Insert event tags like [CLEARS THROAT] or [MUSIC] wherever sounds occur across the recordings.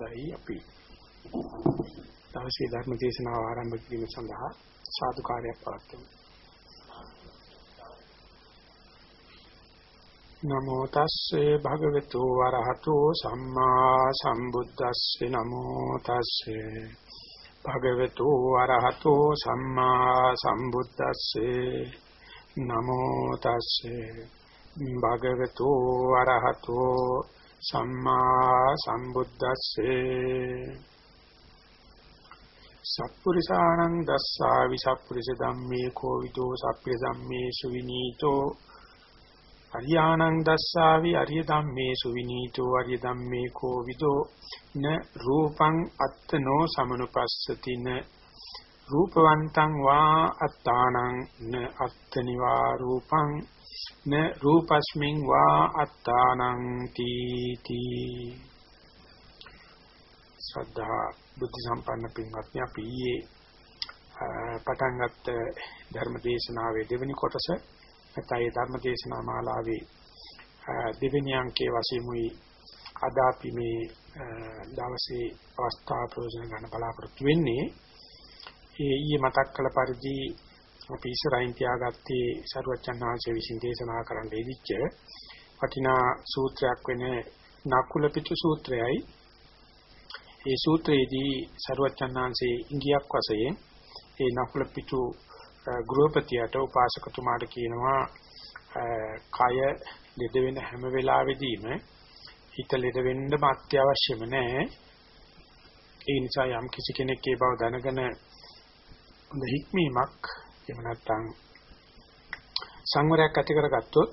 දැයි අපි දවසේ ධර්ම දේශනාව ආරම්භ කිරීම සඳහා සාදුකාරයක් පවත්වමු. නමෝ තස්සේ භගවතු වරහතෝ සම්මා සම්බුද්දස්සේ. නමෝ තස්සේ භගවතු වරහතෝ සම්මා සම්බුද්දස්සේ. නමෝ තස්සේ භගවතු වරහතෝ සම්මා සම්බුද්දස්සේ. සත්පුරිසානං දස්සාවි සත්පුරිස ධම්මේ කෝවිදෝ සප්පිය ධම්මේසු විනීතෝ අරියානං දස්සාවි අරිය ධම්මේසු විනීතෝ අරිය ධම්මේ කෝවිදෝ න රූපං අත්තනෝ සමනුපස්සති න. රූපවන්තං වා අත්තානං න අත්තනිවා රූපං න රූපස්මින් වා අත්තානං තීති. ශ්‍රද්ධා බුද්ධ සම්පන්න පින්වත්නි අපි ඊයේ පටන් ගත්ත ධර්ම දේශනාවේ දෙවෙනි කොටස නැත්නම් ඒ ධර්ම දේශනා මාලාවේ දෙවෙනි අංකයේ වශයෙන්ුයි අද අපි මේ දවසේ අවස්ථාව ප්‍රයෝජන ගන්න බලාපොරොත්තු වෙන්නේ. ඒ ඊයේ මතක් කළ පරිදි අපි ඉස්සරහින් තියාගත්තේ සරුවච්චන් වහන්සේ විසින් දේශනා කරන්න ඉදිච්ච වටිනා සූත්‍රයක් වෙන නකුල පිටු සූත්‍රයයි. ඒ සූත්‍රයේදී සරුවච්චන් වහන්සේ ඉංගියක් වශයෙන් ඒ නකුල පිටු ගෘහපතියට උපාසකතුමාට කියනවා කය ලෙඩ වෙන හැම වෙලාවෙදීම හිත ලෙඩ වෙන්නම අත්‍යවශ්‍යම නැහැ. ඒ නිසා යම් කිසි කෙනෙක් ඒ බව දැනගෙන හොඳ හික්මීමක් එහෙම නැත්නම් සංවරයක් ඇති කරගත්තොත්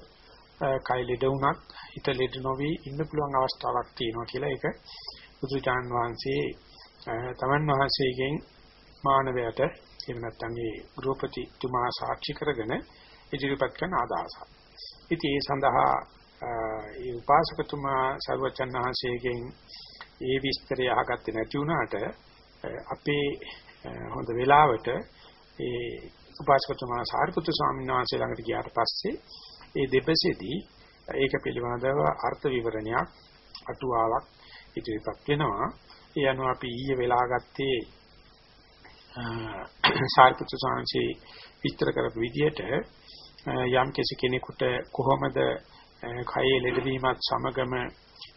කය ලෙඩ වුණත් හිත ලෙඩ නොවි ඉන්න පුළුවන් අවස්ථාවක් තියෙනවා කියලා ඒක බුදුචාන් වහන්සේ තමන් වහන්සේගෙන් මානවයට එහෙම නැත්නම් මේ ගෘහපතිතුමා සාක්ෂි කරගෙන ඉදිරිපත් කරන අදහසක්. ඉතින් ඒ සඳහා ඒ උපාසකතුමා සර්වචන් වහන්සේගෙන් ඒ විස්තරය අහගත්තේ නැති වුණාට අපේ හොඳ වෙලාවට ඒ උපාසකතුමා සාරිපුත්‍ර ස්වාමීන් වහන්සේ ළඟට ගියාට පස්සේ ඒ දෙපසේදී ඒක පිළිබඳව අර්ථ විවරණයක් අටුවාවක් ඉදිරිපත් වෙනවා. ඒ අනුව අපි ඊයේ වෙලා ගත්තේ සාරිපුත්‍ර ස්වාමීන් විස්තර කරපු විදිහට යම් කෙනෙකුට කොහොමද කයේ ලෙඩවීමත් සමගම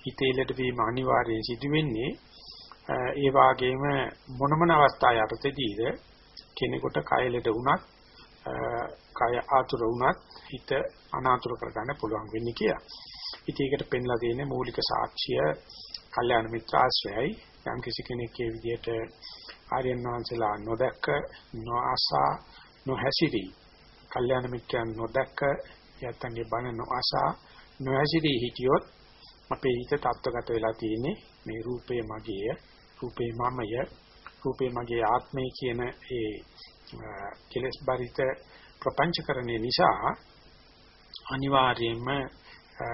හිතේ ලෙඩවීම අනිවාර්යයෙන් සිදු වෙන්නේ ඒ වාගේම මොන මොන අවස්ථා යටතේදීද කෙනෙකුට කය ලෙඩ වුණත් කය ආතුර වුණත් හිත අනාතුර කරගන්න පුළුවන් වෙන්නේ කියලා. ඉතින් ඒකට පෙන්ලා දෙන්නේ මූලික සාක්ෂිය කල්යාණ මිත්‍ර ආශ්‍රයයි යම් කිසි කෙනෙක් ඒ විදිහට ආර්යයන් වහන්සේලා නොදැක්ක නොආසා නොහැසිරි කල්යාණ මිත්‍රයන් නොදැක්ක යත්තන්ගේ බණ නොආසා නොහැසිරි හිටියොත් අපේ හිත තත්ත්වගත වෙලා තියෙන්නේ මේ රූපය මගේය රූපේ මමය රූපේ මගේ ආත්මය කියන ඒ කෙලස් බරිත ප්‍රපංචකරණය නිසා අනිවාර්යයෙන්ම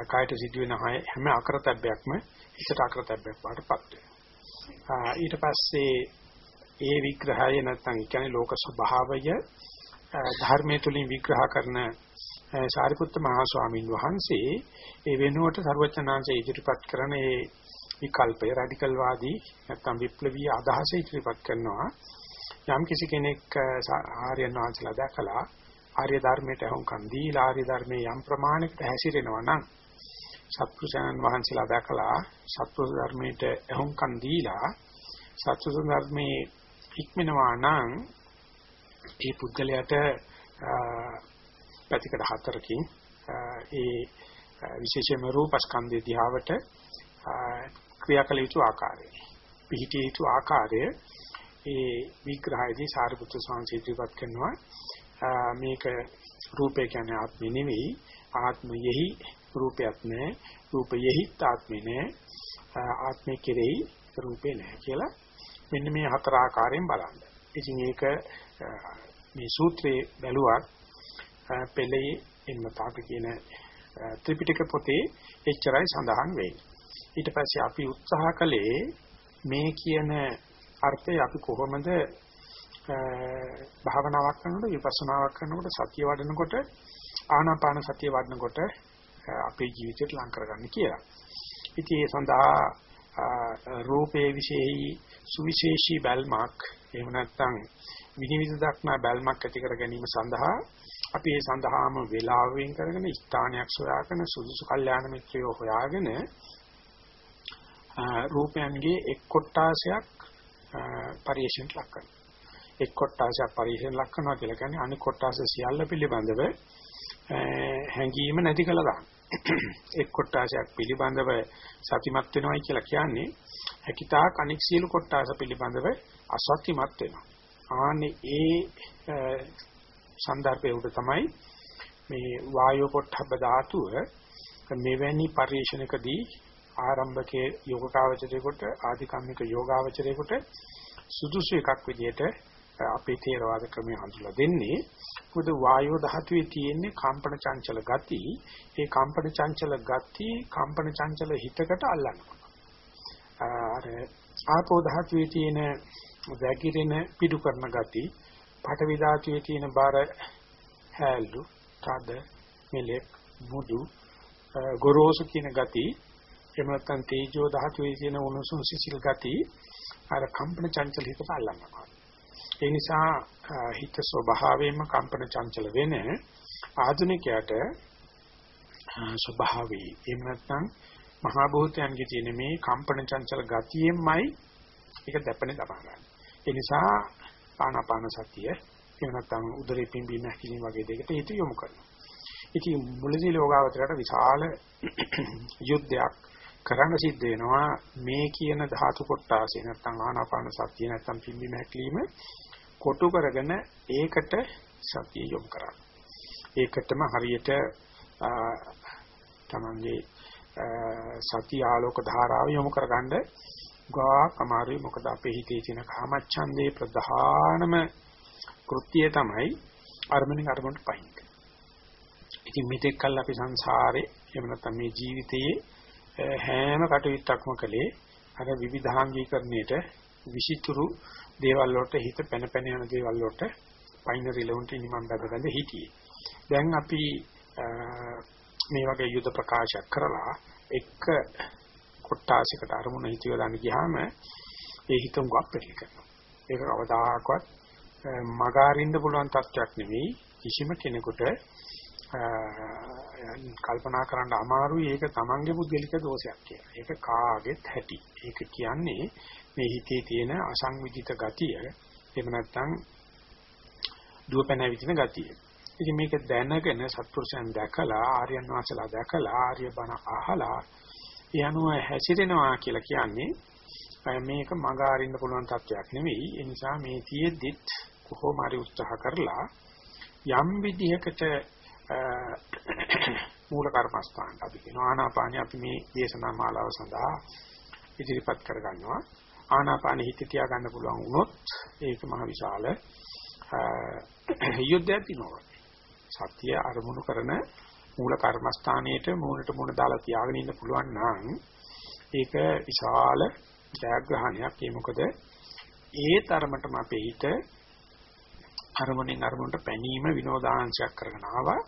කායට සිදුවෙන හැම අකරතැබ්බයක්ම හිතට අකරතැබ්බයක් වඩපත් වෙනවා. ඊට පස්සේ ඒ විග්‍රහය නැත්නම් කියන්නේ ලෝක ස්වභාවය ධර්මයේ තුලින් විග්‍රහ කරන සාරිපුත්ත මහා ස්වාමීන් වහන්සේ ඒ වෙනුවට ਸਰවචනාංශය ඉදිරිපත් කරන ඒ විකල්පය රැඩිකල් වාදී නැත්නම් විප්ලවීය අදහස ඉදිරිපත් කරනවා. යම් කිසි කෙනෙක් ආර්යයන් වහන්සේලා දැකලා ආර්ය ධර්මයට අහුම්කම් දීලා ආර්ය ධර්මයේ යම් ප්‍රමාණයකට හැසිරෙනවා නම් සත්පුරුෂයන් වහන්සේලා දැකලා සත්පුරුෂ ධර්මයට අහුම්කම් දීලා සත්පුරුෂ ධර්මයේ ඉක්මනවා නම් ඒ පුද්ගලයාට පැතිකඩ හතරකින් ඒ විශේෂයෙන්ම රූපස්කන්ධය දිහාවට ක්‍රියාකල යුතු ආකාරය. පිහිටිය යුතු ආකාරය ඒ විග්‍රහයේදී සාරිපුත්‍ර ස්වාමීන් ඉදිරිපත් කරනවා. මේක රූපය කියන්නේ ආත්මෙ නෙවෙයි. ආත්මයෙහි රූපයක් නෑ. රූපයෙහි ආත්මෙ නෑ. ආත්මෙ කෙරෙහි රූපේ නෑ කියලා මෙන්න මේ හතර ආකාරයෙන් බලන්න. ඉතින් ඒක මේ සූත්‍රයේ බැලුවත් පෙළේ එන්න තාප කියන ත්‍රිපිටක පොතේ එච්චරයි සඳහන් වෙන්නේ. ඊට පස්සේ අපි උත්සාහ කළේ මේ කියන අර්ථය අපි කොහොමද භාවනාවක් කරනකොට විපස්සනාවක් කරනකොට සතිය වඩනකොට ආනාපාන සතිය වඩනකොට අපේ ජීවිතයට ලං කරගන්න කියලා. ඉතින් ඒ සඳහා රූපයේ විශේෂයි සුවිශේෂී බල්මක් එහෙම නැත්නම් විනිවිද දක්නා බල්මක් ඇති කර ගැනීම සඳහා අපි ඒ සඳහාම වේලාව වෙන් කරගෙන ස්ථානයක් සොයාගෙන සුදුසු කල්යාණ මිත්‍රයෝ හොයාගෙන රූපයන්ගේ එක් කොටාසයක් පරිශෙන් ලක් කරනවා. එක් කොටාසයක් පරිශෙන් ලක් කරනවා කියලා කියන්නේ අනිත් කොටාස සියල්ල පිළිබඳව හැඟීම නැති කළා දාන්න. එක් කොටාසයක් පිළිබඳව සතිමත් වෙනවයි කියලා කියන්නේ හැකිතාක් අනික් සියලු කොටාස පිළිබඳව අසත්‍යමත් වෙනවා. ආනේ ඒ සන්දර්භයේ උඩ තමයි මේ වායෝ පොට්ටබ්බ ධාතුව මෙවැනි පරිශනකදී ආරම්භකයේ යෝගාවචරයේකට ආධිකම්මික යෝගාවචරයේකට සුදුසු එකක් විදිහට අපේ තේරවාද ක්‍රමය හඳුලා දෙන්නේ. මොකද වායෝ ධාතුවේ තියෙන්නේ කම්පන චංචල ගති. ඒ කම්පන චංචල ගති කම්පන චංචල හිතකට අල්ලන්න අර ආපෝ ධාතුවේ තියෙන වැగిරෙන පිටු කරන ගති පඨවි ධාතුවේ තියෙන බර හැලු තද මෙලෙක් මුදු ගොරෝසු කියන ගති එහෙම නැත්නම් තේජෝ ධාතුවේ තියෙන උණුසුම් සිසිල් ගති අර කම්පන චංචල හිතට අල්ලනවා ඒ නිසා හිත ස්වභාවයෙන්ම කම්පන චංචල වෙන ආධුනිකයට ස්වභාවී එහෙම නැත්නම් මහා භූතයන්ගේ තියෙන මේ කම්පන චංචල ගතියෙන්මයි ඒක දැපෙන දබා ගන්න. ඒ නිසා ආනාපාන සතිය එහෙම නැත්නම් උදරේ පිම්බීම හැකිලිම වගේ දෙයකට හිත යොමු කරනවා. ඉතින් මුලදී ලෝකාවතරයට විශාල යුද්ධයක් කරන්න සිද්ධ වෙනවා මේ කියන ධාතු කොටාසේ නැත්නම් ආනාපාන සතිය නැත්නම් පිම්බීම හැකිලිම කොටු කරගෙන ඒකට සතිය යොමු කරන්න. ඒකටම හරියට තමන්ගේ සතිය ආලෝක ධාරාව යොමු කරගන්න ගාක් අමාරුයි මොකද අපේ හිතේ තියෙන කාමච්ඡන්දේ ප්‍රධානම කෘත්‍යය තමයි අරමුණින් අරමුණට පයින්. ඉතින් මෙතෙක් කල් අපි සංසාරේ එහෙම නැත්නම් මේ ජීවිතයේ හැම කටයුත්තක්ම කළේ අර විවිධාංගීකරණයට විසිතුරු දේවල් වලට හිත පැන පැන යන දේවල් වලට පයින් රිලවුන්ට නිමන් බඳගඳ හිටියේ. දැන් අපි මේ වගේ යුද ප්‍රකාශයක් කරලා එක කොට්ටාසිකට අරමුණ හිතියලා ගියාම ඒ හිතම ගොප්පෙලි කරනවා. ඒක කවදාකවත් මගාරින්න පුළුවන් තත්ත්වයක් නෙවෙයි කිසිම කෙනෙකුට කල්පනා කරන්න අමාරුයි ඒක තමන්ගේ පුද්ගලික දෝෂයක් කියලා. ඒක කාගෙත් ඇති. ඒක කියන්නේ මේ හිතේ තියෙන අසංවිධිත ගතිය එහෙම නැත්නම් දුවපැන විදින ගතිය. ඉතින් මේක දැනගෙන සත්පුරුෂයන් දැකලා ආර්යයන් වහන්සේලා දැකලා ආර්ය බණ අහලා ඒ අනුව හැසිරෙනවා කියලා කියන්නේ මේක මඟ අරින්න පුළුවන් තත්වයක් නෙවෙයි. ඒ නිසා මේ තියෙද්දිත් කොහොම හරි උත්සාහ කරලා යම් විදිහකට [COUGHS] මූල කර්මස්ථාන අපි කියන ආනාපානිය අපි මේ දේශනා මාලාව සඳහා ඉදිරිපත් කර ගන්නවා. ආනාපාන හිත තියා ගන්න පුළුවන් වුණොත් ඒක මහ විශාල [COUGHS] යුද්ධයක් දිනවා. සත්‍ය අරමුණු කරන මූල කර්මස්ථානයේට මූලට මූල දාලා තියාගෙන ඉන්න පුළුවන් නම් ඒක විශාල ජයග්‍රහණයක්. ඒ මොකද ඒ තරමටම අපේ හිත අරමුණෙන් අරමුණට පැනීම විනෝදාංශයක් කරගෙන ආවා.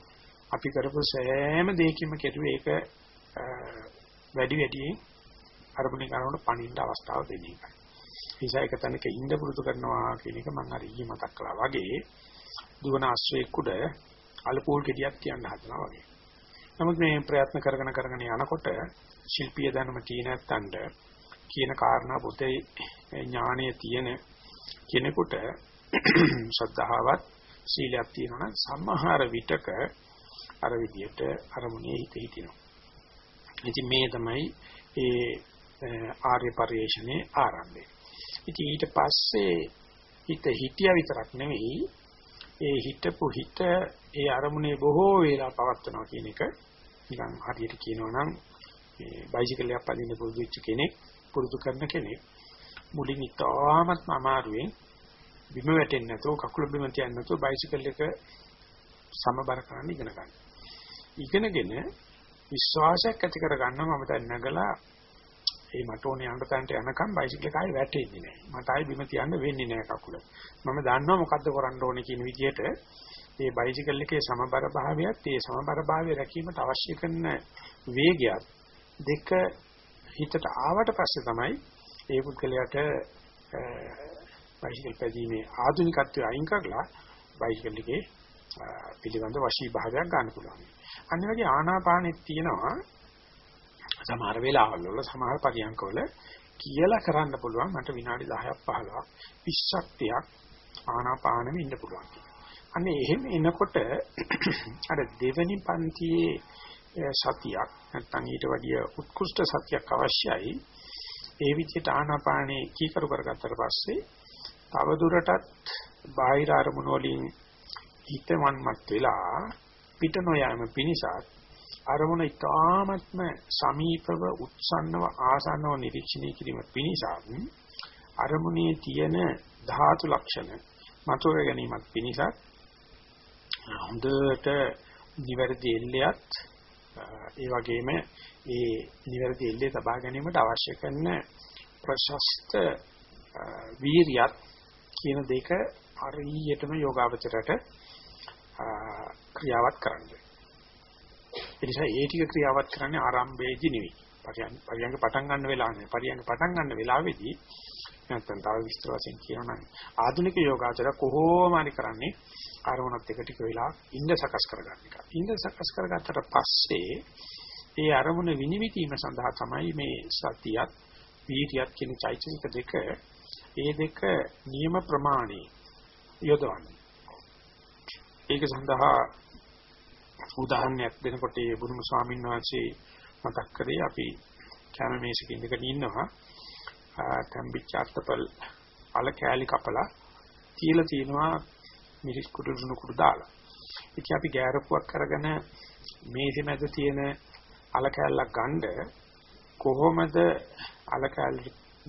අපි කරපු සෑම දෙයකින්ම කෙරුවේ ඒක වැඩි වැඩියෙන් අරමුණෙන් අරමුණට පණින්න අවස්ථාව දෙන්නේ එකයි. නිසා එක තැනක ඉඳ පුරුදු කරනවා කියන එක මම අර ඊයේ මතක් කළා වගේ දුවන අශ්වයෙක් උඩ අලපෝල් ගෙඩියක් තියන්න හදනවා වගේ. නමුත් මේ ප්‍රයත්න කරගෙන කරගෙන යනකොට ශිල්පීය දැනුම තියෙන නැත්තඳ කියන කාරණා පොතේ ඥානය තියෙන කෙනෙකුට ශ්‍රද්ධාවත් සීලයක් තියෙනවා නම් සම්මහාර විතක අර විදියට අරමුණේ හිත හිටිනවා. ඉතින් මේ තමයි ඒ ආර්ය පරිශ්‍රණයේ ආරම්භය. ඉතින් ඊට පස්සේ හිත හිටියා විතරක් නෙවෙයි ඒ හිතපු හිත ඒ අරමුණේ බොහෝ වේලා පවත්වනවා කියන එක නිකන් හරියට කියනවා නම් මේ බයිසිකලයක් පදින්න පුරුදු වෙච්ච කෙනෙක් පුරුදු කරන කෙනෙක් මුලින් ඉතාමත්ම අමාරුවෙන් බිම වැටෙන්නේ නැතුව කකුල බිම තියන්නේ නැතුව බයිසිකල් එක සමබර කරන්න ඉගෙන ගන්න. ඉගෙනගෙන විශ්වාසයක් ඇති කර ගන්නවා මම දැන් නැගලා ඒ මට ඕනේ යන්න තැනට යනකම් බයිසිකල් එක ආයේ වැටෙන්නේ නැහැ. මට ආයේ බිම තියන්න වෙන්නේ නැහැ කකුල. මම දන්නවා මොකද්ද කරන්න ඕනේ කියන විදිහට මේ බයිසිකල් එකේ සමබර භාවයත් ඒ සමබර භාවය රැකීමට අවශ්‍ය කරන වේගයත් දෙක හිතට ආවට පස්සේ තමයි ඒ පුද්ගලයාට බයිසිකල් පැදීමේ ආධුනිකත්වය අයින් කරලා බයිසිකල් එකේ පිළිබඳ වශී භාවයක් ගන්න පුළුවන්. අනිත් වගේ ආනාපානෙත් තියෙනවා සමහර වෙලාවල් වල සමහර පරියන්කවල කියලා කරන්න පුළුවන් මට විනාඩි 10ක් 15ක් 20ක් 30ක් ආනාපානෙම ඉන්න පුළුවන්. අනේ එහෙම එනකොට [CLEARS THROAT] අර දෙවෙනි පන්තියේ සතියක් නැත්නම් ඊට වැඩිය උත්කෘෂ්ඨ සතියක් අවශ්‍යයි. ඒ විදිහට ආනාපානේ කීකරු කරගත්තට පස්සේ තව දුරටත් බාහිර අරමුණු වලින් හිතවන්මත් වෙලා පිට නොයෑම පිණිසත් අරමුණ ඊ타ත්ම සමීපව උත්සන්නව ආසන්නව නිරීක්ෂණය කිරීම පිණිසත් අරමුණේ තියෙන ධාතු ලක්ෂණ මතුව ගැනීමත් පිණිසත් හොඳට නිවැරදි එල්ලයක් ඒ වගේම ඒ නිවැරදි එල්ලේ තබා ගැනීමට අවශ්‍ය කරන ප්‍රශස්ත වීරියත් කියන දෙක හරියටම යෝගාවචරයට ක්‍රියාවත් කරන්නේ. ඒ නිසා ඒ ටික ක්‍රියාවත් කරන්නේ ආරම්භයේදී නෙවෙයි. පරියංග පටන් ගන්න වෙලාවේ පරියංග පටන් ගන්න වෙලාවේදී නැත්නම් තව විස්තර වශයෙන් කියනවා නම් ආධුනික යෝගාචර කොහොම හරි කරන්නේ අරමුණත් එක ටික වෙලා ඉන්න සකස් කරගන්න එක. ඉන්න සකස් කරගත්තට පස්සේ ඒ අරමුණ විනිවිදීම සඳහා තමයි මේ සතියත් වීර්යයත් කියන චෛතසික දෙක ඒ දෙක නියම ප්‍රමාණي යොදවන්නේ. ඒක සඳහා උදාහරණයක් දෙනකොට ඒ බුදුම ස්වාමීන් වහන්සේ මතක් කරේ අපි කැමමේසක ඉඳගෙන ඉන්නවා තම්බිච්ච අත්තපල් අල කෑලි කපලා තියලා තිනවා මිරිස් කුඩු දුණු කුඩු දාලා. ඉතින් අපි ගෑරපුවක් අරගෙන මේසෙ මැද තියෙන අල කෑල්ලක් ගන්න කොහොමද අල කෑල්ල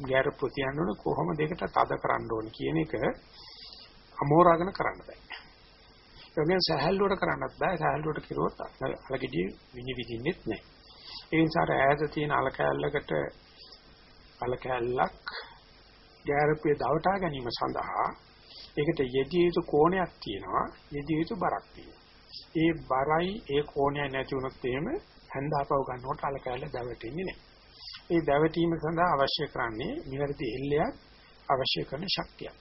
ගෑරපුව තියන්න ඕන කොහොමද ඒකට තද කරන්න ඕන කියන එක අමෝරාගෙන කරන්න බෑ. ඒකෙන් සහැල්ලුවට කරන්නත් බෑ. සහැල්ලුවට කිරුවොත් අලගෙඩිය විනිවිදින්නෙත් නෑ. ඒ නිසා ඈත තියෙන අල කෑල්ලකට අල කෑල්ලක් ගෑරපුවේ දවටා ගැනීම සඳහා ඒකට යෙදිය යුතු කෝණයක් තියෙනවා. යෙදිය යුතු බරක් තියෙනවා. ඒ බරයි ඒ කෝණය නැති වුණොත් එහෙම හැන්දාපව ගන්නකොට අල කැල දැවටෙන්නේ නැහැ ඒ දැවටීම සඳහා අවශ්‍ය කරන්නේ නිවැරදි එල්ලයක් අවශ්‍ය කරන ශක්තිය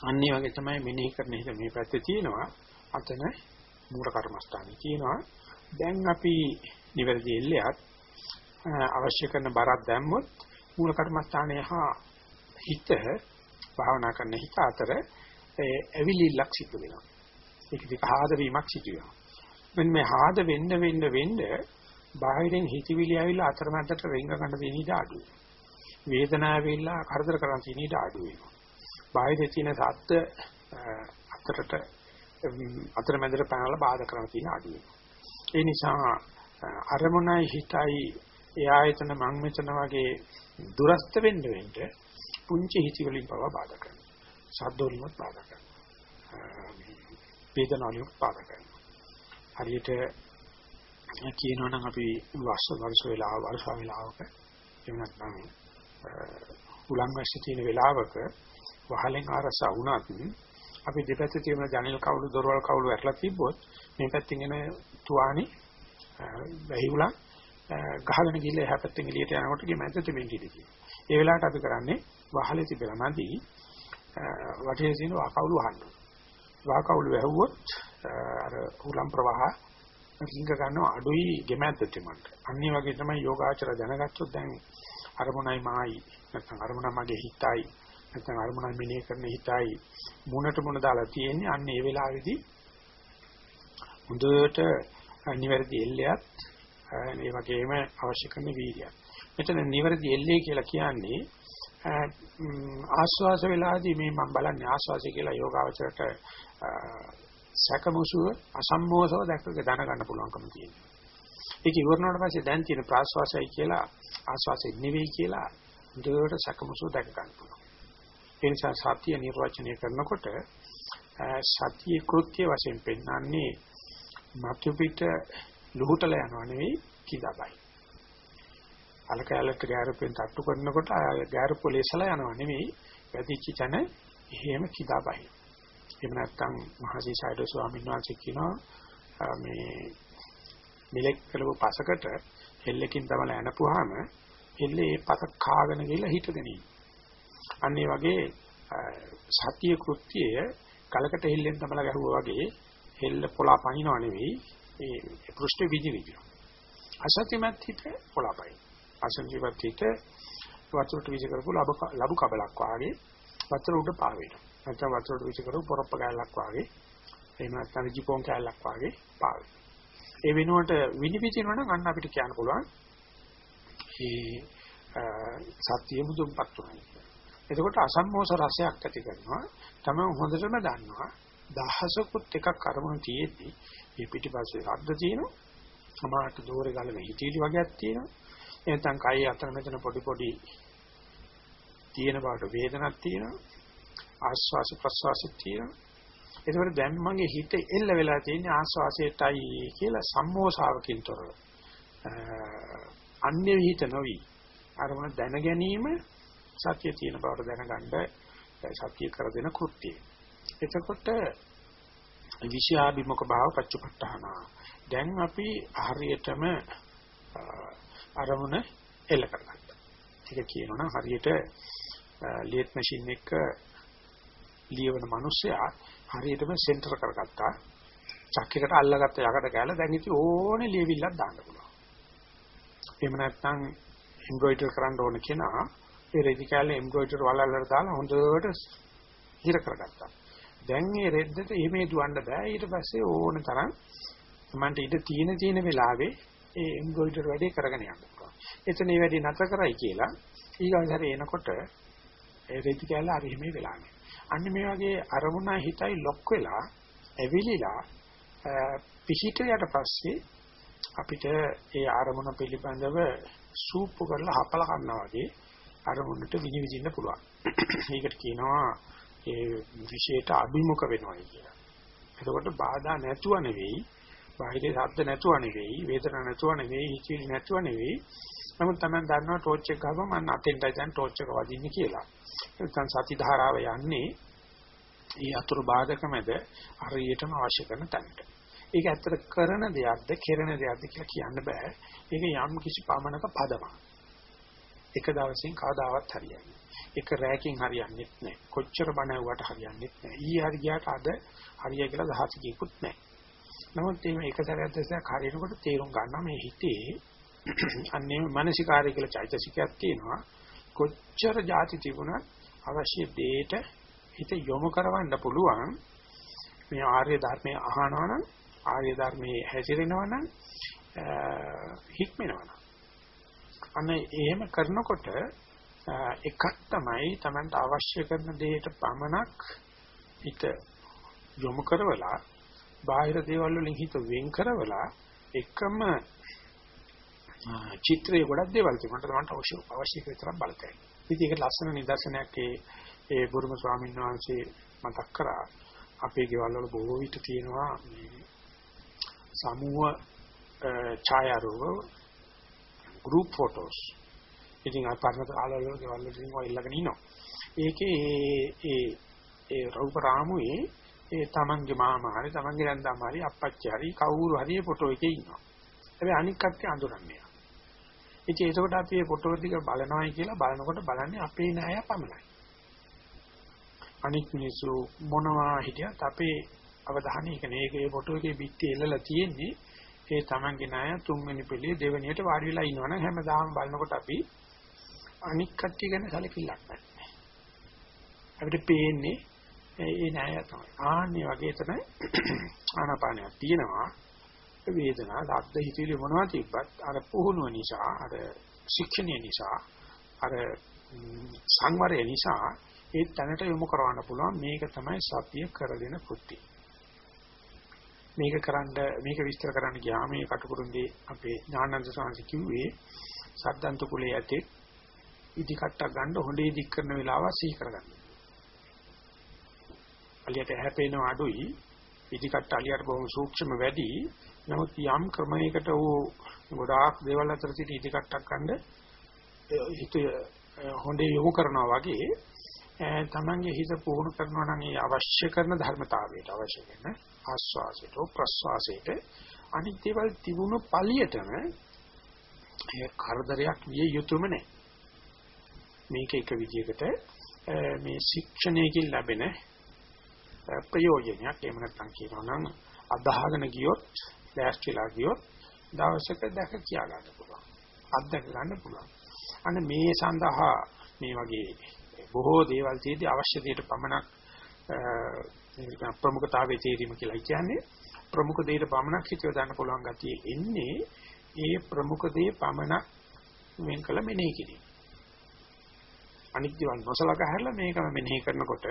අනිත් වගේ තමයි මෙනෙහි කරන හිත මේ පැත්තේ තියෙනවා. අතන මූල කර්මස්ථානේ තියෙනවා දැන් අපි නිවැරදි එල්ලයක් අවශ්‍ය කරන බරක් දැම්මොත් මූල කර්මස්ථානයේ හා හිත භාවනා කරන හිත අතර ඇවිලිල්ලක් සිදු වෙනවා. ඒක දික ආද වීමක් සිදු වෙනවා. මෙන්න මේ ආද වෙන්න වෙන්න වෙන්න බාහිරින් හිතවිලි ඇවිල්ලා අතරමැදට රිංග ගන්න දෙන ඉඩ අඩු වෙනවා. වේදනාව ඇවිල්ලා කරදර කරන් තියෙන ඉඩ අඩු වෙනවා. බාහිරේ තියෙන සත්‍ය අතරට අතරමැදට පැනලා බාධා කරන තියෙන අඩු වෙනවා. ඒ නිසා අරමුණයි හිතයි ඒ ආයතන මං මෙතන වගේ දුරස්ත වෙන්න වෙන්න පුංචි හිති වලින් පවා බාධා කරනවා. ශබ්ද වලින්වත් බාධා කරනවා. වේදනාව වලින් බාධා කරනවා. හරියට කියනවා නම් අපි වස්ස වර්ෂ වෙලාව වර්ෂ වෙලාවක එහෙම නැත්නම් උලන් වැස්සේ තියෙන වෙලාවක වහලෙන් ආරසා වුණත් අපි දෙපැත්තේ තියෙන ජනෙල් කවුළු දොරවල් කවුළු ඇట్లా තිබ්බොත් මේ පැත්තෙන් එන තුවානි වැහි උලන් ගහගෙන ගිහලා එහා පැත්තෙන් එළියට යනකොට ගේ මැදට වෙන්න ඉඩ තියෙනවා. ඒ වෙලාවට අපි කරන්නේ වහලේ තිබෙලා නැති වටේ තියෙන වකවුළු අහන්න. වකවුළු වැහුවොත් අර උලම් ප්‍රවාහ රිංග ගන්නවා අඩුයි ගෙමැද්දට මන්ට. අනිත් වගේ තමයි යෝගාචර දැනගත්තොත් දැන් අරමුණයි මායි නැත්නම් අරමුණ මගේ හිතයි නැත්නම් අරමුණ මෙනෙහි කරන හිතයි මුණට මුණ දාලා තියෙන්නේ අන්න ඒ වෙලාවේදී හොඳට නිවැරදි එල්ලයක් ඒ වගේම අවශ්‍ය කරන වීර්යය. මෙතන නිවැරදි එල්ලේ කියලා කියන්නේ ආස්වාස වෙලාදී මේ මම බලන්නේ ආස්වාසය කියලා යෝගාවචරයට සැකමුසුව අසම්මෝසව දැක්ක දැනගන්න පුළුවන්කම තියෙනවා. ඒක ඉවරනාට පස්සේ දැන් තියෙන ප්‍රාශ්වාසයයි කියලා ආස්වාසය නෙවෙයි කියලා දෙවට සැකමුසුව දැක ගන්න පුළුවන්. ඒ නිසා සත්‍ය නිර්වචනය කරනකොට සත්‍ය කෘත්‍ය වශයෙන් පෙන්වන්නේ මතු පිට ලුහුටල යනවා නෙවෙයි කිදාබයි. අලකැලට ගෑරුපෙන් තට්ටු කරනකොට ගෑරුප ලේසලා යනවා නෙවෙයි වැඩිච්ච තැන එහෙම කිදාබයි. එහෙම නැත්නම් මහසී සයිඩ ස්වාමීන් වහන්සේ කියනවා මේ මිලෙක් කළව පසකට හෙල්ලකින් තමල ඇනපුවාම එල්ලේ පත කාගෙන ගිහලා හිටගෙන ඉන්නේ. අන්න ඒ වගේ සත්‍ය කෘත්‍යය කලකට හෙල්ලෙන් තමලා ගැහුවා වගේ හෙල්ල පොලා පනිනව නෙවෙයි ඒ පෘෂ්ඨ විදි විදි. අසත්‍යමත් හිත පොලා පනින. අසත්‍යමත් හිත වතුරට විසි කරපු ලබු කබලක් වාගේ වතුර උඩ පා වෙනවා. නැත්නම් වතුරට විසි කරපු පොරොප්ප කැලක් වාගේ එහෙම නැත්නම් ජිපෝන් කැලක් වාගේ පා වෙනවා. ඒ වෙනුවට විනිවිදිනවා නම් අන්න අපිට කියන්න පුළුවන් මේ සත්‍ය මුදුන්පත් උනායි. එතකොට අසම්මෝස රසයක් ඇති කරනවා. තමයි හොඳටම දන්නවා. දහසකුත් එකක් අරමුණු තියෙද්දි මේ පිටිපස්සේ ශබ්ද තියෙනවා. සමහරට දෝරේ ගලන හිතීලි වගේක් තියෙනවා. එතෙන් කයි අතර මෙතන පොඩි පොඩි තියෙන බවට වේදනක් තියෙනවා. ආස්වාස ප්‍රස්වාසෙත් තියෙනවා. ඒකවල දැන් මගේ හිත එල්ල වෙලා තියෙන්නේ ආස්වාසයටයි කියලා සම්මෝසාවකින් තොරව. අන්‍ය විහිත නොවි. අරමුණ දැන ගැනීම සත්‍ය තියෙන බවට දැනගන්න සත්‍ය කර දෙන කෘත්‍යය. එතකොට විෂයාභිමුඛ භාව පච්චපට්ඨාන. දැන් අපි හරියටම අරමුණ එල්ල කරගත්තා. ඒක කියනවනම් හරියට ලේත් මැෂින් එක ලියවන මිනිස්සයා හරියටම සෙන්ටර් කරගත්තා. චක්කයකට අල්ලගත්ත යකඩ කෑල්ල දැන් ඉතින් ඕනේ ලියවිල්ලක් දාන්න පුළුවන්. එහෙම නැත්නම් එම්බ්‍රොයිඩර් කරන්න ඕන කෙනා ඒ රෙදි කෑල්ල එම්බ්‍රොයිඩර් වලල්ලට දාලා හොඳට හිර කරගත්තා. දැන් මේ රෙද්දට එහෙම දුවන්න බෑ. ඊට පස්සේ ඕන තරම් මන්ට ඉඳ තියෙන තියෙන වෙලාවේ ඒ එම්බ්‍රොයිඩර් වැඩේ කරගෙන යන්න පුළුවන්. එතන මේ වැඩේ නැතර කරයි කියලා ඊගාසරේ එනකොට ඒ රෙදි කෑල්ල හරි එහෙම වෙලා නැහැ. අන්න මේ වගේ අරමුණ හිතයි ලොක් වෙලා ඇවිලිලා පිහිටියට පස්සේ අපිට ඒ අරමුණ පිළිබඳව සූප්පු කරලා හපලා ගන්නවා වගේ අරමුණට විනිවිදින්න පුළුවන්. [CLEARS THROAT] ඒකට කියනවා ඒ විශේෂයට අභිමුඛ වෙනවා කියලා. එතකොට බාධා නැතුව නෙවෙයි, බාහිර ශබ්ද නැතුව නෙවෙයි, වේදනා නැතුව නෙවෙයි, හිචිලි නැතුව නෙවෙයි. නමුත් තමයි දන්නවා ටෝච් එක ගාවම මම අතෙන්ටයි දැන් ටෝච් එක වදින්නේ කියලා. නැත්නම් සති ධාරාව යන්නේ ඒ අතුරු බාධක මැද හරියටම අවශ්‍ය කරන තැනට. ඒක ඇත්තට කරන දෙයක්ද, කෙරෙන දෙයක්ද කියලා කියන්න බෑ. ඒක යම් කිසි පමණක පදමක්. එක දවසින් කවදාවත් හරියන්නේ එක රැයකින් හරියන්නේ නැහැ. කොච්චර බණ ඇහුවට හරියන්නේ නැහැ. ඊ හරි ගියාට අද හරිය කියලා දහසකිකුත් නැහැ. නමුත් මේ එක සැරයක් දෙසක් හරියනකොට තේරුම් ගන්නවා මේ හිතේ [CLEARS THROAT] අන්නේ මානසිකාරය කියලා චෛතසිකයක් තියෙනවා. කොච්චර જાති තිබුණත් අවශ්‍ය දෙයට හිත යොමු කරවන්න පුළුවන් මේ ආර්ය ධර්මයේ අහනවා නම් ආර්ය ධර්මයේ හැසිරෙනවා නම් හික්මෙනවා අනේ එහෙම කරනකොට එකක් තමයි Tamanට අවශ්‍ය කරන දෙයට පමණක් හිත යොමු කරවලා බාහිර දේවල් වලින් හිත වෙන් කරවලා එකම චිත්‍රයේ ගොඩක් දේවල් තිබුණාට Tamanට අවශ්‍ය අවශ්‍ය විතරක් බලතයි. ඉතින් ඒක ලස්සන නිදර්ශනයක් ඒ ඒ බුරුම ස්වාමීන් වහන්සේ මතක් කරා අපේ ගෙවල් වල බොහෝ විට තියෙනවා මේ සමූහ ඡායාරූප group photos ඉතින් අර පරණ කාලවල ගෙවල් වලින් ඔය ඉල්ලගෙන ඉනවා. ඒකේ ඒ ඒ රූප රාමුවේ ඒ තමන්ගේ මාමා හරි තමන්ගේ නැන්දාම හරි අප්පච්චි හරි කවුරු හරි ෆොටෝ එකේ ඉන්නවා. හැබැයි අනික් කට්ටිය අඳුරන්නේ. ඉතින් ඒකට අපි මේ ෆොටෝ ටික බලනවායි කියලා බලනකොට බලන්නේ අපේ නෑය පමණයි. අනික් මිනිස්සු මොනවා හිටියත් අපේ අවධානය එක නේකේ ෆොටෝ එකේ පිටේ එල්ලලා තියෙන්නේ ඒ තමන්ගේ ණය තුන්වෙනි පිළේ දෙවෙනියට වාඩි වෙලා ඉන්නවනම් හැමදාම බලනකොට අපි අනික් කට්ටිය ගැන සැලකිල්ලක් නැහැ. අපිට පේන්නේ ඒ නෑ තමයි. ආන්නේ වගේ එතන [CLEARS THROAT] ආනාපානයක් තියෙනවා. වේදනා, ශබ්ද, හිතිලි මොනවා තිබ්බත් අර පුහුණුව නිසා, අර ශික්ෂණය නිසා, අර සංවරය නිසා ඒ තැනට යොමු කරවන්න පුළුවන් මේක තමයි සතිය කරගෙන කෘත්‍යය. මේක කරන්න මේක විස්තර කරන්න ගියාම මේ කටුකුරුන්දී අපේ ඥානන්ද සාංශ කිව්වේ සද්දන්ත කුලයේ ඇතේ ඉදි කට්ටක් ගන්න හොඳේ දික් කරන වෙලාව සිහි කරගන්න. අලියට හැපෙන අඩුයි ඉදි කට්ට අලියට බොහොම සූක්ෂම වැඩි. නමුත් යම් ක්‍රමයකට ਉਹ ගොඩාක් දේවල් අතර සිට ඉදි කට්ටක් ගන්න හිත හොඳේ යොමු කරනවා වගේ තමන්ගේ හිත පුහුණු කරනවා නම් ඒ අවශ්‍ය කරන ධර්මතාවයට අවශ්‍ය කරන ආස්වාසයට ප්‍රස්වාසයට අනිත් දේවල් තිබුණු පළියටම ඒ කරදරයක් විය යුතුම නැහැ. මේක එක විදිහකට මේ ශික්ෂණයකින් ලැබෙන ප්‍රයෝජනයක් එහෙම නැත්නම් කියනවා නම් අදහගෙන ගියොත් ලෑස්තිලා ගියොත් දවසක දැක කියා ගන්න පුළුවන්. අත්දැක ගන්න පුළුවන්. අන්න මේ සඳහා මේ වගේ බොහෝ දේවල් තියෙදි අවශ්‍ය දෙයට පමණක් මේක ප්‍රමුඛතාවයේ තේරීම කියලා කියන්නේ ප්‍රමුඛ දෙයට පමණක් හිතව දාන්න පුළුවන් ගතිය එන්නේ ඒ ප්‍රමුඛ දේ පමණක් වෙන් කළ මෙනෙහි කිරීම. අනිත් දේවල් නොසලකා හැරලා මේකම මෙනෙහි කරනකොට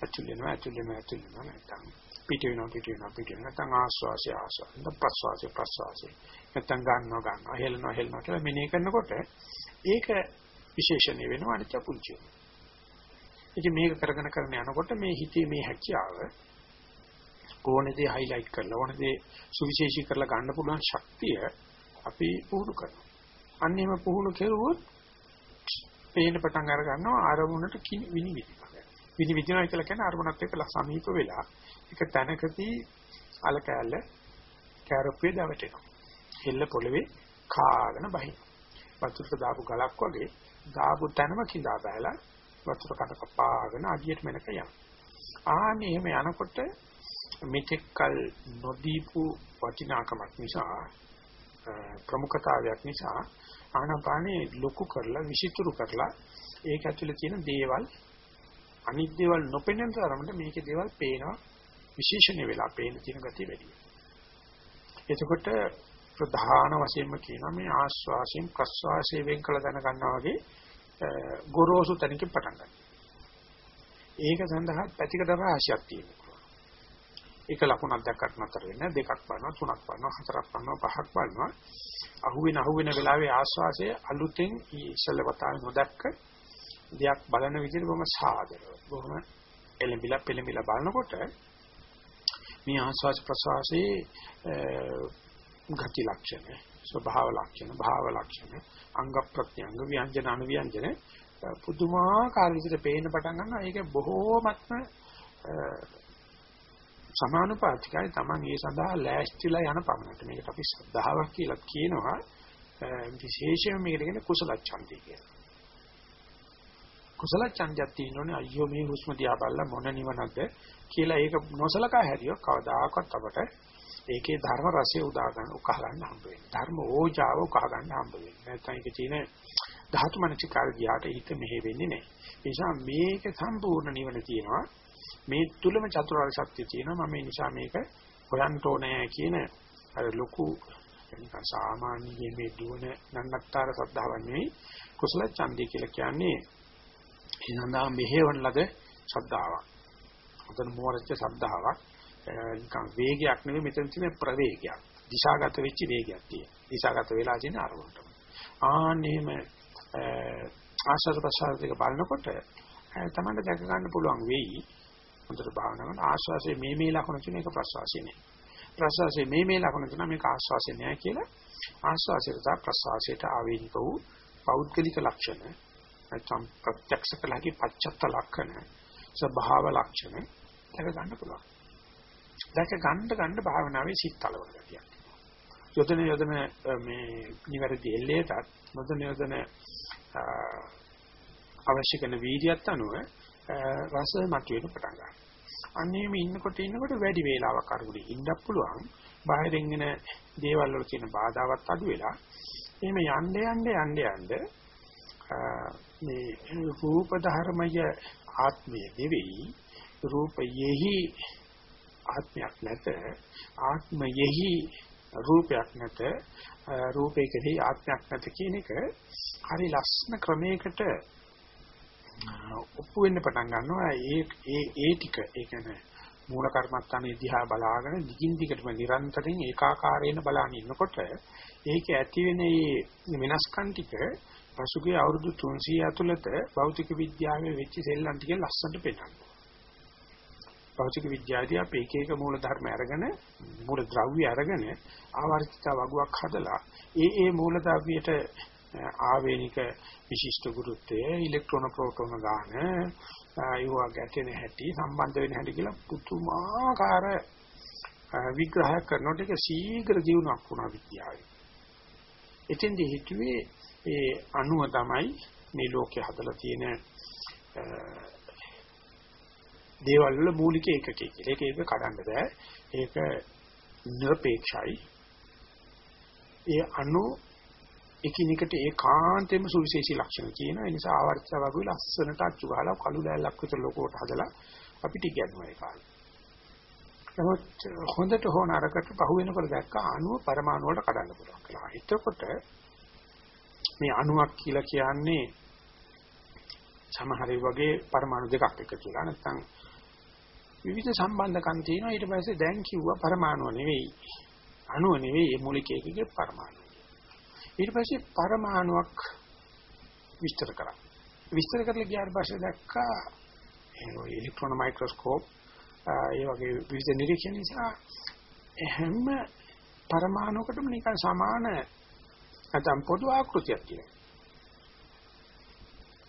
ඇතුල් වෙනවා ඇතුල් වෙනවා ඇතුල් වෙනවා නැත්තම් පිට වෙනවා පිට වෙනවා පිට වෙනවා නැත්තම් ආස්වාසය ආස්වාසය ප්‍රස්වාසය ප්‍රස්වාසය නැත්තම් ගන්නවා ගන්නවා හෙලනවා හෙලනවා කියලා මෙනෙහි කරනකොට ඒක විශේෂණය වෙනවා අනිත් පුංචි වෙනවා. ඉතින් මේක කරගෙන කරගෙන යනකොට මේ හිතේ මේ හැකියාව ඕනේ දේ highlight කරලා ඕනේ දේ සුවිශේෂී කරලා ගන්න පුළුවන් ශක්තිය අපි පුහුණු කරනවා. අන්න එහෙම පුහුණු කෙරුවොත් පේන පටන් අර ගන්නවා ආරමුණට විනිවිදිනවා. විනිවිදිනවා කියලා කියන්නේ අරමුණත් එක්ක සමීප වෙලා එක තැනකදී අල කැල කැරප්පේ දවටෙනවා. හෙල්ල පොළවේ කාගෙන බහිනවා. වතුරට දාපු ගලක් වගේ දාපු තැනම කිඳා බෑලා වතුර කට කපාගෙන අඩියට මෙනක යනවා. ආන්නේ එහෙම යනකොට මෙතෙක්කල් නොදීපු වටිනාකමක් නිසා ප්‍රමුඛතාවයක් නිසා ආනාපානේ ලොකු කරලා විසිතුරු කරලා ඒක ඇතුලේ තියෙන දේවල් අනිත් දේවල් නොපෙනෙන තරමට මේකේ දේවල් පේනවා විශේෂණ වෙලා පේන තියෙන ගතිය වැඩි එතකොට ප්‍රධාන වශයෙන්ම කියනවා මේ ආස්වාසයෙන් ප්‍රස්වාසයෙන් වෙන් කළ දැන ගන්නවා වගේ ගොරෝසු තැනකින් පටන් ගන්න. ඒක සඳහා පැතිකඩ රාශියක් තියෙනවා. එක ලකුණක් දැක්කට නතර වෙන්නේ දෙකක් බලනවා තුනක් බලනවා හතරක් බලනවා පහක් බලනවා අහුවෙන අහුවෙන වෙලාවේ ආස්වාසය අලුතෙන් ඉස්සල වතාවේ නොදැක්ක දෙයක් බලන විදිහට බොහොම සාදරව බොහොම එලඹිලා පෙලඹිලා බලනකොට මේ ආස්වාස් ප්‍රසවාසයේ ගති ලක්ෂණ ස්වභාව ලක්ෂණ භාව ලක්ෂණ අංග ප්‍රත්‍යංග ව්‍යංජන අනුව්‍යංජන පුදුමාකාර විදිහට පේන්න පටන් ගන්නවා. ඒක බොහෝමත්ම සමානුපාතිකයි. Taman ඒ සඳහා ලෑස්තිලා යන පමණට. මේකට අපි ශ්‍රද්ධාවක් කියලා කියනවා. විශේෂයෙන්ම මේකට කියන්නේ කුසල ඡන්දය කියලා. කුසල ඡන්දයක් තියෙනෝනේ අයියෝ මේ හුස්ම දිහා බලලා මොන නිවනක්ද කියලා ඒක නොසලකා හැරියොත් කවදාකවත් අපට ඒකේ ධර්ම රසය උදා ගන්න උකහා ගන්න හම්බ වෙන්නේ. ධර්ම ඕජාව උකහා ගන්න හම්බ වෙන්නේ. නැත්නම් ඒක තියෙන ධාතු මනසිකාර ගියාට හිත මෙහෙ වෙන්නේ නැහැ. ඒ නිසා මේක සම්පූර්ණ නිවන තියෙනවා. මේ තුලම චතුරාර්ය සත්‍ය තියෙනවා. මම මේ නිසා මේක හොයන්න ඕනේ කියන අර ලොකු නිකන් සාමාන්‍ය මේ දුවන නන්නත්තර සද්ධාවක් නෙවෙයි කුසල ඡන්දය කියලා කියන්නේ ඒ සඳහා මෙහෙවන ලද ශ්‍රද්ධාවක්. අතන මෝරච්ච ශ්‍රද්ධාවක්. නිකන් වේගයක් නෙවෙයි මෙතන තියෙන ප්‍රවේගයක්. දිශාගත වෙච්ච වේගයක් තියෙන. දිශාගත වෙලා තියෙන අරමුණට. ආන්නේම ආශ්‍රද ප්‍රසාර දෙක බලනකොට තමයි දැක ගන්න පුළුවන් වෙයි. හොඳට භාවනා කරන ආශ්වාසයේ මේ මේ ලක්ෂණ තියෙන එක ප්‍රශ්වාසයේ නෑ. ප්‍රශ්වාසයේ මේ මේ ලක්ෂණ තියෙන මේක ආශ්වාසයේ නෑ කියලා ආශ්වාසයට සහ ප්‍රශ්වාසයට ආවේනික වූ පෞද්ගලික ලක්ෂණ නැත්නම් ප්‍රත්‍යක්ෂ කලකි පච්චත්ත ලක්ෂණ ස්වභාව ලක්ෂණ දැක ගන්න පුළුවන්. දැක ගන්න ගන්න භාවනාවේ සිත් තලවන ගතියක්. යොදන යොදන මේ නිවැරදි එල්ලේටත් යොදන යොදන අවශ්‍ය කරන වීර්යයත් අනුව රස මතුවෙන්න පටන් ගන්නවා. අන්නේම ඉන්නකොට ඉන්නකොට වැඩි වේලාවක් අරගෙන ඉන්නත් පුළුවන්. බාහිරින් එන දේවල් වල තියෙන බාධාවත් අඩු වෙලා එහෙම යන්න යන්න යන්න යන්න මේ රූප ධර්මය ආත්මය නෙවෙයි රූපයෙහි ආත්මයක් නැත. ආත්මයෙහි රූපයක් නැත. රූපේ කෙරෙහි ආත්මයක් නැත කියන එක හරි ලස්සන ක්‍රමයකට ඔප්පු වෙන්න පටන් ගන්නවා. ඒ ඒ ඒ ටික. ඒ කියන්නේ මූල කර්මස්ථානයේ දිහා බලාගෙන දිගින් දිගටම නිරන්තරයෙන් ඒකාකාරයෙන් බලාගෙන ඉන්නකොට ඒක ඇති වෙන මේ වෙනස්කම් ටික පසුගිය අවුරුදු 300 ඇතුළත භෞතික විද්‍යාවේ වෙච්ච සෙල්ලම් ටික ලස්සනට පෙන්නනවා. භෞතික විද්‍යාවේදී අපි එක එක මූල ධර්ම අරගෙන මූල ද්‍රව්‍ය අරගෙන ආවර්තිත වගුවක් හදලා ඒ ඒ මූල ද්‍රව්‍යයට ආවේනික විශිෂ්ට ගුරුත්වය ඉලෙක්ට්‍රෝන ප්‍රෝටෝන ගාන ඒවා ගැටෙන හැටි සම්බන්ධ වෙන හැටි කියලා පුතුමාකාර විග්‍රහ කරනකොට ඒක ශීඝ්‍ර ජීවණක් වුණා විද්‍යාවේ. එතෙන්දී හිතුවේ ඒ අණුව තමයි මේ ලෝකේ හදලා තියෙන දේවල් වල මූලික ඒකකය කියලා. ඒක ඒක කඩන්න බෑ. ඒක නිර්පේක්ෂයි. ඒ අණු එකිනෙකට ඒකාන්තයෙන්ම සුවිශේෂී ලක්ෂණ කියන නිසා ආවර්තය වගේ ලස්සනට අච්චු ගහලා කළු දැල්ලක් විතර ලෝකෝට හදලා අපිට ඉගෙනුවා ඒ කාලේ. නමුත් හොඳට හොන අරකට පහු වෙනකොට දැක්ක අණුව පරමාණු වලට කඩන්න පුළුවන් කියලා. එතකොට මේ අණුවක් කියලා කියන්නේ සමහරයි වගේ පරමාණු දෙකක් එකතු වෙලා නැත්නම් විවිධ සම්බන්ධකම් තියෙනවා. ඊට පස්සේ දැන් කිව්වා පරමාණු නෙවෙයි. අණුව නෙවෙයි මූලික එකකේ පරමාණු ඊට පස්සේ පරමාණුවක් විස්තර කරා. විස්තර කරලා ගියාට පස්සේ දැක්කා ඒ ඉලෙක්ට්‍රෝන මයික්‍රොස්කෝප් ඒ වගේ විවිධ නිරීක්ෂණ නිසා හැම පරමාණුකටම නිකන් සමාන නැත්නම් පොදු ආකෘතියක් තියෙනවා.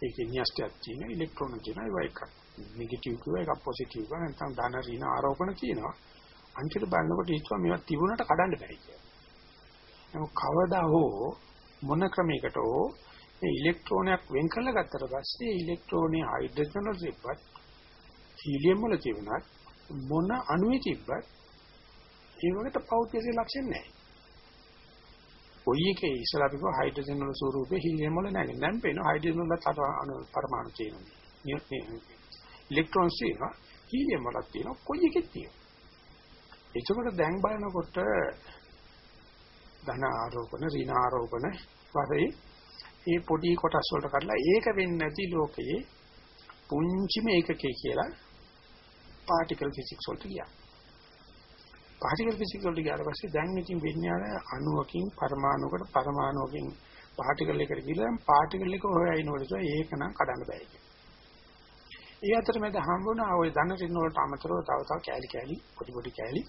ඒකේ න්‍යෂ්ටයක් තියෙන ඉලෙක්ට්‍රෝන තියෙන ඒවා එකක්. නෙගටිව් කියව එකක් පොසිටිව් කියව නැත්නම් ධන ඍණ ආරෝපණ තියෙනවා අන්තිමට බලනකොට හිතුවා මේවා තිබුණට කඩන්න බැරි කියලා. නමුත් කවදා හෝ මොන ක්‍රමයකට හෝ මේ ඉලෙක්ට්‍රෝනයක් වෙන් කරලා ගත්තට පස්සේ ඉලෙක්ට්‍රෝනේ හයිඩ්‍රජන් වල තිබ්බත් හීලියම් වල තිබුණත් මොන අණුවේ තිබ්බත් ඒ වගේ පෞද්ගලික ලක්ෂණ නැහැ. කොයි එකේ ඉස්සලා අපි කිව්වා හයිඩ්‍රජන් වල ස්වරූපේ හීලියම් වල නැහැ. දැන් පේනවා හයිඩ්‍රජන් වල අණු පරමාණු තියෙනවා. ඉලෙක්ට්‍රෝන්ස් තියෙනවා. හීලියම් වලක් තියෙනවා. කොයි එකෙත් තියෙනවා. එතකොට දැන් බලනකොට ධන ආරෝපණ, ඍණ ආරෝපණ වශයෙන් මේ පොඩි කොටස් වලට කඩලා ඒක වෙන්නේ නැති ලෝකයේ පුංචිම ඒකකේ කියලා පාටිකල් ෆිසික්ස් වලට ගියා. පාටිකල් ෆිසික්ස් වලට ගියාට පස්සේ දැන් ඉතින් විඥාන අණුවකින් පරමාණුවකට පරමාණුවකින් පාටිකල් එකට ගිහලා පාටිකල් එක හොයනකොට ඒක නම් කඩන්න බෑ කියලා. ඒ අතරමැද හම්බුණා ওই ධන රින් වලට අමතරව තව තව කෑලි කෑලි පොඩි පොඩි කෑලි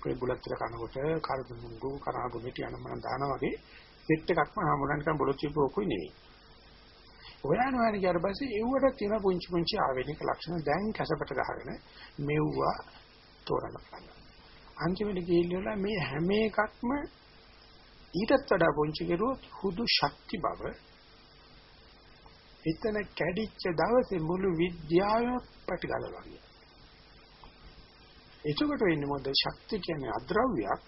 ඔය බුලත් ටික කනකොට කරදුමුංගු කරාබු මිටි යන මම දානවා වගේ සෙට් එකක්ම හම්බුණා නිකන් බොලොත් චිපෝකුයි නෙවෙයි. ඔයාන වගේ ඊට පස්සේ ඒවට තියෙන පුංචි පුංචි ආවේනික ලක්ෂණ දැන් කැසපට ගහගෙන මෙව්වා තෝරන්න පුළුවන්. අන්තිමට ගිහිල්ලා මේ හැම එකක්ම ඊටත් වඩා පුංචි කෙරුවොත් හුදු ශක්ති බව එතන කැඩිච්ච දවසේ මුළු විද්‍යාවම පැටගලනවා වගේ. එතකොට වෙන්නේ මොකද ශක්තිය කියන්නේ අද්‍රව්‍යයක්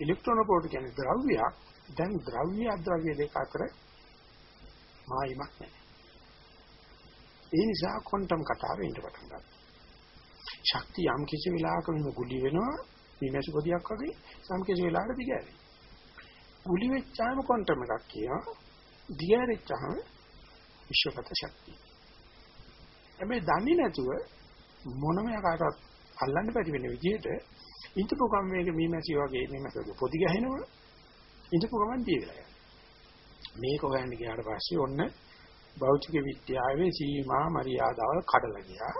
ඉලෙක්ට්‍රෝන පොට කියන්නේ ද්‍රව්‍යයක් දැන් ද්‍රව්‍ය අද්‍රව්‍ය දෙක අතර මායිමක් නැහැ. ඒ නිසා ක්වොන්ටම් කතාව එන්න පටන් ගන්නවා. ශක්තිය යම් කිසි වෙලාවක වෙන ගුලි වෙනවා විනාශ පොදියක් වගේ යම් කිසි වෙලාවක දිගහැරෙනවා. ගුලි වෙච්චාම ක්වොන්ටම් එකක් කියනවා. දිගහැරෙච්චාම විශ්වගත ශක්තිය. හැබැයි දන්නේ නැතුව මොනම යකාටවත් අල්ලන්න බැරි වෙන විදිහට ඉන්ටපු ගම් මේක මීමැසි වගේ මීමැසි පොදි ගහනවා ඉන්ටපු ගමන් දිය වෙලා යනවා. මේක හොයන්න ගියාට පස්සේ ඔන්න භෞතික විද්‍යාවේ සීමා මරියාදාවල් කඩලා ගියා.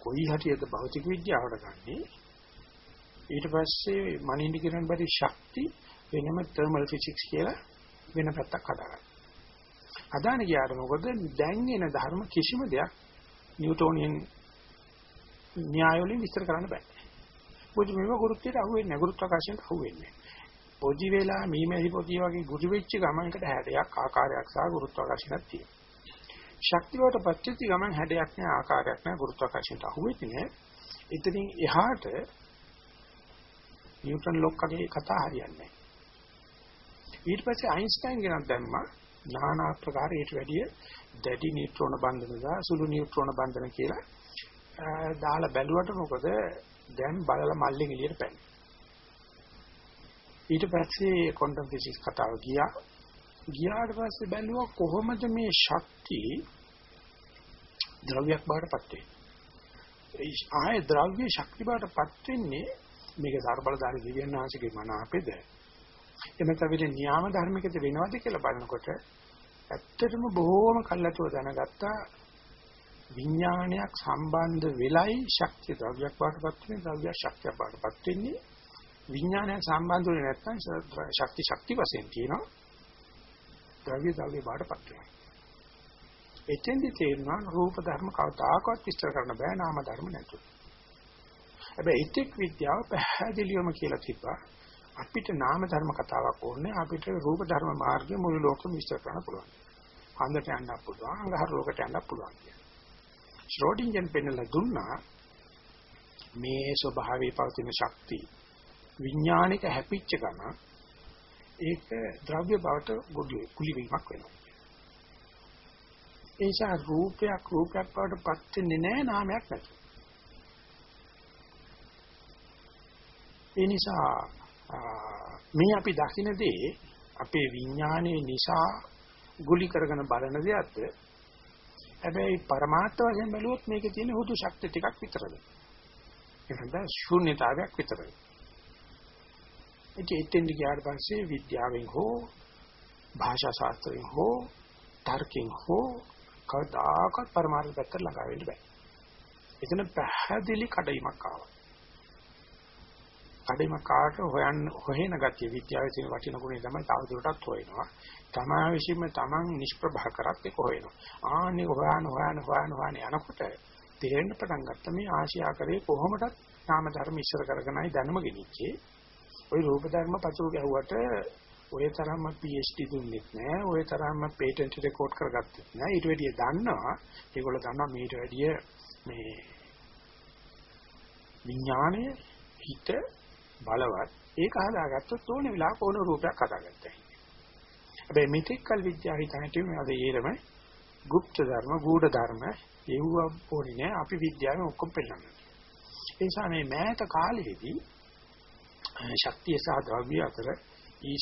කොයි හැටියද භෞතික විද්‍යාවට ගන්නේ? ඊට පස්සේ මනින්ද කියන බරි ශක්ති වෙනම තර්මල් ෆිසික්ස් කියලා වෙන පැත්තක් හදාගත්තා. හදාන ගියාට මොකද දැන් එන ධර්ම කිසිම දෙයක් නිව්ටෝනියන් න්‍යාය වලින් විස්තර කරන්න බෑ. මොකද මේව ගුරුත්වයට අහු වෙන්නේ නැහැ. ගුරුත්වාකර්ෂණයට අහු වෙන්නේ නැහැ. පොඩි වෙලා මීමැසි පොතිය වගේ ගුරු වෙච්ච ගමනකට හැඩයක් ආකාරයක් සහ ගුරුත්වාකර්ෂණයක් තියෙනවා. ශක්තිය වලට පත්‍ත්‍ති ගමන් හැඩයක් නැහැ ආකාරයක් නැහැ ගුරුත්වාකර්ෂණයට අහු වෙන්නේ නැහැ. එතනින් එහාට නිව්ටන් ලොක්කගේ කතා හරියන්නේ නැහැ. ඊට පස්සේ අයින්ස්ටයින් ගෙනත් දැම්මා নানা ආකාර ඊට වැඩිය දැඩි නියුට්‍රෝන බන්ධන සහ සුළු නියුට්‍රෝන බන්ධන කියලා දාලා බැලුවට මොකද දැන් බලලා මල්ලෙන් එළියට පැන්නේ. ඊට පස්සේ ක්වොන්ටම් ෆිසික්ස් කතාව ගියා. ගියාට පස්සේ බැලුවා කොහොමද මේ ශක්තිය ද්‍රව්‍යයක් බාටපත් වෙන්නේ. ඒ ආයේ ද්‍රව්‍ය ශක්ති බාටපත් වෙන්නේ මේක සර්බලධාරී දිව්‍යන් ආශිකේ මන අපේද එමෙත අපිට න්‍යාම ධර්මිකද වෙනවද කියලා බලනකොට ඇත්තටම බොහෝම කල්ලාතෝ දැනගත්තා. විඥානයක් සම්බන්ධ වෙලයි ශක්තිය. ද්‍රව්‍යයක් වඩපත් වෙන්නේ ද්‍රව්‍ය ශක්තියක් වඩපත් වෙන්නේ. විඥානයක් සම්බන්ධ වෙන්නේ නැත්නම් ශක්ති ශක්ති වශයෙන් තියෙනවා. ද්‍රව්‍ය ද්‍රව්‍ය වඩපත් වෙනවා. එතෙන්දි තේරෙනවා රූප ධර්ම කවදාකවත් විස්තර කරන්න බෑ නාම ධර්ම නැතුව. හැබැයි ඉතික් විද්‍යාව පැහැදිලිවම කියලා තිබ්බා. අපිට නාම ධර්ම කතාවක් ඕනේ අපිට රූප ධර්ම මාර්ගය මුළු ලෝකෙම විස්තර කරන්න පුළුවන්. හන්දට යන්න පුළුවන්, අඟහරු ලෝකයට යන්න පුළුවන්. ශ්‍රෝඩින්ජන් පෙන්නලා දුන්නා මේ ස්වභාවයේ පවතින ශක්තිය විඥානික හැපිච්ච ගමන් ඒක ද්‍රව්‍ය බවට ගොඩේ කුලි වීමක් වෙනවා. ඒ නිසා රූපයක් රූපයක් බවට පත් වෙන්නේ නැහැ නාමයක් නැතුව. ඒ නිසා මේ අපි දකින දේ අපේ විඥානයේ නිසා ගුලි කරගෙන බලන දෙයක්ද හැබැයි પરමාර්ථ වශයෙන් බැලුවොත් මේකේ තියෙන හුදු ශක්තිය ටිකක් විතරද එහෙනම් ශූන්‍යතාවයක් විතරයි ඉතින් එතෙන් ගියාට පස්සේ විද්‍යාවෙන් හෝ භාෂා ශාස්ත්‍රයෙන් හෝ තර්කයෙන් හෝ කවදාකවත් පරමාර්ථ පැත්තට ළඟා වෙන්න බෑ. එතන පැහැදිලි කඩයිමක් ආවා. කඩයිමක් කාට හොයන්න හොයන ගතිය විද්‍යාවේ තියෙන වටින ගුණය තමයි තවදුරටත් හොයනවා. තමා විශ්ීම තමන් නිෂ්ප්‍රභා කරත් ඒක හොයනවා. ආන්නේ හොයන හොයන හොයන හොයන යනකොට තේරෙන්න පටන් ගත්ත මේ ආශියා කරේ කොහොමදත් නාම ධර්ම ඉස්සර කරගෙනයි දැනුම ගෙනිච්චේ. ওই රූප ධර්ම පතුරු ගැහුවට ඔය තරම්ම PhD දුන්නෙත් නෑ ඔය තරම්ම පේටන්ට් රෙකෝඩ් කරගත්තෙත් නෑ ඊට වැඩිය දන්නවා ඒගොල්ලෝ දන්නවා මේට වැඩිය මේ විඥාණය හිත බලවත් ඒක හදාගත්තොත් ඕනේ වෙලාවක ඕන රූපයක් හදාගත්තා. හැබැයි මෙතෙක්කල් විද්‍යාව හිතන්නේ මේ අද ඊරම গুপ্ত ධර්ම ගූඪ ධර්ම ඒව පොඩි නෑ අපි විද්‍යාවෙන් ඔක්කොම පෙන්නනවා. ඒ නිසා මේ මෑත කාලෙදී ශක්තිය සහ ද්‍රව්‍ය අතර E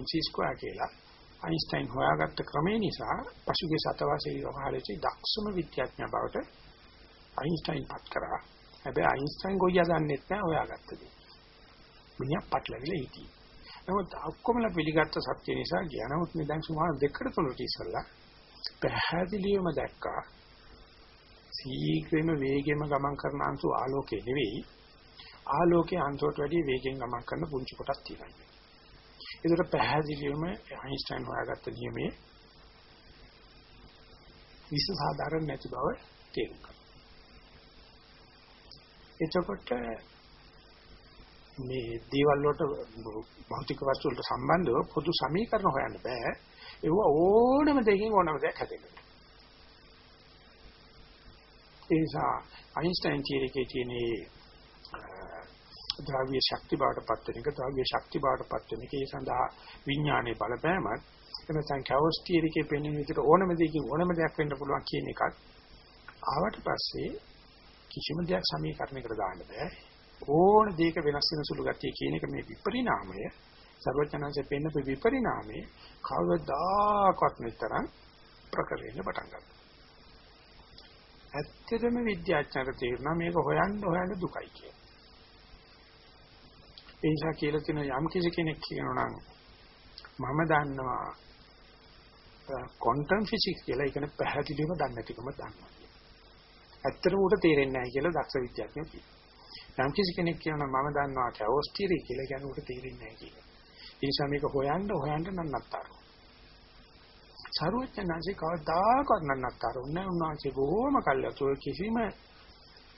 mc2 කියලා අයින්ස්ටයින් හොයාගත්ත ක්‍රමේ නිසා පසුගිය සතවසේ වහලෙච්ච දක්ෂම විද්‍යාඥයා බවට අයින්ස්ටයින් පත් කරා. හැබැයි අයින්ස්ටයින් ගොයියා දන්නෙත් නැහැ හොයාගත්ත දේ. මිනිහා පටලවිලා හිටියේ. නමුත් ඔක්කොමලා පිළිගත්ත සත්‍ය නිසා ගියා. නමුත් මේ දැන් සුමාන දෙකකට තුනට ඉස්සලා පැහැදිලිවම දැක්කා. සීඝ්‍රම වේගෙම ගමන් කරන අංශු ආලෝකය නෙවෙයි ආලෝකයේ අංශයට වැඩිය වේගෙන් ගමන් කරන පුංචි කොටස් තියෙනවා. ඒකට පැහැදිලිවම අයින්ස්ටයින් හොයාගත්ත නියමයේ විශ්ව සාධාරණ නැති බව තේරුම් ගන්නවා. එතකොට මේ දේවල් වලට භෞතික වස්තු වලට සම්බන්ධව පොදු සමීකරණ හොයන්න බෑ. ඒව ඕනම දෙයකින් ඕනම දෙයක් හැදෙනවා. ඒ නිසා අයින්ස්ටයින් තියරිකේ තියෙන ද්‍රව්‍ය ශක්ති බවට පත් වෙන එක ද්‍රව්‍ය ශක්ති බවට පත් වෙන එක ඒ සඳහා විඥානයේ බලපෑමත් එමෙතන කවුස් තියරිකේ පෙන්වන විදිහට ඕනම දෙයකින් ඕනම දෙයක් වෙන්න පුළුවන් කියන එකත් ආවට පස්සේ කිසිම දෙයක් සමීකරණයකට දාන්න බෑ ඕන දෙයක වෙනස් වෙන සුළු ගතිය කියන එක මේ විපරිණාමය සර්වඥාන්සේ පෙන්නපු විපරිණාමය කවදාකවත් නිතරම ප්‍රකට වෙන්න පටන් ගන්නවා ඇත්තටම විද්‍යාඥයන්ට තේරෙනවා මේක හොයන්න හොයන්න දුකයි කියලා ඒ නිසා කියලා තියෙන යම් කිසි කෙනෙක් කියනවා නම් මම දන්නවා ක්වොන්ටම් ෆිසික්ස් කියලා ඒකනේ පැහැදිලිවම දන්නේ නැතිකම දන්නවා. ඇත්තටම උට තේරෙන්නේ නැහැ කියලා දක්ෂ විද්‍යාඥයෝ කියනවා. යම් කිසි කෙනෙක් කියනවා මම දන්නවා කැවොස් තියරි කියලා කියන්නේ උට තේරෙන්නේ නැහැ කියලා. ඒ නිසා මේක හොයන්න හොයන්න නන්නත්තාරෝ. සරුවචනanse කවදාකවත් නන්නත්තාරෝ නැහැ උන්වහන්සේ බොහොම කල්යතෝ කිසිම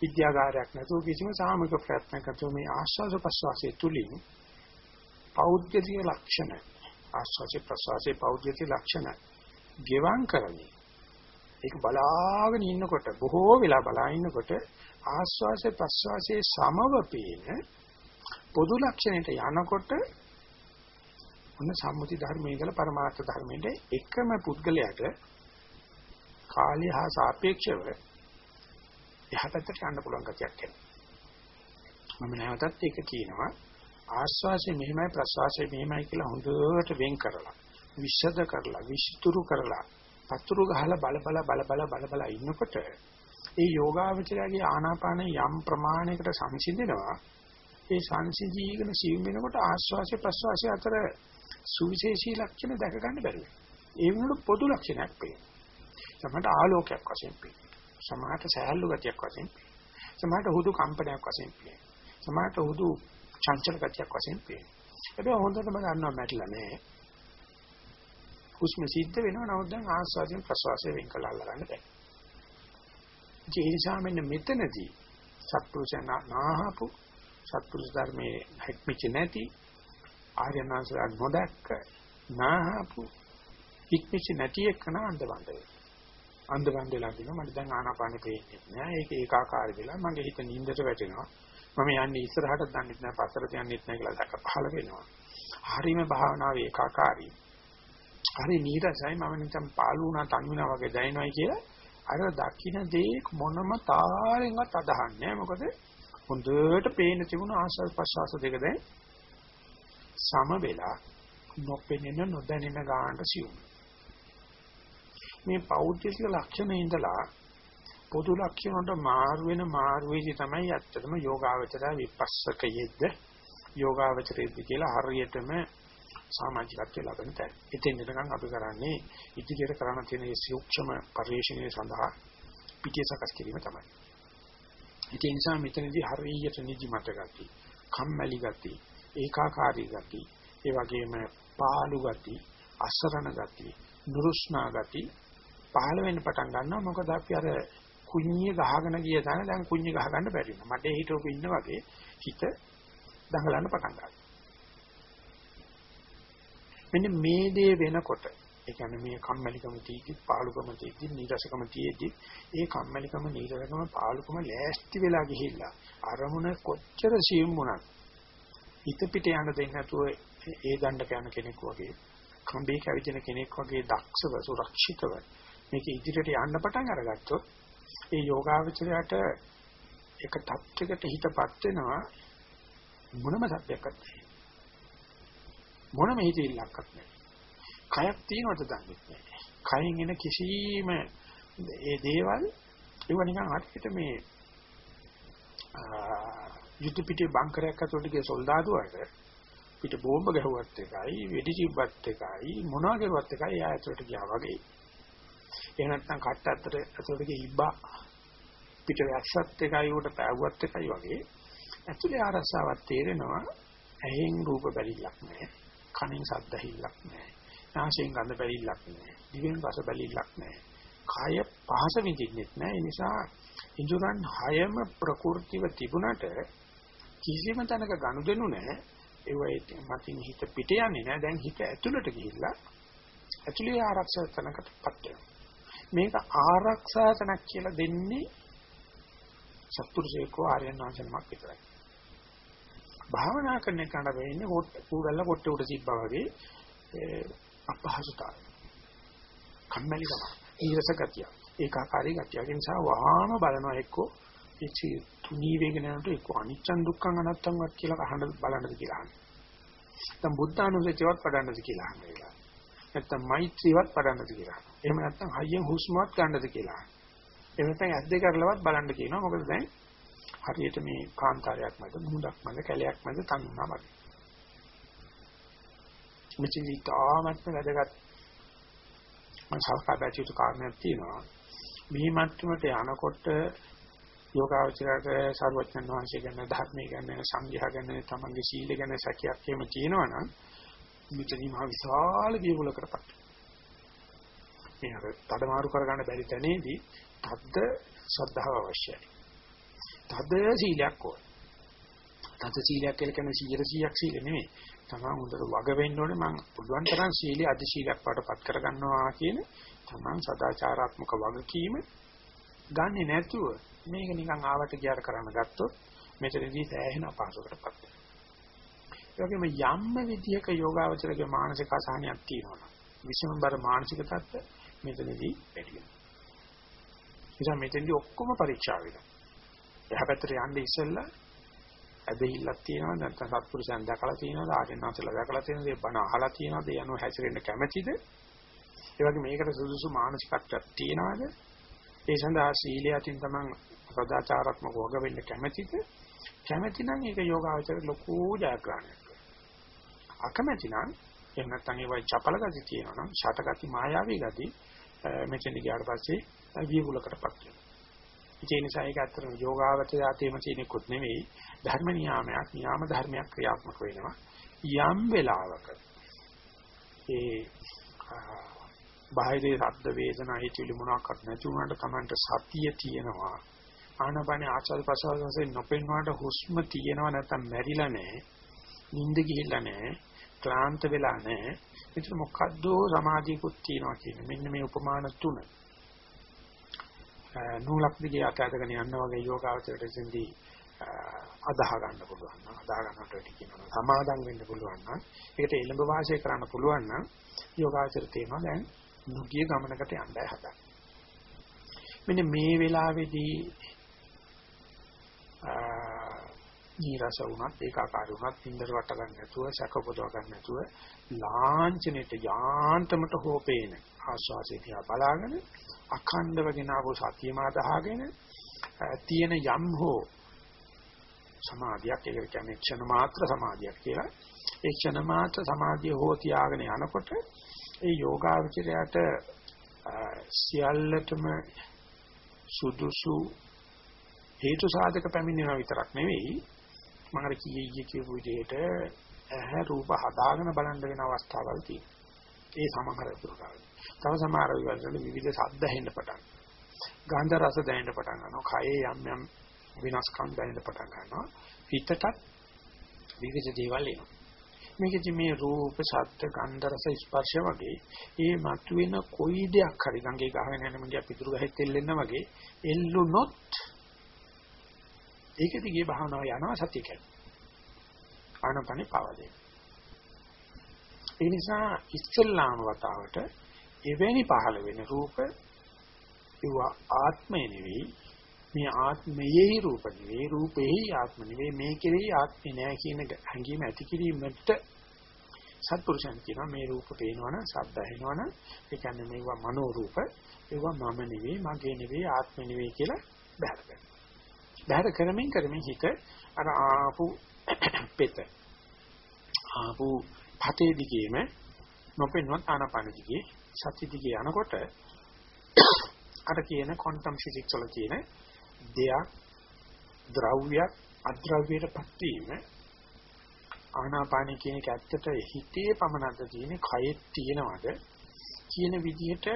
විද්‍යාගාරයක් නැතුව කිසිම සාමික ප්‍රයත්නයක් නැතුව මේ ආස්වාද ප්‍රසවාසයේ තුලින් පෞද්ගලික ලක්ෂණ ආස්වාද ප්‍රසවාසයේ පෞද්ගලික ලක්ෂණ ගෙවම් කරන්නේ ඒක බලාගෙන ඉන්නකොට බොහෝ වෙලා බලා ඉන්නකොට ආස්වාසේ ප්‍රස්වාසයේ සමව පේන පොදු ලක්ෂණයට යනකොට මොන සම්මුති ධර්මයේ ඉඳලා පරමාර්ථ ධර්මයේ එකම පුද්ගලයාට කාලය හා සාපේක්ෂව එහා පැත්තට යන්න පුළුවන් ගතියක් එනවා. මම නැවතත් ඒක කියනවා ආස්වාසය මෙහෙමයි ප්‍රස්වාසය මෙහෙමයි කියලා හොඳට වෙන් කරලා විෂද කරලා විස්තුරු කරලා පතුරු ගහලා බල බල බල බල බල බල ඉන්නකොට ඒ යෝගාවචරයේ ආනාපාන යම් ප්‍රමාණයකට සංසිඳෙනවා ඒ සංසිඳීගෙන සිව් වෙනකොට ආස්වාසය ප්‍රස්වාසය අතර සුවිශේෂී ලක්ෂණ දැක ගන්න බැහැ. ඒ වෙනුවට පොදු ලක්ෂණයක් පේනවා. සමහරට ආලෝකයක් වශයෙන් පේනවා. සමහරට සෑහළු ගතියක් වශයෙන් සමහරට හුදු කම්පනයක් වශයෙන් පේන. සමහරට හුදු චංචල ගතියක් වශයෙන් පේන. හැබැයි හොඳටම ගන්නවා මැරිලා නෑ. හුස්ම සිද්ධ වෙනවා නමුත් දැන් ආස්වාදයෙන් ප්‍රසවාසයෙන් වෙන් කළා අල්ලගන්න බෑ. ඒ නිසා මෙන්න මෙතනදී සත්පුරුෂයන් නාහපු සත්පුරුෂ ධර්මයේ හැක්මිච්ච නැති ආර්යනාංශය නොදැක්ක නාහපු ඉක්මිච්ච නැති එකන අන්දවන්ද වෙනවා. අන්දවන්ද වෙලා කියනවා මට දැන් ආනාපානෙ පේන්නේ නැහැ. ඒක ඒකාකාරී වෙලා මගේ හිත නිින්දට වැටෙනවා. මම යන්නේ ඉස්සරහට දන්නෙත් නැහැ පස්සට යන්නෙත් නැහැ කියලා දැක පහළ වෙනවා. හරීම භාවනාවේ ඒකාකාරී. හරි නීරසයි මම නිකන් පාළු වුණා තන් වුණා වගේ දැනෙනවයි කියලා අර දකින්න දේ මොනම තාරෙන්වත් අදහන්නේ මොකද හොඳට පේන තිබුණ ආශ්වාස ප්‍රශ්වාස දෙක දැන් සම වෙලා නොපෙනෙන නොදැනෙන ගානට සිවුම් මේ පෞද්ගලික ලක්ෂණ ඉඳලා පොදු ලක්ෂණ වලට මාරු වෙන මාරු වෙදි තමයි ඇත්තටම යෝගාවචරය විපස්සකයේද? යෝගාවචරයේද කියලා හරියටම සමාජිකත්වය ලබන තැන. ඉතින් එතනනම් අපි කරන්නේ ඉදිරියට කරන්න තියෙන මේ සූක්ෂම පරිශ්‍රණය සඳහා පිටිය සකස් කිරීම තමයි. ඒ නිසා මෙතනදී හරියට නිදිමත ගති, කම්මැලි ගති, ඒකාකාරී ගති, ඒ වගේම පාළු ගති, අසරණ ගති, නුරුස්නා ගති පහළ වෙන්න පටන් ගන්නවා. මොකද අපි අර කුඤ්ඤය ගහගෙන ගිය තැන දැන් කුඤ්ඤය ගහ ගන්න බැරි වෙනවා. මට හිතෝක ඉන්න වගේ හිත දඟලන්න පටන් ගන්නවා. මෙන්න මේ දේ වෙනකොට ඒ කියන්නේ මේ කම්මැලිකම තීදි පාලුකම තීදි නීරසකම තීදි ඒ කම්මැලිකම නීරසකම පාලුකම ලෑස්ති වෙලා ගිහිල්ලා අරමුණ කොච්චර සියුම් වුණත් හිත පිට යන දෙන්නේ නැතුව ඒ දණ්ඩක යන කෙනෙක් වගේ කම්බේ කැවිදින කෙනෙක් වගේ දක්ෂව සුරක්ෂිතව මේක ඉදිරියට යන්න පටන් අරගත්තොත් ඒ යෝගාවචරයට එක තත්යකට හිතපත් වෙනවා මොනම සත්‍යයක්වත් මොනම හිතෙල්ලක්වත් නැහැ. කයක් තියෙනවද දන්නේ නැහැ. කයෙන් එන කිසිම ඒ දේවල් ඒව නිකන් හරියට මේ යුද්ධ පිටේ බංකරයක් අතට ගිය සොල්දාදුවට පිට බෝම්බ ගැහුවත් එකයි වෙඩි තිබ්බත් එකයි මොනවා කරුවත් එකයි එයා ඇතුලට ගියා වගේ. එහෙම නැත්නම් කට්ට අතට ඇතුලට ගිය ඉබ්බා පිට වැස්සත් එකයි උඩ පෑවුවත් එකයි වගේ ඇතුලේ ආරසාවක් තේරෙනවා ඇහෙන් රූප බැලිලක් නැහැ කනින් ශබ්ද හිල්ලක් නැහැ. නාසයෙන් ගඳ බැලිල්ලක් නැහැ. දිවෙන් රස බැලිල්ලක් නැහැ. කාය පහස විඳින්නෙත් නැහැ. ඒ නිසා ඉන්ද්‍රයන් හයම ප්‍රකෘතිව තිබුණට කිසිම තැනක ගනුදෙනු නැහැ. ඒ මතින් හිත පිට යන්නේ නැහැ. දැන් හිත ඇතුළට ගිහිල්ලා ඇතුළේ ආරක්ෂක තැනකටපත් වෙනවා. මේක ආරක්ෂා තැනක් කියලා දෙන්නේ සත්පුරුෂයෙකෝ ආර්යයන් වහන්සේනමක් විතරයි. භාවනා කරන එකට වෙන්නේ කුඩල්ල කොට්ටේ උඩ තිබ්බා වගේ අපහසුතාවය. කම්මැලිකම, ඊරස ගතිය, ඒකාකාරී ගතිය. ඒ නිසා වහාම බලනවා එක්කෝ ඉච්චි තුනී වේගෙන යනකොට එක්කෝ අනිච්චන් දුක්ඛං අනත්තං වත් කියලා අහන්න බලන්නද කියලා අහන්නේ. නැත්නම් බුද්ධානුසතියවත් පඩන්නද කියලා අහන්නේ. නැත්නම් මෛත්‍රියවත් පඩන්නද කියලා. එහෙම නැත්නම් හයියෙන් හුස්මවත් ගන්නද කියලා. එහෙම නැත්නම් ඇස් දෙක අරලවත් බලන්න කියනවා. මොකද දැන් හරියට මේ කාන්තාරයක් මැද මුහුදක් මැද කැලයක් මැද තනුනා වගේ. මෙච්චර තාමත්ම වැදගත් මම සල්කාබැචි යුතු කාරණයක් තියෙනවා. මේ මට්ටමට යනකොට යෝගාවචරයට සර්වඥන් වහන්සේ ගැන ධර්මයේ ගැන සංඝයා ගැන තමන්ගේ සීල ගැන සැකයක් එහෙම තියෙනවනම් මෙතනින් මහ විශාල වියවුලකටපත්. මේ අර තඩමාරු කරගන්න බැරි තැනේදී තද්ද ශ්‍රද්ධාව අවශ්‍යයි. තද සීලයක් ඕන. තද සීලයක් කියලා කියන්නේ 100ක් සීල නෙමෙයි. තමන් හොඳට වග වෙන්න ඕනේ මම පුළුවන් තරම් සීලයේ අධි සීලයක් වඩපත් කරගන්නවා කියන තමන් සදාචාරාත්මක වගකීම ගන්නෙ නැතුව මේක නිකන් ආවට ගියාර කරන්න ගත්තොත් මෙතනදී සෑහෙන අපහසුකටපත් වෙනවා. ඒ වගේම යම්ම විදියක යෝගාවචරගේ මානසික අසහනයක් තියෙනවා. විෂමබර මානසික තත්ත්ව මෙතනදී වැඩි වෙනවා. නිසා මෙතනදී ඔක්කොම පරීක්ෂා වෙනවා. එහා පැත්තට යන්න ඉස්සෙල්ලා ඇදහිල්ලක් තියෙනවා නැත්නම් සත්පුරුෂයන් දැකලා තියෙනවා ආර්යනාථලා දැකලා තියෙනවා ඒ බණ අහලා තියෙනවද? ඒ අනුව හැසිරෙන්න කැමැතිද? ඒ වගේ මේකට සුදුසු මානසිකත්වයක් තියෙනවද? ඒ සඳහා සීලය අතින් තමන් සදාචාරාත්මක වග වෙන්න කැමැතිද? කැමැති නම් ඒක යෝගාචර ලොකු ජයග්‍රහණයක්. අකමැති නම් එහෙම නැත්නම් ඒ වගේ චපල ගති තියෙනවා නම් ෂටගති මායාවී ගති මෙතන ගියාට පස්සේ වියුලකටපත් වෙනවා. ඒ නිසා ඒක ඇත්තටම යෝගාවචර ආතේම තියෙනෙකුත් නෙවෙයි ධර්ම නියාමයක් නියාම ධර්මයක් ක්‍රියාත්මක වෙනවා යම් වෙලාවක ඒ බාහිර ශබ්ද වේදනා හිතවිලි මොනවාක්වත් නැති වුණාට Tamanට සතිය තියෙනවා ආනපනේ ආචල් ප්‍රසවාසයෙන් නොපෙන්වාට හුස්ම තියෙනවා නැත්තම් මැරිලා නැහැ නිින්ද ගිහිල්ලා නැහැ ක්ලාන්ත වෙලා නැහැ. මෙතන මොකද්ද සමාධියකුත් තියෙනවා කියන්නේ. මෙන්න මේ උපමාන තුන. නූලක් දිගේ අතහැරගෙන යනවා වගේ යෝගාවචරයට සින්දී අදාහ ගන්න පුළුවන් නම් අදාහ ගන්නට වැඩි කියනවා සමාදම් වෙන්න පුළුවන් නම් ඒකට එළඹ වාසය කරන්න පුළුවන් නම් යෝගාචර තේනවා දැන් නුගිය ගමනකට යන්නයි හදන්නේ මෙන්න මේ වෙලාවේදී නීරස වුණත් ඒකාකාරී වුණත් ඉන්දර වට ගන්න නැතුව සැක පොදව ගන්න නැතුව ලාංඡනෙට යාන්තමට හොපේන ආස්වාසිය දිහා බලාගෙන අඛණ්ඩව ගෙනාවු සතියමා දහගෙන තියෙන යම් හෝ සමාධියක් ඒක කියන්නේ ක්ෂණ මාත්‍ර සමාධියක් කියලා. ඒ ක්ෂණ මාත්‍ර සමාධිය හෝ තියාගෙන යනකොට ඒ යෝගාවචරයට සියල්ලටම සුදුසු හේතු සාධක පැමිණෙනවා විතරක් නෙවෙයි. මම අර කීයේ කියපු විදිහට ඇහැ රූප හදාගෙන බලන්න වෙන අවස්ථාවල් තියෙනවා. ඒ සමහර දුරකාරයි. තව සමහර වෙලාවල විවිධ ශබ්ද හෙන්න පටන් ගන්ධ රස දැනෙන්න පටන් ගන්නවා. කයේ යම් යම් විනාශකම් දැනෙන්න පටන් ගන්නවා. හිතටත් විවිධ දේවල් එනවා. මේකෙදි මේ රූප, ශබ්ද, ගන්ධ, රස, ස්පර්ශ වගේ ඒ මතුවෙන කොයි දෙයක් හරි ගංගේ ගහගෙන යන මගේ පිටුරු ගහෙත් එල්ලෙන්න වගේ එල්ලුනොත් ඒක දිගේ භාවනාව යනවා සතිය කියන්නේ. ආනපනේ පාවදේ. ඒ නිසා ඉස්සල්ලාම වතාවට එවැනි පහළ වෙන රූප ඒව ආත්මය නෙවෙයි මේ ආත්මයේ රූප නෙවෙයි රූපෙහි ආත්ම නෙවෙයි මේ කෙරෙහි ආත්මය නෑ කියන හැඟීම ඇති කිරීමට සත්පුරුෂයන් කියනවා මේ රූප පේනවනම් ශබ්ද ඇහෙනවනම් ඒ කියන්නේ මේවා මනෝ රූප ඒවා මම නෙවෙයි මගේ නෙවෙයි ආත්ම නෙවෙයි කියලා බහැර කරනවා. බහැර කරමින් කරමින් හිත අර ආපු [CLEARS THROAT] පෙත ආපු පතේ දිගේම නොපෙන්වත් ආනාපාන දිගේ සති දිගේ යනකොට [CLEARS THROAT] අර කියන ක්වොන්ටම් ෆිසික්ස් වල කියන දෙයක් ද්‍රව්‍යයක් අද්‍රව්‍යයටපත් වීම ආනාපාන කියන එක ඇත්තට හිතේ පමණක්ද තියෙන්නේ කයෙත් තියෙනවද කියන විදිහට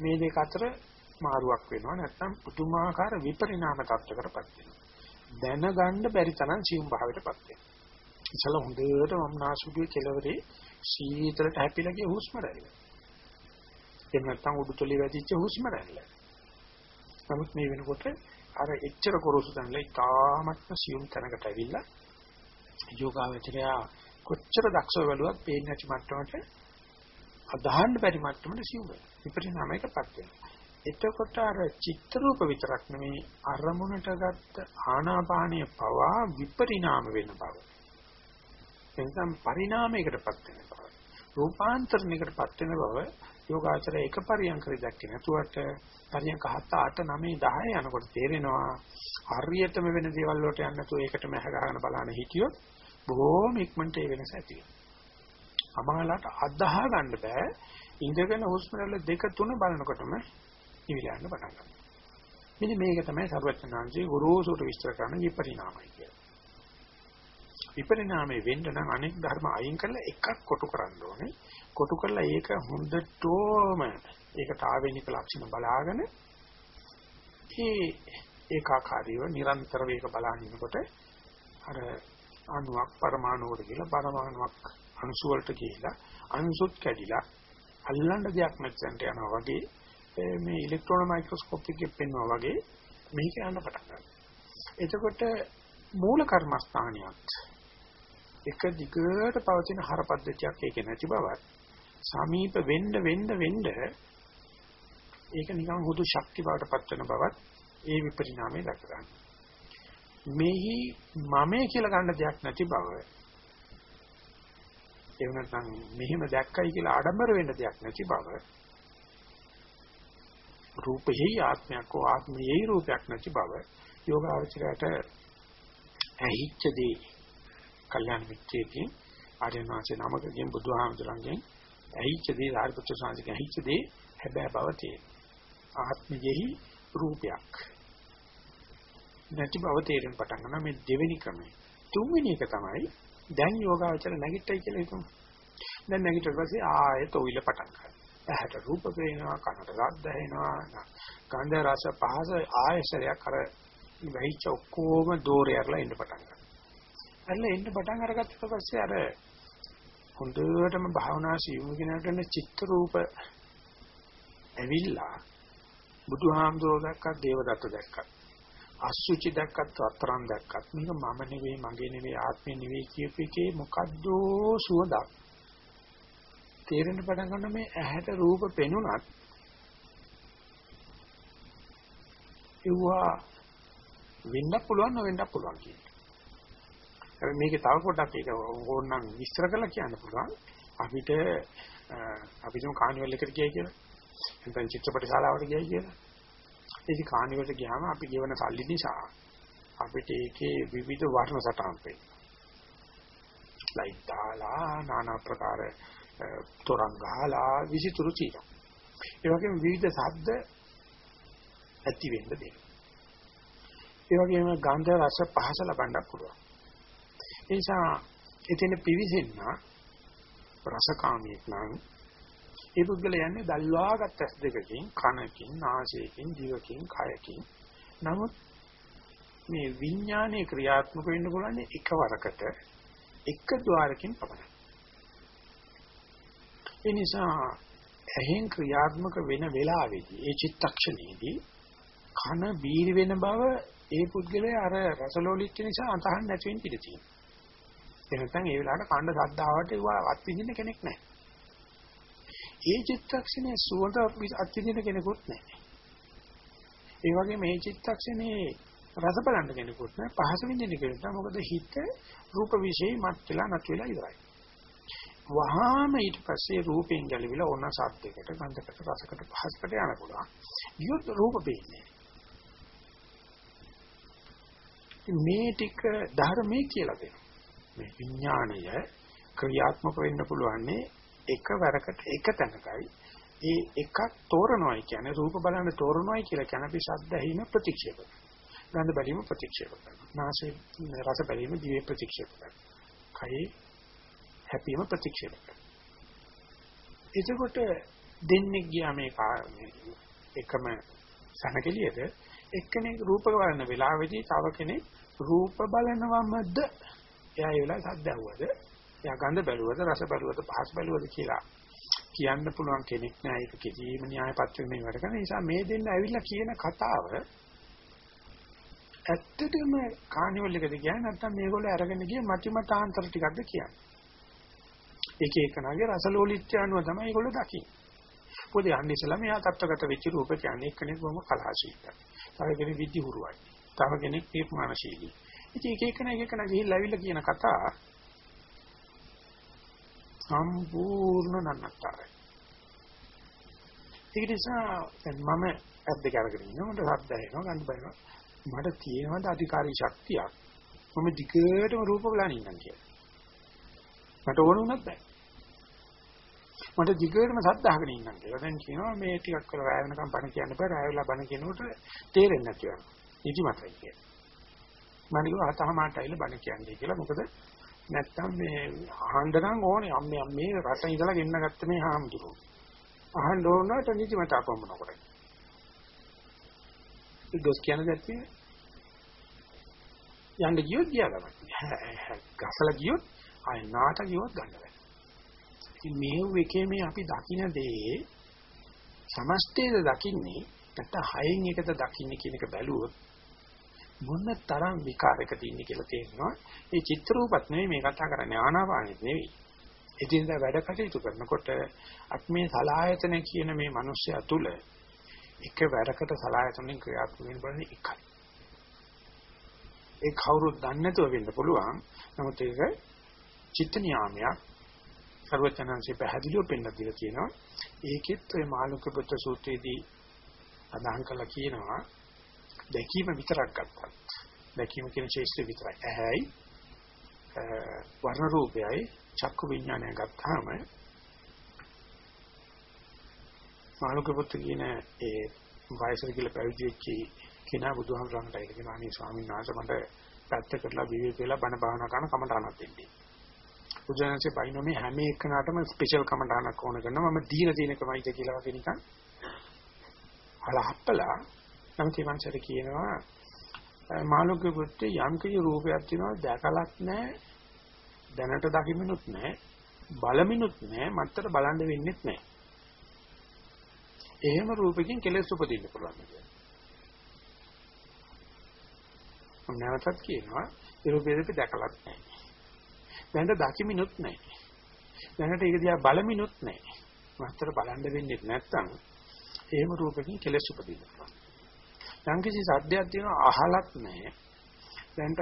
මේ දෙක අතර මාරුවක් වෙනවා. නැත්නම් පුදුමාකාර විපරිණාම තත්ත්වයකටපත් වෙනවා. දැනගන්න බැරි තරම් සියුම් භාවයටපත් වෙනවා ඉතල හොඳට මම නාසුගේ කෙලවරේ සීතලට හැපිලා ගිය හුස්ම රැල්ල එහෙම නැත්නම් උඩුතොලේ වැදිච්ච හුස්ම රැල්ල නමුත් මේ වෙනකොට අර එච්චර කොරොසු තැනල ඉතාමත්ම සියුම් තැනකට ඇවිල්ලා යෝගාවචරය කොච්චර දක්ෂව බැලුවත් පේන්නේ නැති මට්ටමට අදහන්න බැරි මට්ටමට සියුම් වෙනවා. විපරිණාමයකපත් වෙනවා. එතකොට අර චිත්‍ර රූප විතරක් නෙමෙයි අරමුණට ගත්ත ආනාපානීය පවා විපරිණාම වෙන බව. එනිසා පරිණාමයකටපත් වෙන බව. රූපාන්තරණයකටපත් වෙන බව යෝගාචරය එක පරියන්කරි දැක්කේ නැතුවට පරියන්ක 7 8 9 10 යනකොට තේරෙනවා හරියටම වෙන දේවල් වලට යන්න නැතුව ඒකට මහ ගහගෙන බලන්න හිටියොත් බොහෝම ඉක්මනට ඒ වෙනස ඇති වෙනවා. අමහලට අදාහ ගන්න බෑ ඉඳගෙන හුස්ම රැල්ල දෙක තුන බලනකොටම ඉවිල යන්න පටන් ගන්නවා. මෙන්න මේක තමයි සර්වඥාන්සේ ගුරුසුට විස්තර කරන විපරිණාමය කියන්නේ. විපරිණාමයේ වෙන්න නම් අනෙක් ධර්ම අයින් කරලා එකක් කොටු කරන්න ඕනේ. කොටු කරලා ඒක හොඳටම ඒකට ආවේනික ලක්ෂණ බලාගෙන ඒ ඒකාකාරීව නිරන්තර වේග බලන ඉන්නකොට අර අණුවක් පරමාණුවට කියලා පරමාණුවක් අංශු වලට ගිහිලා අංශුත් කැඩිලා අල්ලන්න දෙයක් නැත්නම් යනවා වගේ මේ ඉලෙක්ට්‍රෝන මයික්‍රොස්කෝප් එකේ පෙන්වනවා වගේ මේක යන්න පටන් ගන්නවා. එතකොට මූල කර්මස්ථානියක් එක දිගට පවතින හරපද්ධතියක් ඒක නැති බවත් සමීප වෙන්න වෙන්න වෙන්න ඒක නිකන් හුදු ශක්ති බවට පත් වෙන බවත් ඒ විපරිණාමය දැක ගන්න. මෙහි මමේ කියලා ගන්න දෙයක් නැති බව. ඒ නැත්නම් මෙහිම දැක්කයි කියලා ආඩම්බර වෙන්න දෙයක් නැති බව. රූපෙහි ආත්මයක් හෝ ආත්මයේ රූපයක් නැති බව යෝගාවචරයට ඇහිච්ච දේ කල්යාණ මිත්‍රයෙකින් ආර්යනාචේ නමකගෙන් බුදුහාමුදුරන්ගෙන් ඇහිච්ච දේ සාරිපුත්‍ර සාංශික ඇහිච්ච දේ හැබෑ බව තියෙනවා. ආත්මයෙහි රූපයක්. නැති බව තේරෙන පටන් ගන්නවා මේ දෙවෙනි ක්‍රමය. තුන්වෙනි එක තමයි දැන් යෝගාවචර නැගිට්ටයි කියලා හිතමු. දැන් නැගිටට පස්සේ ආයෙත් ඔයිල පටන් ගන්නවා. ඇහැට රූප පේනවා, කනට ශබ්ද ඇහෙනවා, ගන්ධ රස පහස ආයශරයක් අර වෙයිච ඔක්කොම දෝරේ අරලා ඉන්න පටන් ගන්නවා. අන්න එන්න පටන් අරගත්තට පස්සේ අර හොඳටම භාවනා සියුම් කෙනාට චිත්ත රූප ඇවිල්ලා බුදුහාමුදුරුවෝ දැක්කත් දේවදත්ත දැක්කත් අසුචි දැක්කත් අතරම් දැක්කත් මේක මම නෙවෙයි මගේ නෙවෙයි ආත්මෙ නෙවෙයි කියප එකේ මොකද්ද සුවඳක් තේරෙන්න පටන් ගන්න මේ ඇහැට රූප පෙනුනත් ඒවා වෙන්න පුළුවන් නොවෙන්න පුළුවන් කියන්නේ. හැබැයි මේකේ තව පොඩ්ඩක් ඒක ඕනනම් විස්තර කරලා කියන්න පුළුවන්. අපිට අපි තුමු කානිවල් එකට ගියයි කියලා. නැත්නම් චිත්‍රපට ශාලාවට ගියයි කියලා. ඉතින් කානිවලට ගියාම අපි ගෙවන සල්ලි නිසා අපිට ඒකේ විවිධ වර්ණ සටහන් පෙන්නනවා. ලයිට් දාලා নানা ප්‍රකාර තොරන් ගහලා විසිතුරු තියෙනවා. ඒ වගේම විවිධ ශබ්ද ඇති වෙන්න දෙනවා. ඒ වගේම ගන්ධ රස පහස ලබන්න පුළුවන්. ඒ නිසා එතන පිවිසෙන්න රසකාමියෙක් නම් ඒ පුද්ගලයා යන්නේ දල්වාගත් ඇස් දෙකකින් කනකින් නාසයකින් දිවකින් කයකින් නමුත් මේ විඥානයේ ක්‍රියාත්මක වෙන්න පුළුවන් එකවරකට එක ద్వාරකින් පමණයි ඒ නිසා ඇහෙන් ක්‍රියාත්මක වෙන වෙලාවේදී ඒ චිත්තක්ෂණයේදී කන බීරි වෙන බව ඒ පුද්ගලයා අර රසලෝලිච්ච නිසා අතහන් නැති වෙන්න ඉඩ තියෙනවා. ඒ නැත්නම් ඒ වෙලාවට කණ්ඩ සද්දාවට ඒවා අත්විඳින්න කෙනෙක් නැහැ. ඒ චිත්තක්ෂණයේ සුවඳ අත්විඳින කෙනෙකුත් නැහැ. ඒ වගේම මේ චිත්තක්ෂණේ රස බලන්න කෙනෙකුත් නැහැ. පහස විඳින්න කෙනෙකුත් නැහැ. මොකද හිත රූප විශේෂ මත් වෙලා නැති වෙලා ඉවරයි. වහාම ඊට පස්සේ රූපෙන් ගැලවිලා ඕන සද්දයකට ගන්ධකට රසකට පහසකට යන පුළුවන්. ඊයොත් රූප පේන්නේ. මේ ටික ධර්මයේ කියලා දෙනවා. මේ විඥාණය ක්‍රියාත්මක වෙන්න පුළුවන්නේ එකවරකට එක තැනකයි. ඒ එකක් තෝරනවායි කියන්නේ රූප බලන්න තෝරනවායි කියලා කියන අපි ශබ්ද ඇහිම ප්‍රතික්ෂේප කරනවා. ගන්ධ බැලීම ප්‍රතික්ෂේප කරනවා. නාසයේ රස බැලීම දිවේ ප්‍රතික්ෂේප කරනවා. කයේ හැපීම ප්‍රතික්ෂේප කරනවා. එතකොට දෙන්නේ ගියා මේ එකම සනකෙලියද එක්කෙනෙක් රූප බලන වෙලාවේදී තව කෙනෙක් රූප බලනවමද? එයා ඒ වෙලාවේ සද්ද ඇහුවද? එයා ගඳ බැලුවද? රස බැලුවද? පහස් බැලුවද කියලා කියන්න පුළුවන් කෙනෙක් නෑ. ඒක කිසිම න්‍යාය පත්‍රයක් නෙවෙයි වැඩ කරන නිසා මේ දෙන්න ඇවිල්ලා කියන කතාව ඇත්තටම කානිවල් එකද කියන්නේ නැත්නම් මේගොල්ලෝ අරගෙන ගිය මතිමතාන්තර ටිකක්ද කියන්නේ. එක එකනාගේ රසලෝලිත්‍ය අනුව තමයි ඒගොල්ලෝ දකින්නේ. පොඩි යන්නේ ඉස්සලා මෙයා තත්ත්වගත වෙච්ච රූප කියන්නේ එක්කෙනෙක් බොහොම කලහශීලී. තව කෙනෙක් විද්ධි හුරුවයි. තව කෙනෙක් තීර්මානශීලී. ඉතින් එක එකන එක එකන ගිහිල්ලා ඇවිල්ලා කියන කතා සම්පූර්ණ නන්නතරයි. ඒක නිසා දැන් මම ඇස් දෙක අරගෙන ඉන්නවා මට ශබ්ද ඇහෙනවා ගඳ බලනවා. මට තියෙනවද අධිකාරී ශක්තියක්? මම දිගටම රූප බලන ඉන්නම් කියලා. මට ඕන වුණත් බෑ. මට දිගටම සද්ද අහගෙන ඉන්නම් කියලා. දැන් කියනවා මේ ටිකක් කර රාය වෙනකම් බණ කියන්න බෑ. රාය වෙලා බණ කියනකොට තේරෙන්නේ නැති වෙනවා. නිදිමතයි කියන්නේ. මම කිව්වා අතහමාට ඇවිල්ලා බණ කියන්නේ කියලා. මොකද නැත්තම් මේ අහන්න නම් ඕනේ. අම්මේ අම්මේ රට ඉඳලා ගෙන්න ගත්ත මේ හාමුදුරුවෝ. අහන්න ඕනට නිදිමත අපමුණකොට. ඒ දොස් කියන දැක්කේ යන්න ගියොත් ගියා ගමන්. [LAUGHS] ගසලා ගියොත් ආය නාට ගියොත් ගන්න බෑ. ඉතින් මේ එකේ මේ අපි දකින්න දේ සමස්තයද දකින්නේ නැත්නම් හයෙන් එකද දකින්නේ කියන එක බැලුවොත් මොන තරම් විකාරයක තියෙන්නේ කියලා තේරෙනවා. ඒ චිත්‍ර රූපත් නෙවෙයි මේ කතා කරන්නේ ආනාපානෙත් නෙවෙයි. එදිනදා වැඩ කටයුතු කරනකොට අත්මේ සලායතන කියන මේ මිනිස්සයා තුල එක වැඩකට සලායතනෙන් ක්‍රියාත්මක වෙන බලන්නේ එකයි. ඒ කවුරුත් දන්නේ නැතුව වෙන්න පුළුවන්. නමුත් ඒක චිත්ත නියාමයක් සර්වචනංශේ පැහැදිලිව පෙන්නලා දීලා තියෙනවා. ඒකෙත් ඔය මාළුක පුත්‍ර සූත්‍රයේදී අදහන් කළා කියනවා දැකීම විතරක් ගත්තත් දැකීම කියන ශේෂ්ත්‍ර විතරයි. ඇහැයි වර්ණ රූපයයි චක්කු විඥානය ගත්තාම මාළුක පුත්‍ර කියන ඒ වයසට කියලා පැවිදි වෙච්ච කෙනා බුදුහාමුදුරන්ට ඒක කියනවා අනේ ස්වාමීන් වහන්සේ මට පැත්තකටලා විවේක වෙලා බණ භාවනා කරන කමටහනක් දෙන්නේ. බුදුරජාණන්සේ බයිනෝ මේ හැම එකනටම ස්පෙෂල් කමඩහනක් ඕන කරනවා මම දීලා තියෙන කමයිද කියලා වගේ නිකන් හලහප්පලා නම් තිමන්සර කියනවා මාළුක පුත්තේ යම් කිසි රූපයක් තියෙනවා දැකලත් නැහැ දැනට දකිමිනුත් නැහැ බලමිනුත් නැහැ මත්තර බලන්න වෙන්නේත් නැහැ. එහෙම රූපකින් කෙලෙස් උපදින්න පුළුවන් කියන්නේ. මම නැවතත් කියනවා ඒ රූපෙ දැකලත් නැහැ. දැනට දකිමිනුත් නැහැ. දැනට ඒක දිහා බලමිනුත් නැහැ. මත්තර බලන්න වෙන්නේ නැත්නම් එහෙම රූපකින් කෙලෙස් උපදින්න පුළුවන්. යම් කිසි සද්දයක් තියෙනවා අහලත් නැහැ. දැනට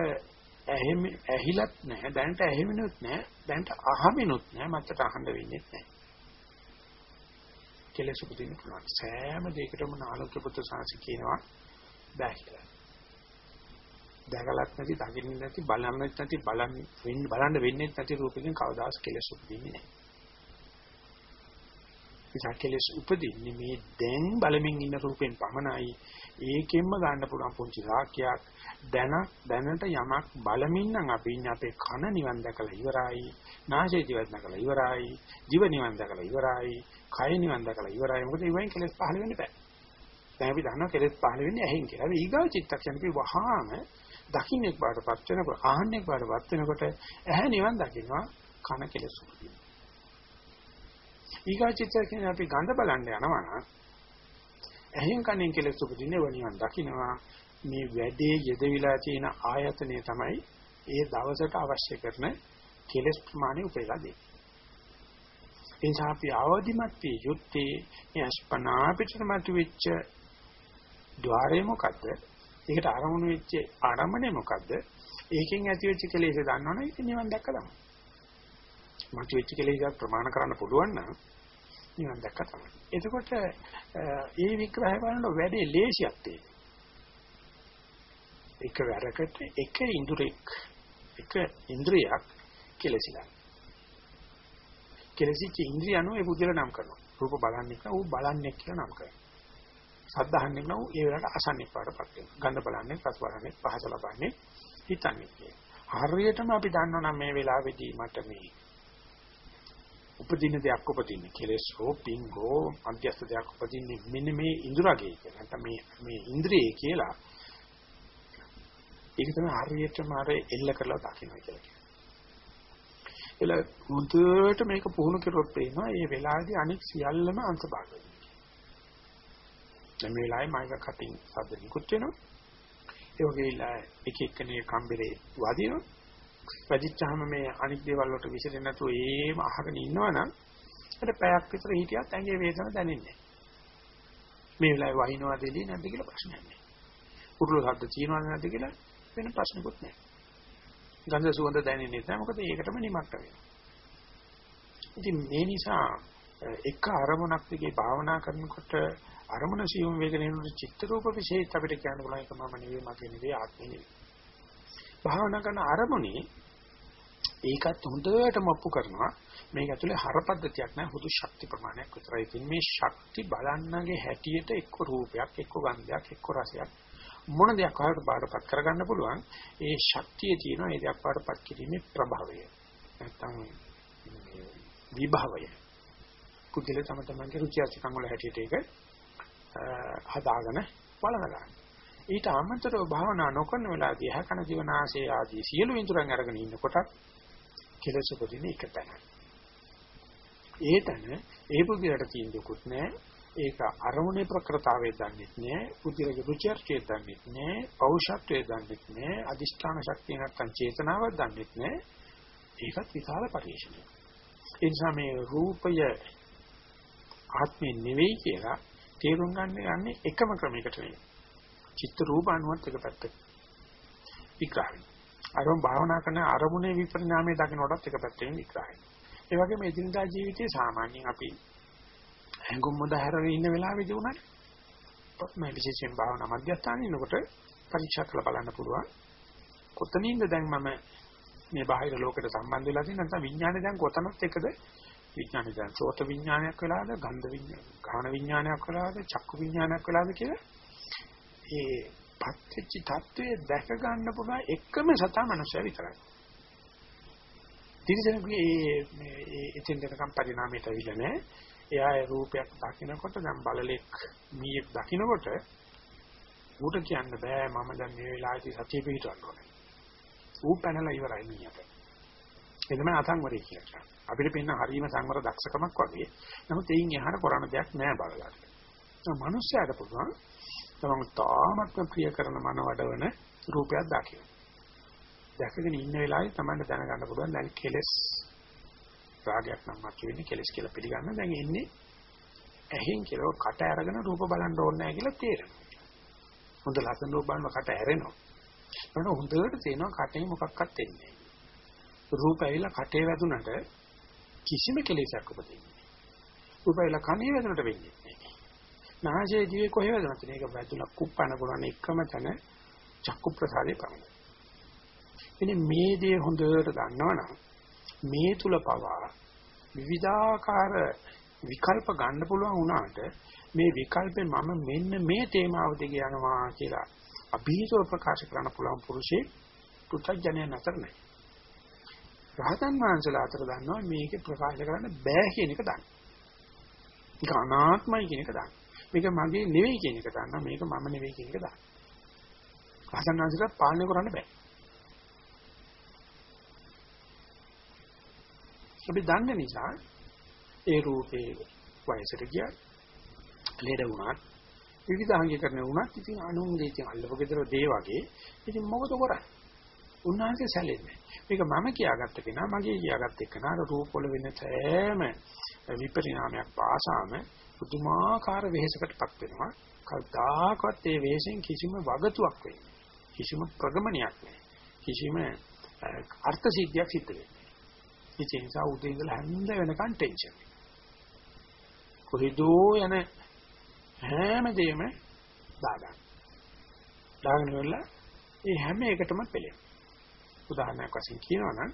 ඇහිම ඇහිලත් නැහැ. දැනට ඇහිමිනුත් නැහැ. දැනට අහමිනුත් නැහැ. මත්තට අහන්න වෙන්නේ නැහැ. කෙලෙස් උපදින්න පුළුවන්. සෑම දෙයකටම නාලෝක පුත්‍ර සාංශ කියනවා බෑ කියලා. දැකලත් නැති, දකින්න නැති, බලන්න නැති, බලන්න වෙන්න බලන්න වෙන්නේ නැති රූපකින් කවදාස් කෙලෙස් උපදින්නේ නැහැ. නිසා කෙලෙස් උපදින්නේ මේ දැන් බලමින් ඉන්න රූපෙන් පමණයි. ඒකෙන්ම ගන්න පුළුවන් පුංචි සාක්කයක්. දැන දැනට යමක් බලමින් නම් අපි ඉන්නේ අපේ කන නිවන් දැකලා ඉවරයි. නාසය ජීවත් දැකලා ඉවරයි. ජීව නිවන් දැකලා ඉවරයි. කය නිවන් දැකලා ඉවරයි. මොකද ඒවෙන් කෙලෙස් පහළ වෙන්නේ නැහැ. දැන් අපි දන්නවා කෙලෙස් පහළ වෙන්නේ ඇහෙන් කියලා. අපි ඊගා චිත්තක්ෂණේ වහාම දකින්නෙක් බාටපත් වෙනකොට ආහන්නෙක් බාටපත් වෙනකොට ඇහැ නිවන් දකින්නවා කන කෙලෙස් උපදිනවා. ඊගා චිත්තක්ෂණේ අපි ගඳ බලන්න යනවා නම් ඇහෙන් කනෙන් කෙලෙස් උපදින්නේ වනිවන් දකින්නවා. මේ වැඩේ යෙදවිලා තියෙන ආයතනය තමයි ඒ දවසට අවශ්‍ය කරන කෙලෙස් ප්‍රමාණය උපයලා දෙන්නේ. එනිසා අපි අවදිමත් වී යුත්තේ මේ අස්පනා පිටරමතු වෙච්ච ద్వාරය මොකද්ද? ඒකට අරමුණු වෙච්ච ආරම්භණය මොකද්ද? ඒකෙන් ඇති වෙච්ච කෙලෙස් දන්නවනේ ඒක නිවන් දැක්ක තමයි. මතු වෙච්ච කෙලෙස් ප්‍රමාණ කරන්න පුළුවන් නම් නිවන් දැක්ක තමයි. එතකොට ඒ විග්‍රහය බලනකොට වැඩි ලේසියක් තියෙනවා. එක වැරකට එක ඉන්ද්‍රියක් එක ඉන්ද්‍රියක් කෙලසිලා. කෙලසිච්ච ඉන්ද්‍රිය අනුව ඒ පුදුල නම් කරනවා. රූප බලන්නේ කියලා ඌ බලන්නේ කියලා නම් කරනවා. සද්ද අහන්නේ නම් ඒ වෙලාවට අසන්නේ පාඩපත් වෙනවා. ගඳ බලන්නේ, රස බලන්නේ, පහස ලබන්නේ හිතන්නේ කියලා. හරියටම අපි දන්නවා නම් මේ වෙලාවේදී මට මේ උපදින දෙයක් උපදින්නේ කෙලෙස් හෝ පිං හෝ අධ්‍යස්ත දෙයක් උපදින්නේ මෙන්න මේ ඉන්ද්‍රගේ කියලා. නැත්නම් මේ මේ ඉන්ද්‍රියේ කියලා. ඒක තමයි හරියටම අර එල්ල කරලා දකින්න කියලා කියන්නේ. එල මුදුවට මේක පුහුණු කරොත් පේනවා මේ වෙලාවේදී අනික් සියල්ලම අංශභාග වෙනවා. දැන් මේ වෙලාවේ මයික කටින් සද්ද නිකුත් වෙනවා. ඒ වගේ එක එක්කනේ කම්බරේ වදිනවා. වැඩිච්චාම මේ අනිත් දේවල් වලට විසිරෙන්නේ නැතුව ඒම අහගෙන ඉන්නවනම් ඒකට පැයක් විතර හිටියත් ඇඟේ වේදන දැනෙන්නේ මේ වෙලාවේ වහිනවා දෙලී නැද්ද කියලා ප්‍රශ්නයක් නෑ. උරුළු ශබ්ද තියෙනවද නැද්ද කියලා වෙන ප්‍රශ්නකුත් නෑ. ගන්ධ සුවඳ දැනෙන්නේ නැහැ මොකද ඒකටම නිමක්ක වෙනවා. ඉතින් මේ නිසා එක අරමුණක් දිගේ භාවනා කරනකොට අරමුණ සියුම් වේගන වෙන චිත්ත රූප විශේෂ අපිට කියන්න පුළුවන් එක මම නෙවෙයි මගේ නෙවෙයි ආත්මෙ නෙවෙයි. භාවනා කරන අරමුණේ ඒකත් හොඳටම ඔප්පු කරනවා. මේක ඇතුලේ හරපද්ධතියක් නෑ හුදු ශක්ති ප්‍රමාණයක් විතරයි. තියෙන්නේ මේ ශක්ති බලන්නගේ හැටියට එක්ක රූපයක් එක්ක ගන්ධයක් එක්ක රසයක් මොන දෙයක් වහකට බාරපත් කරගන්න පුළුවන්. ඒ ශක්තිය තියෙනවා ඒ දෙයක් බාරපත් කිරීමේ ප්‍රභවය. නැත්තම් විභවය. පුදුල තම තමන්ගේ රුචි අරුචිකම් වල හැටියට ඒක හදාගෙන බලන ගන්න ඊට අමතරව භාවනා නොකරන වෙලාවදී හකන ජීවනාශය ආදී සියලු ඉන්ද්‍රයන් අරගෙන ඉන්නකොට කෙලෙස උපදින එක තැන. ඒ තැන ඒ පුද්ගලට තියෙන දුකුත් නෑ. ඒක අරමුණේ ප්‍රකෘතාවේ දන්නෙත් නෑ. පුද්ගලගේ රුචර්චයේ දන්නෙත් නෑ. පෞෂත්වයේ දන්නෙත් නෑ. අදිෂ්ඨාන ශක්තිය නැත්තම් චේතනාවක් දන්නෙත් නෑ. ඒකත් විශාල පරිශ්‍රණයක්. ඒ නිසා මේ රූපය ආත්මේ නෙවෙයි කියලා තේරුම් ගන්න යන්නේ එකම ක්‍රමයකට නෙවෙයි. චිත්ත රූප අනුවත් එක පැත්තක. විග්‍රහයි. අරම භාවනා කරන අරමුණේ විපරිණාමය දකින්නකොටත් එක පැත්තකින් විග්‍රහයි. ඒ වගේම එදිනදා ජීවිතයේ සාමාන්‍යයෙන් අපි හැඟුම් මොදහැරගෙන ඉන්න වෙලාවෙදී උනත් මේ විශේෂයෙන් භාවනා මධ්‍යස්ථානයේ ඉන්නකොට පරීක්ෂා කරලා බලන්න පුළුවන්. කොතනින්ද දැන් මම මේ බාහිර ලෝකෙට සම්බන්ධ වෙලා තියෙන නැත්නම් විඥානේ දැන් කොතනත් එකද විඥානේ දැන් සෝත විඥානයක් වෙලාද ගන්ධ විඥාන ගාහන විඥානයක් වෙලාද චක්කු විඥානයක් වෙලාද කියලා ඒ පත්‍ච්ච தત્ත්වයේ දැක ගන්න පුළුවන් එකම සතා මනුෂ්‍යය විතරයි. තිරසනුගේ මේ එතෙන් දෙනකම් පරිණාමයට අවිල නැහැ. එයා ඒ රූපයක් දකිනකොට දැන් බලලෙක් මීයක් දකිනකොට ඌට කියන්න බෑ මම දැන් මේ වෙලාවේදී සතිය පිටවන්න ඕනේ. ඌ පැනලා ඉවරයි මීයට. එතම අසංවරය කියලා කියනවා. අපිට පේන හරීම සංවර දක්ෂකමක් වගේ. නමුත් එයින් එහාට කරන්න දෙයක් නෑ බලලා. ඒ මනුස්සයාට පුළුවන් තමන් තාමත්ම ප්‍රිය කරන මන වඩවන රූපයක් දකින්න. දැකගෙන ඉන්න වෙලාවේ තමයි දැනගන්න පුළුවන් දැන් කෙලස් රාගයක් නම් මත වෙන්නේ කෙලස් කියලා පිළිගන්න දැන් එන්නේ ඇහෙන් කියලා කට අරගෙන රූප බලන්න ඕනේ නැහැ කියලා තේරෙනවා. හොඳ ලස්සන රූප බලන කට ඇරෙනවා. මම හොඳට තේනවා කටේ මොකක්වත් එන්නේ නැහැ. රූප ඇවිල්ලා කටේ වැදුනට කිසිම කෙලෙසක් උපදින්නේ නැහැ. රූප ඇවිල්ලා කනේ වැදුනට වෙන්නේ නැහැ. නාසයේ දිවේ කොහේ වැදුනත් මේක වැදුලා කුප්පන පුළුවන් එකම තැන චක්කු ප්‍රසාදේ පමණයි. ඉතින් මේ දේ හොඳට දන්නවනම් මේ තුල පවා විවිධාකාර විකල්ප ගන්න පුළුවන් වුණාට මේ විකල්පේ මම මෙන්න මේ තේමාව දිගේ යනවා කියලා අභීතව ප්‍රකාශ කරන්න පුළුවන් පුරුෂේ පුත්‍ජජනය නැතර නැහැ. රහතන් වහන්සේලා අතර දන්නවා මේක ප්‍රකාශ කරන්න බෑ කියන එක දන්න. ඒක අනාත්මයි කියන එක දන්න. මේක මගේ නෙවෙයි කියන එක දන්නවා. මේක මම නෙවෙයි කියන එක දන්න. රහතන් වහන්සේලා පාලනය කරන්න බෑ. අපි දන්න නිසා ඒ රූපේ වයසට ගියා ලෙඩ වුණත් විවිධාංගීකරණය වුණත් ඉතින් අනුන්ගේ ඉතින් අල්ලපගෙදර දේ වගේ ඉතින් මොකද කරන්නේ උන්වහන්සේ සැලෙන්නේ මේක මම කියාගත්ත කෙනා මගේ කියාගත්ත කෙනා රූපවල වෙන තෑම විපරිණාමයක් පාසාම පුදුමාකාර වෙහෙසකටපත් වෙනවා කවදාකවත් ඒ වෙහෙසෙන් කිසිම වගතුවක් වෙන්නේ කිසිම ප්‍රගමනයක් නැහැ කිසිම අර්ථ සිද්ධියක් සිද්ධ වෙන්නේ ඒ නිසා උදේ ඉඳලා හැන්ද වෙනකන් ටෙන්ෂන්. කොහෙදෝ යන හැමදේම දාගන්න. දාගෙන ඉවරලා ඒ හැම එකටම පෙළෙන. උදාහරණයක් වශයෙන් කියනවා නම්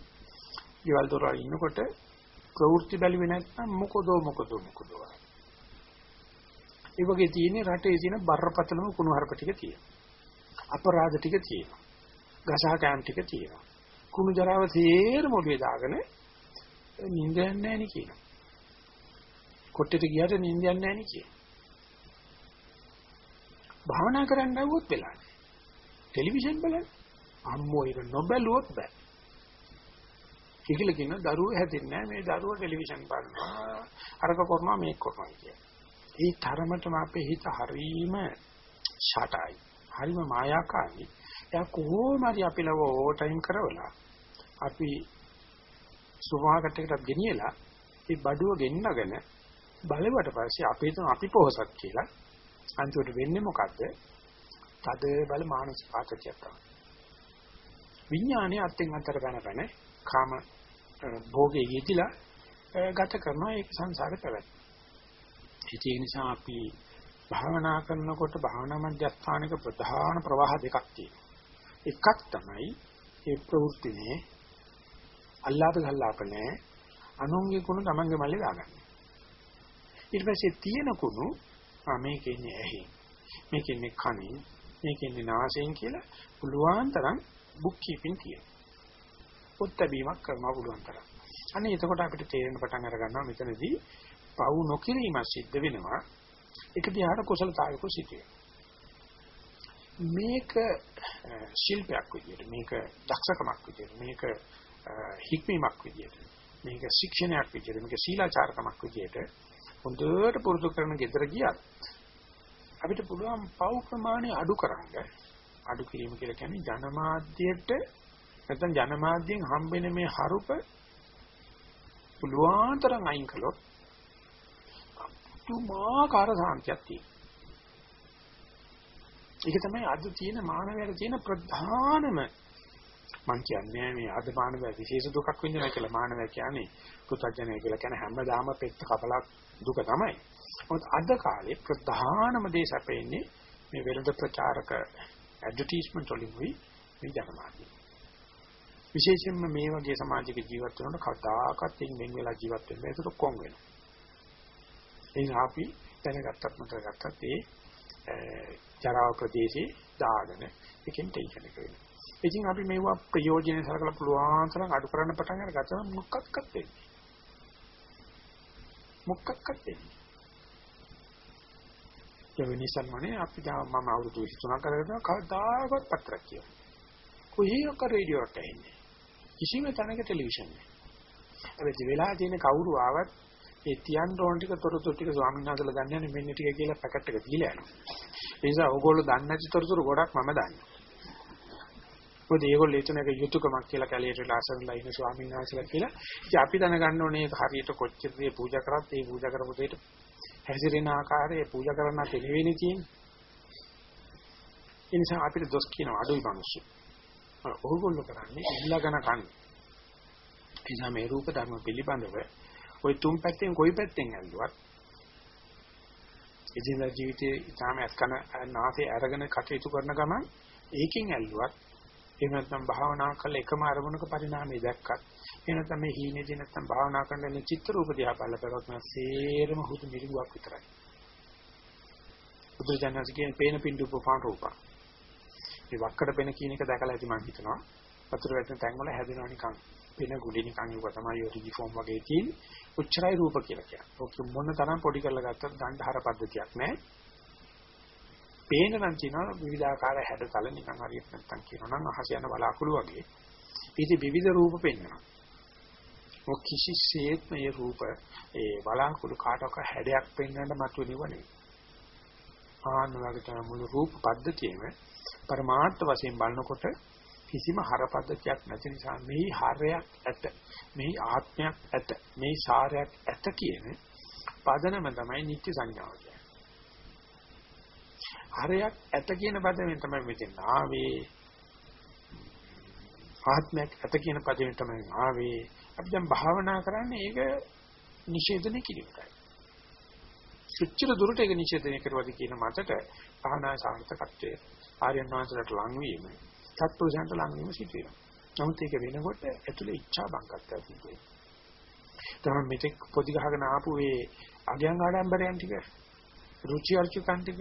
ඊවල දොරවල් ඉන්නකොට ප්‍රවෘත්ති බැලුවේ නැත්නම් මොකදෝ මොකදෝ මොකදෝ. ඒ වගේ තියෙන රටේ තියෙන බරපතලම කුණුහරුප ටික තියෙනවා. අපරාධ ටික තියෙනවා. ගසහ කෑම් ටික තියෙනවා. කුණු ජරාව තේරම ඔළුවේ දාගෙන නිින්ද යන්නේ නැහැ නේ කියනවා. කොට්ටෙට ගියට නිින්ද යන්නේ නැහැ නේ කියනවා. භාවනා කරන්න આવුවොත් වෙලා. ටෙලිවිෂන් බලන්න. අම්මෝ ඒක නොබැලුවොත් බෑ. කිකිල කියන දරුවෝ හැදෙන්නේ නැහැ මේ දරුවෝ ටෙලිවිෂන් බලනවා. අරක කරනවා මේක කරනවා කියන. ඒ තරමටම අපේ හිත හරීම ෂටයි. හරීම මායාකාරී. එයා කොහොම හරි අපි ලව ඕවර් ටයිම් කරවලා අපි සුභාකට එකකට ගෙනියලා ඒ බඩුව ගෙන්නගෙන බලවට පස්සේ අපේ තුන අපි පොහසත් කියලා අන්තිමට වෙන්නේ මොකද්ද? තද බල මානසික ආතතියක් තමයි. විඥානයේ අත්ෙන් අතර බැනපැන කාම භෝගේ යෙදිලා ගත කරනවා ඒක සංසාරේ පැවැත්ම. ඒ නිසා අපි භාවනා කරනකොට භාවනා මධ්‍යස්ථානික ප්‍රධාන ප්‍රවාහ දෙකක් තියෙනවා. එකක් තමයි ඒ ප්‍රවෘත්තිනේ අල්ලාප සල්ලාප නැහැ. අනුන්ගේ කුණු තමන්ගේ මල්ලේ දාගන්න. ඊට පස්සේ තියෙන කුණු ආ මේකේ ඉන්නේ ඇහි. මේකේ ඉන්නේ කනින්. මේකේ ඉන්නේ නාසයෙන් කියලා පුළුවන් තරම් බුක් කීපින් තියෙනවා. පොත්බැීමක් කරනවා පුළුවන් තරම්. අනේ එතකොට අපිට තේරෙන පටන් අර ගන්නවා මෙතනදී පව් නොකිරීම සිද්ධ වෙනවා. ඒක දිහාට කුසලතාවයක සිටිය. මේක ශිල්පයක් විදියට මේක දක්ෂකමක් විදියට මේක හික්මීමක් විදියට මේක ශික්ෂණයක් විදියට මේක සීලාචාරකමක් විදියට හොඳට පුරුදු කරන ගෙදර ගියත් අපිට පුළුවන් පව් ප්‍රමාණය අඩු කරන්න අඩු කිරීම කියලා කියන්නේ ජනමාධ්‍යයට නැත්නම් ජනමාධ්‍යෙන් හම්බෙන මේ හරුප පුළුවන් තරම් අයින් කළොත් තුමාකාර සාන්තියක් තියෙනවා. ඒක තමයි අද තියෙන මානවයාට තියෙන ප්‍රධානම මං කියන්නේ මේ අද මානව විශේෂ දුකක් විඳිනවා කියලා මානවය කියන්නේ පුතඥය කියලා කියන හැමදාම පෙත්ත කපලක් දුක තමයි. මොකද අද කාලේ ප්‍රධානම දේ සැපෙන්නේ මේ වෙළඳ ප්‍රචාරක ඇඩ්වර්ටයිස්මන්ට් වලින් වී මේ ජනමාධ්‍ය. විශේෂයෙන්ම මේ වගේ සමාජික ජීවත් වෙනකොට කවදාකවත් ඉන්නේ වෙලා ජීවත් වෙන්න ඒක කොම් වෙනවා. එයින් අපි දැනගත්තත් මතක ගත්තත් ඒ ජරාව ප්‍රදේශේ දාගෙන එකෙන් ටෙන්ෂන් එක වෙනවා. ඉතින් අපි මේවා ප්‍රයෝජනෙ සලකලා පුළුවන් තරම් අඩු කරන්න පටන් අරගත්තා මොකක්වත් වෙන්නේ. මොකක්වත් වෙන්නේ. ඒ වෙනිසල්මනේ අපි දැන් මම අවුරුදු 23ක් කරගෙන කවදාකවත් පත්‍රයක් කියවන්නේ. කොහේක රේඩියෝ එකක් ඇහෙන්නේ. කිසිම තැනක ටෙලිවිෂන් නැහැ. හැබැයි වෙලා තියෙන කවුරු ආවත් ඒ තියන්න ඕන ටික තොරතුරු ටික ස්වාමීන් වහන්සේලා දන්නේ නැහැ මෙන්න ටික කියලා පැකට් එක දීලා යනවා. ඒ නිසා ඕගොල්ලෝ දන්නේ නැති තොරතුරු ගොඩක් මම දන්නවා. මොකද ඒගොල්ලෝ හිතන එක යුතුයකමක් කියලා කැලියට ලාසන්ලා ඉන්න ස්වාමීන් වහන්සේලා කියලා. ඉතින් අපි දැනගන්න ඕනේ හරියට කොච්චර දේ පූජා කරත් ඒ පූජා කරපු දෙයට හැසිරෙන ආකාරය පූජා කරන්න තෙලෙවෙන්නේ තියෙන්නේ. ඒ නිසා අපිට දොස් කියන අඩුයි මිනිස්සු. ඔයගොල්ලෝ කරන්නේ ඉල්ලගෙන කන්නේ. ඒ නිසා මේ රූප ධර්ම පිළිබඳව ওই තුන් පැත්තෙන් කොයි පැත්තෙන් ඇල්ලුවත් එදිනදා ජීවිතයේ ඊටාම අස්කන නාසය අරගෙන කටයුතු කරන ගමන් ඒකෙන් ඇල්ලුවත් එහෙම නැත්නම් භාවනා කළ එකම අරමුණක පරිණාමය දැක්කත් එහෙම නැත්නම් මේ හීනේදී නැත්නම් භාවනා කරන චිත්‍ර රූප දිහා බලපෑවත් නම් සේරම හුදු මිරිඟුවක් විතරයි. බුදුජානකගේ පේන පින්දු උපපාන රූපා. මේ වක්කඩ පෙන කියන එක දැකලා ඇති මම හිතනවා. වතුර වැටෙන තැන් වල හැදෙනවා නිකන් පෙන ගුඩි නිකන් ඒක තමයි ඔය රිජිෆෝම් වගේ තියෙන්නේ. උච්චරයි රූප කියලා කියන්නේ. ඔක මොන තරම් පොඩි කරලා ගත්තත් ගණ්ඩාහර පද්ධතියක් නැහැ. පේන නම් තියෙනවා විවිධාකාර හැඩතල නිකන් හරියට නැත්තම් කියනවා නම් අහස යන බලාකුළු වගේ. ඉතින් විවිධ රූප පෙන්වනවා. ඔක් කිසිසේත් මේ රූප ඒ බලාකුළු කාටක හැඩයක් පෙන්වන්න මතුවෙනව නෙවෙයි. ආන්න වගේ තමයි මුළු රූප පද්ධතියම පරමාර්ථ වශයෙන් බලනකොට කිසිම හරපද්ධතියක් නැති නිසා මේ හරයක් ඇත මේ ආත්මයක් ඇත මේ සාරයක් ඇත කියන පදනම තමයි නිත්‍ය සංඥාව කියන්නේ. හරයක් ඇත කියන පදයෙන් තමයි මෙතන ආවේ ආත්මයක් ඇත කියන පදයෙන් තමයි ආවේ අපි දැන් භාවනා කරන්නේ ඒක නිෂේධනය කිරීමයි. සුච්චර දුරට ඒක නිෂේධනය කරවද කියන මතට භාවනා සාර්ථකත්වයේ ආර්යයන් වහන්සේලාට ලං වීම සත්පුරුෂයන්ට ලං වීම සිදු වෙනවා. නමුත් ඒක වෙනකොට ඇතුලේ ඉච්ඡා බංකත්වයක් සිදු වෙනවා. තමයි මෙතෙක් පොඩි ගහගෙන ආපු ඒ අගයන් ආඩම්බරයන් ටික රුචි අරුචිකන් ටික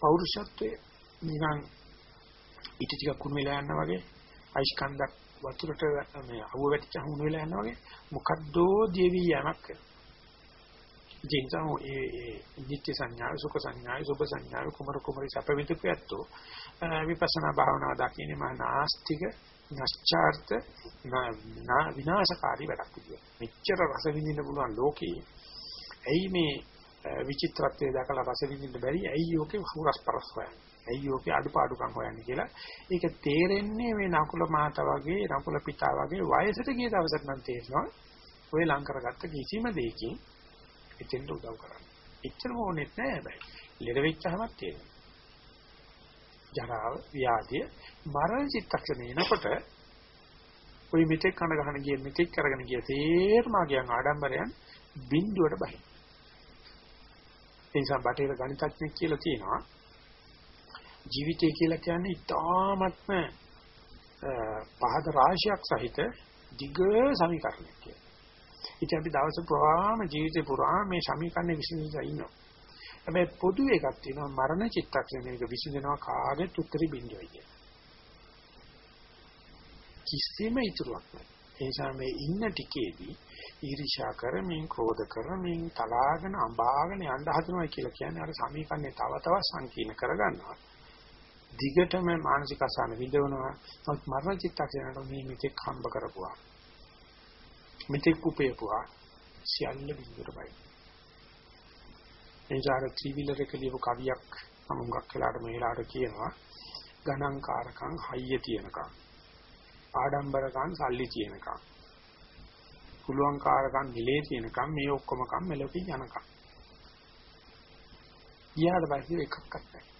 පෞරුෂත්වයේ නිකන් ඊට ටිකක් කුණු වෙලා යනවා වගේ අයිස්කන්ධක් වතුරට මේ අවුව වැටිච්ච හුණු වෙලා යනවා වගේ මොකද්දෝ දේවි යමක් ජීන්තෝ ඒ ඒ නිත්‍ය සංඥා සුඛ සංඥා සුභ සංඥා කුමර කුමරි සැප විදුපයත්තු විපස්සනා භාවනාව දකින්නේ මා නාස්තික නැස්චාර්ත විනාශකාරී වැඩක් විදියට. මෙච්චර රස විඳින්න පුළුවන් ලෝකේ ඇයි මේ විචිත්‍රත්වයේ දැකලා රස විඳින්න බැරි ඇයි යෝකේ හුරස් පරස් හොයන්නේ? ඇයි යෝකේ අඩුපාඩුකම් හොයන්නේ කියලා. ඒක තේරෙන්නේ මේ නකුල මාතා වගේ නකුල පිතා වගේ වයසට ගිය දවසට නම් තේරෙනවා. ඔය ලං කරගත්ත කිසිම දෙයකින් එතෙන්ට උදව් කරන්නේ. එච්චරම ඕනෙත් නෑ හැබැයි. ලෙඩ වෙච්චහමත් තේරෙනවා. ජරාව, ව්‍යාධිය, මරණ චිත්තක්ෂණේ එනකොට ওই මෙතෙක් කන ගහන ගිය මෙතෙක් කරගෙන ගිය තේරම ගියන් ආඩම්බරයන් බිඳුවට බහි. ඒ නිසා බටේර ගණිතඥයෙක් කියලා තියෙනවා ජීවිතය කියලා කියන්නේ ඉතාමත්ම පහද රාශියක් සහිත දිග සමීකරණයක් කියලා. ඉතින් අපි දවස පුරාම ජීවිතේ පුරාම මේ සමීකරණේ විසඳලා ඉන්නවා. හැබැයි පොදු එකක් තියෙනවා මරණ චිත්තක්ෂණයක විසඳනවා කාගෙත් උත්තරී බින්දුවයි කියන. කිසිම ඉතුරුවක් නැහැ. ඒ නිසා මේ ඉන්න ටිකේදී ඊර්ෂ්‍යා කරමින්, ක්‍රෝධ කරමින්, තලාගෙන, අඹාගෙන යන්න හදනවා කියලා කියන්නේ අර සමීකරණේ තව තවත් සංකීර්ණ කරගන්නවා. දිගටම මානසික අසහන විඳවනවා. නමුත් මරණ චිත්තක්ෂණයට මේ මෙතෙක් හම්බ කරපුවා. මෙතෙක් උපයපුවා සියල්ල විඳුරයි. එනිසා ත්‍රිවිලර කලියපු කවියක් අමුඟක් වෙලාට මෙලාට කියනවා ගණන්කාරකම් හයිය තියනකම් ආඩම්බරකම් සල්ලි තියනකම් පුළුවන්කාරකම් නිලේ තියනකම් මේ ඔක්කොම කම් මෙලොකි යනකම් ඊයාට පස්සේ එකක්වත් නැහැ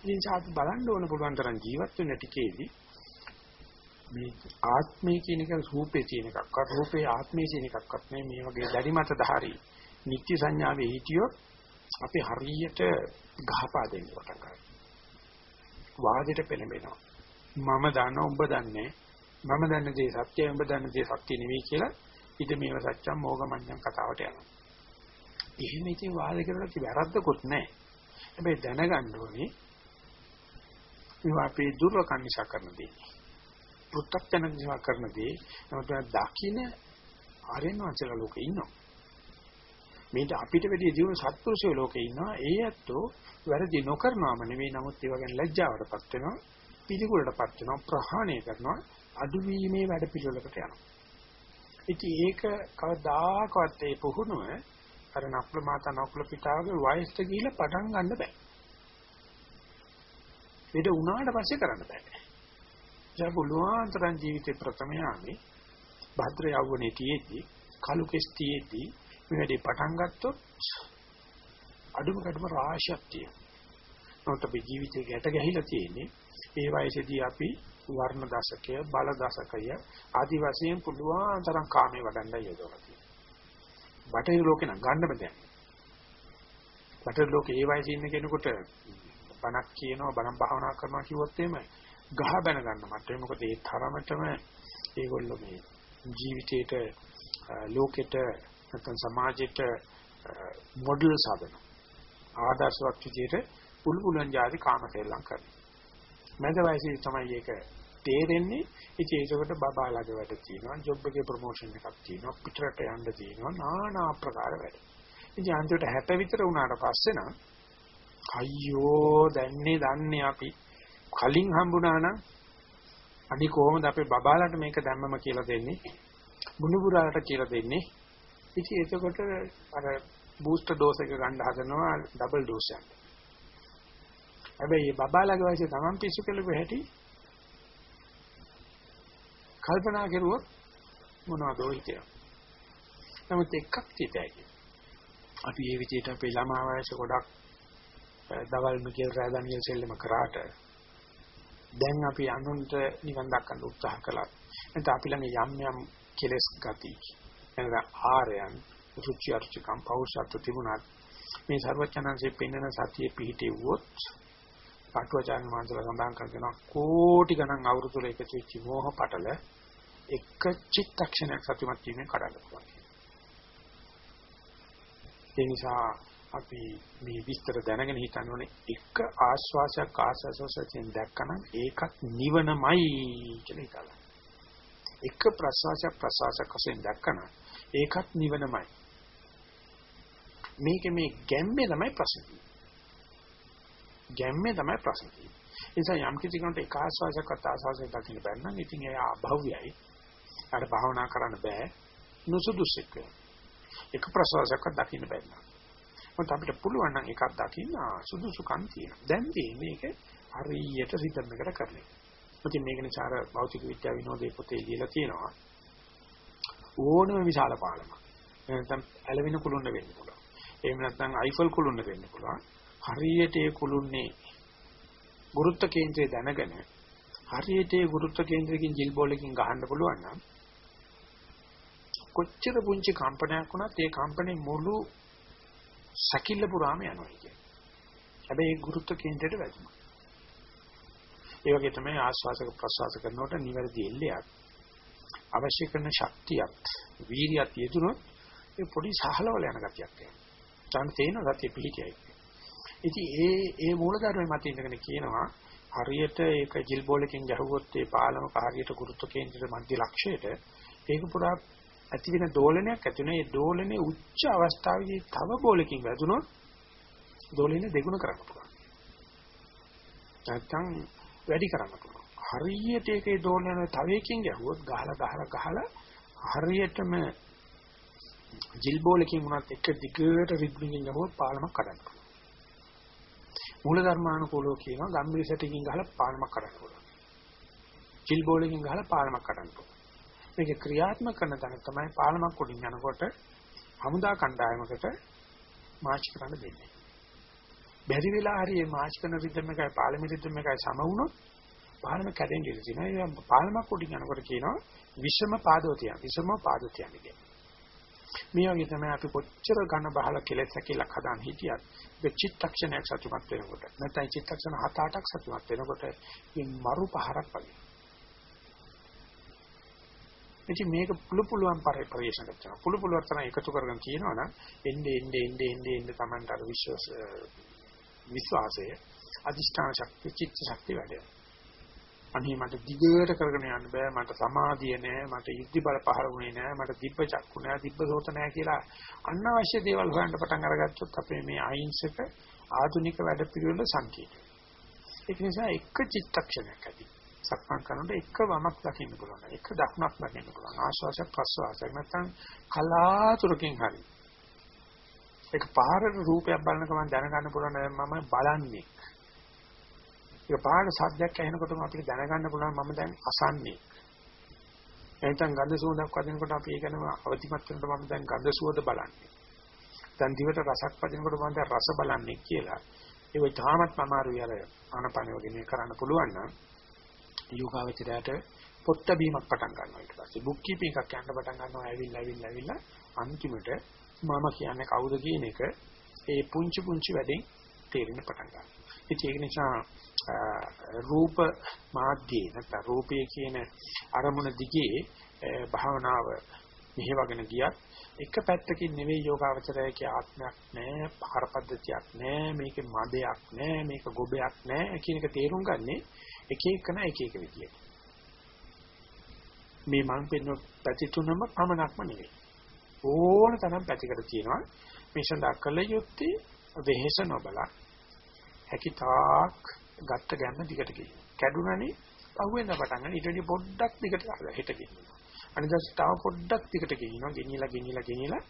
ඉතින් සාත් බලන්න ඕන පුළුවන් තරම් ජීවත් වෙන ටිකේදී මේ ආත්මය කියන එක රූපේ තියෙන එකක්. රූපේ ආත්මය කියන එකක්වත් නෙමෙයි මේ වගේ දැඩි මත ධාරී නිත්‍ය සංඥාවේ හිටියොත් අපි හරියට ගහපා දෙන්න පටන් ගන්නවා. වාදයට පෙළඹෙනවා. මම දන්නා ඔබ දන්නේ මම දන්න දේ සත්‍යයි ඔබ දන්න දේ සත්‍ය නෙවෙයි කියලා ඉද මේව සත්‍යම් මොගමඤ්ඤම් කතාවට යනවා. එහෙම ඉතින් වාද කරලා කි වැරද්දකුත් නැහැ. හැබැයි දැනගන්න ඕනේ මේවා අපේ දුර්වකම් නිසා කරන දේ. පුත්තක්තන නිසා කරන දේ. නමුත් දකින්න ආරෙන් වංශලා ලෝකේ ඉන්නවා. මේක අපිට වැඩි ජීවන සත්පුරුෂයෝ ලෝකේ ඉන්නවා. ඒ ඇත්තෝ වැරදි නොකරනවාම නෙවෙයි නමුත් ඒව ගැන ලැජ්ජාවටපත් වෙනවා. පිළිකුලටපත් වෙනවා. ප්‍රහාණය කරනවා. අඩුවීමේ වැඩ පිළිවෙලකට යනවා. ඉතින් ඒක කවදාකවත් ඒ පුහුණුව අර නකුල මාතා නකුල පිටාගේ වයසට ගිහිල්ලා පටන් ගන්න බෑ. ඒක උනාට පස්සේ කරන්න බෑ. දැන් පුළුවන් තරම් ජීවිතේ ප්‍රථම යාමේ භද්‍ර යවුනේ තියේදී කලු කෙස් තියේදී මේ වැඩේ පටන් ගත්තොත් අඩුම කඩම රාශියක් තියෙනවා. නමුත් අපි ජීවිතේ ගැට ගැහිලා තියෙන්නේ ඒ වයසේදී අපි වර්ණ දශකය බල දශකය ආදි වශයෙන් පුළුවන් තරම් කාමේ වඩන්නයි යොදවලා තියෙන්නේ. බටහිර ලෝකේ නම් ගන්න බෑ. බටහිර ලෝකේ ඒ වයසේ ඉන්න කෙනෙකුට බණක් කියනවා බණ භාවනා කරනවා කිව්වොත් එහෙම ගහ බැන ගන්න මට මොකද ඒ තරමටම ඒගොල්ලෝ මේ ජීවිතේට ලෝකෙට නැත්නම් සමාජෙට මොඩල් සාදන ආදර්ශවත් විදිහට පුළු පුළුවන් જાති කාම සෙල්ලම් කරනවා. මැද වයසේ තමයි ඒක තේරෙන්නේ. ඉතින් ඒකට බබාලාගේ වැඩ තියෙනවා, ජොබ් එකේ ප්‍රොමෝෂන් එකක් තියෙනවා, පිටරට යන්න තියෙනවා, নানা ආකාර වැඩ. ඉතින් අන්තිමට 60 විතර වුණාට පස්සේ නම් අයියෝ දැන්නේ දන්නේ අපි කලින් හම්බුණා නම් අනි කොහොමද අපේ බබාලට මේක දැම්මම කියලා දෙන්නේ මුණුබුරාලට කියලා දෙන්නේ ඉතින් එතකොට අර බූස්ටර් ඩෝස් එක ගන්න හදනවා ඩබල් ඩෝස් එකක් හැබැයි මේ බබාලගේ වයසේ Taman පිස්සු කෙලෙක හැටි කල්පනා කරුවොත් මොනවද හිතේ නමුත් එකක් හිතයි අපි මේ විදිහට අපේ ළමා වයස ගොඩක් දවල් මිකේල් රාදානියල් සෙල්ලම කරාට දැන් අපි අනුන්ට නිවන් දක්වන්න උත්සාහ කළා. එතන අපි ළඟ යම් යම් කෙලස් ගති එනද ආරයන් රුචි අරුචිකම් පෞෂත්ව තිබුණත් මේ ਸਰවචනංශයේ පෙන්වන සතිය පිහිටෙව්වොත් පාටුවචාන් වහන්සේලා සඳහන් කරනවා කෝටි ගණන් අවුරුදු වල එකතු වෙච්ච මෝහ පටල එක චිත්තක්ෂණයක් සතුටුමත් වීමෙන් කඩන්න පුළුවන්. ඒ නිසා අපි මේ විස්තර දැනගෙන හිතන්න ඕනේ එක ආශ්වාසයක් ආශ්වාසයෙන් දැක්කනම් ඒකත් නිවනමයි කියලා හිතලා. එක ප්‍රශ්වාසයක් ප්‍රශ්වාසයක් වශයෙන් දැක්කනම් ඒකත් නිවනමයි. මේක මේ ගැම්මේ තමයි ප්‍රශ්නේ. ගැම්මේ තමයි ප්‍රශ්නේ. ඒ නිසා යම් කිසි කෙනෙකුට එක ආශ්වාසයක්වත් ආශ්වාසයක් දකින්න බැන්න නම් ඉතින් එයා අභව්‍යයි. අර භාවනා කරන්න බෑ. නුසුදුසුක. එක ප්‍රශ්වාසයක්වත් දකින්න බැන්න. මොකද අපිට පුළුවන් නම් එකක් දකින්න සුදුසුකම් තියෙනවා. දැන් තියෙන්නේ මේක හරියට රිද්ම් එකට කරන එක. ඉතින් මේක නිසා අර භෞතික විද්‍යාව විනෝදේ පොතේ ලියලා තියෙනවා. ඕනම විශාල පාලමක්. නැත්නම් ඇලවෙන කුළුන්න වෙන්න පුළුවන්. එහෙම නැත්නම් අයිෆල් කුළුන්න වෙන්න පුළුවන්. හරියට ඒ කුළුන්නේ ගුරුත්ව කේන්ද්‍රය දැනගෙන හරියට ඒ ගුරුත්ව කේන්ද්‍රයෙන් ජිල් බෝලකින් ගහන්න පුළුවන් නම් කොච්චර පුංචි කම්පනයක් වුණත් ඒ කම්පනේ මුළු සැකිල්ල පුරාම යනවා කියන්නේ. හැබැයි ඒ ගුරුත්ව කේන්ද්‍රයට වැදුනා. ඒ වගේ තමයි ආස්වාසක ප්‍රසවාස කරනකොට නිවැරදි එල්ලයක් අවශ්‍ය කරන ශක්තියත් වීරියත් යෙදුනොත් ඒ පොඩි සහලවල යන ගතියක් එනවා. දැන් තේන ගතිය පිළිකයි. ඉතින් ඒ ඒ මූලධර්මයේ මත ඉඳගෙන කියනවා හරියට ඒක ජිල් බෝලකින් ගැහුවොත් ඒ පාලමක හරියට ගුරුත්ව කේන්ද්‍රයේ මධ්‍ය ලක්ෂයට ඒක පුරා ඇති වෙන දෝලනයක් ඇති වෙන ඒ දෝලනේ උච්ච අවස්ථාවේදී තව බෝලකින් වැදුනොත් දෝලනේ දෙගුණ කරන්න පුළුවන්. නැත්තම් වැඩි කරන්න පුළුවන්. හරියට ඒකේ දෝලන තව එකකින් ගැහුවොත් ගහලා ගහලා ගහලා හරියටම ජිල් බෝලකින් වුණත් එක දිගට රිද්මින් ගමොත් පාලමක් කඩන්න පුළුවන්. මූල ධර්මානුකූලව කියනවා ගම්බීර සැටකින් ගහලා පාලමක් කඩන්න පුළුවන්. ජිල් බෝලකින් ගහලා පාලමක් කඩන්න පුළුවන්. මේක ක්‍රියාත්මක කරන තැන තමයි පාලමක් උඩින් යනකොට හමුදා කණ්ඩායමකට මාච් කරන්න දෙන්නේ. බැරි වෙලා හරි මේ මාච් කරන රිද්ම එකයි පාලම රිද්ම එකයි සම වුණොත් පාලම කැඩෙන්න ඉඩ තියෙනවා. ඒ පාලමක් උඩින් යනකොට කියනවා විෂම පාදෝතිය. විෂම පාදෝතිය කියන්නේ. මේ වගේ තමයි අපි කොච්චර ඝන බහල කෙලෙස් කියලා හදාන් හිටියත් ඒ චිත්තක්ෂණයක් සතුටුමත් වෙනකොට නැත්නම් චිත්තක්ෂණ 7-8ක් සතුටුමත් වෙනකොට මේ මරු පහරක් වගේ ඉතින් මේක පුළු පුළුවන් පරිප්‍රේෂණ කරනවා. පුළු පුළුවන් තරම් එකතු කරගෙන කියනවා නම් එන්නේ එන්නේ එන්නේ එන්නේ එන්නේ Tamanට අර විශ්වාස විශ්වාසය අදිෂ්ඨාන ශක්තිය චිත්ත ශක්තිය වැඩෙනවා. අනේ මට දිගට කරගෙන යන්න බෑ මට සමාධිය නෑ මට ඉද්ධි බල පහළ වුණේ නෑ මට දිබ්බ චක්කු නෑ දිබ්බ සෝත නෑ කියලා අනවශ්‍ය දේවල් හොයන්න පටන් අරගත්තොත් අපේ මේ අහිංසක ආධුනික වැඩ පිළිවෙල සංකීර්ණයි. ඒක නිසා එක චිත්තක්ෂණයක් ඇති සක්මන් කරනකොට එක වමක් දකින්න පුළුවන්. එක දකුණක් දකින්න පුළුවන්. ආශ්වාසයක් ප්‍රශ්වාසයක් නැත්නම් කලාතුරකින් හරි. ඒක පාරට රූපයක් බලනකම දැනගන්න පුළුවන් මම බලන්නේ. ඒක පාරට සද්දයක් ඇහෙනකොටම අපිට දැනගන්න පුළුවන් මම දැන් අසන්නේ. නැත්නම් ගඳ සුවඳක් වදිනකොට අපි ඒක නම අවදිමත් වෙනකොට මම දැන් ගඳ සුවඳ බලන්නේ. දැන් දිවට රසක් වදිනකොට මම දැන් රස බලන්නේ කියලා. ඒක තාමත් අමාරුයි අර ආනපන වගේ මේ කරන්න පුළුවන් නම් යෝගාවචරයට පොට්ට බීමක් පටන් ගන්නවා ඊට පස්සේ බුක් කීපින් එකක් යන්න පටන් ගන්නවා ඇවිල්ලා ඇවිල්ලා ඇවිල්ලා අන්තිමට මම කියන්නේ කවුද කියන එක ඒ පුංචි පුංචි වැඩෙන් තේරෙන්න පටන් ගන්නවා. ඒක නිසා රූප මාධ්‍යේ නැත්නම් රූපයේ කියන අරමුණ දිගේ භාවනාව මෙහෙවගෙන ගියත් එක පැත්තකින් නෙවෙයි යෝගාවචරයේ ආත්මයක් නැහැ, පහර පද්ධතියක් නැහැ, මේකේ මදයක් නැහැ, මේක ගොබයක් නැහැ කියන එක තේරුම් ගන්නේ එක එකන එක එක විදියට. මේ මං පෙන්න පැති තුනම පමණක්ම නෙවෙයි. ඕන තරම් පැතිකඩ තියෙනවා. මේ සඳහා කළ යුත්තේ වෙහෙස නොබලා හැකිතාක් ගත්ත ගැම්ම දිගට ගිහින්. කැඩුනනේ පහුවෙන්ද පටන් ගන්න ඊට වඩා පොඩ්ඩක් දිගට හිට ගිහින්. අනිදාස් තව පොඩ්ඩක් දිගට ගිහිනවා. ගෙනියලා ගෙනියලා ගෙනියලා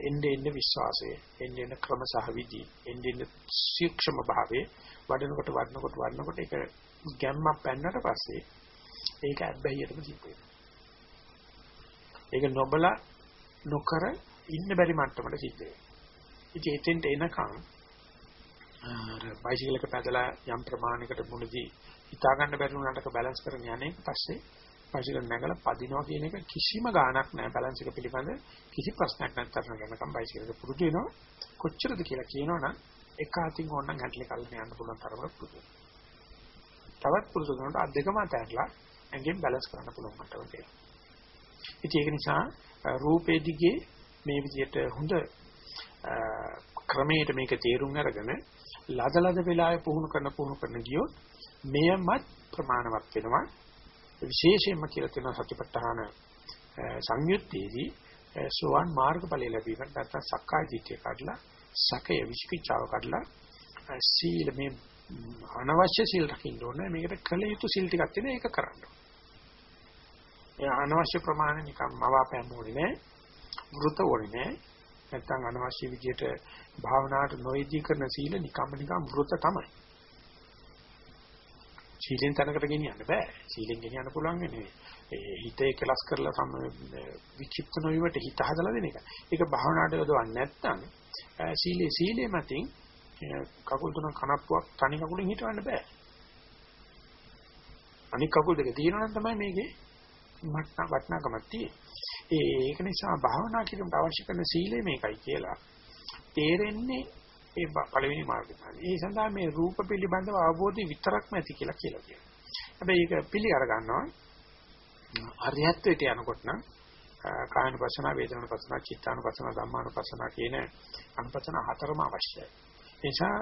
එන්නේ එන්නේ විශ්වාසය, එන්නේ එන්නේ ක්‍රම සහ විදි, එන්නේ එන්නේ සූක්ෂම භාවයේ වඩනකොට වඩනකොට වඩනකොට ඒක ගැම්මක් පැන්නට පස්සේ ඒක ඇබ්බැහියටම සිද්ධ වෙනවා. ඒක නොබල නොකර ඉන්න බැරි මට්ටමට සිද්ධ වෙනවා. ඉතින් එතෙන්ට එනකන් අර බයිසිකල් එක පැදලා යම් ප්‍රමාණයකට මුලදී හිතා ගන්න බැරි වුණාට බැලන්ස් කරගෙන යන්නේ. පස්සේ බයිසිකල් නැගලා පදිනවා කියන එක කිසිම ගාණක් නැහැ බැලන්ස් එක පිළිබඳ කිසි ප්‍රශ්නයක් නැත්තරම යනකම් බයිසිකල් එක පුරුදු වෙනවා. කොච්චරද කියලා කියනවනම් එක අතින් ඕනනම් හැටලේ කල්පන යන්න පුළුවන් තරමට පුරුදු තවත් පුරුදු කරනකොට අත් දෙකම අතහැරලා ඇඟෙන් බැලන්ස් කරන්න පුළුවන් මට්ටමට එනවා. ඉතින් ඒක නිසා රූපේ දිගේ මේ විදිහට හොඳ ක්‍රමයට මේක තේරුම් අරගෙන ලදලද වෙලාවේ පුහුණු කරන පුහුණු කරන ගියොත් මෙයමත් ප්‍රමාණවත් වෙනවා. විශේෂයෙන්ම කියලා තියෙන සතිපට්ඨාන සංයුත්තේදී සෝවන් මාර්ගඵල ලැබීමට නැත්නම් සක්කාය දිට්ඨිය කඩලා සකය විචිකිච්ඡාව කඩලා සීල මේ අනවශ්‍ය සීල් රකින්න ඕනේ. මේකට කළ යුතු සීල් ටිකක් තියෙන ඒක කරන්න ඒ අනවශ්‍ය ප්‍රමාණය නිකම් මවාපෑම් ඕනේ නෑ. වෘත ඕනේ නෑ. නැත්නම් අනවශ්‍ය විදියට භාවනාවට නොයදී කරන සීල නිකම්ම නිකම් වෘත තමයි. සීලෙන් තනකට ගෙනියන්න බෑ. සීලෙන් ගෙනියන්න පුළුවන් වෙන්නේ ඒ හිතේ කෙලස් කරලා සම විචිත්ත නොවීමට හිත හදලා දෙන එක. ඒක භාවනාවට යොදවන්නේ නැත්නම් සීලේ සීලේ මතින් කකුල් තුන කනප්පුවක් තනි කකුලෙන් හිටවන්න බෑ. අනික කකුල් දෙක තියෙනවා නම් තමයි මේකේ වටිනාකමක් තියෙන්නේ. ඒක නිසා භාවනා කිරීමට අවශ්‍ය කරන සීලය මේකයි කියලා තේරෙන්නේ ඒ පළවෙනි මාර්ගය. ඒ සඳහා මේ රූප පිළිබඳව අවබෝධය විතරක්ම ඇති කියලා කියලා කියනවා. හැබැයි ඒක පිළි අර ගන්නවා අරියත්වයට යනකොට නම් කායනුපස්සන, වේදනානුපස්සන, චිත්තානුපස්සන, ධම්මානුපස්සන කියන අනුපස්සන හතරම අවශ්‍යයි. ඒ නිසා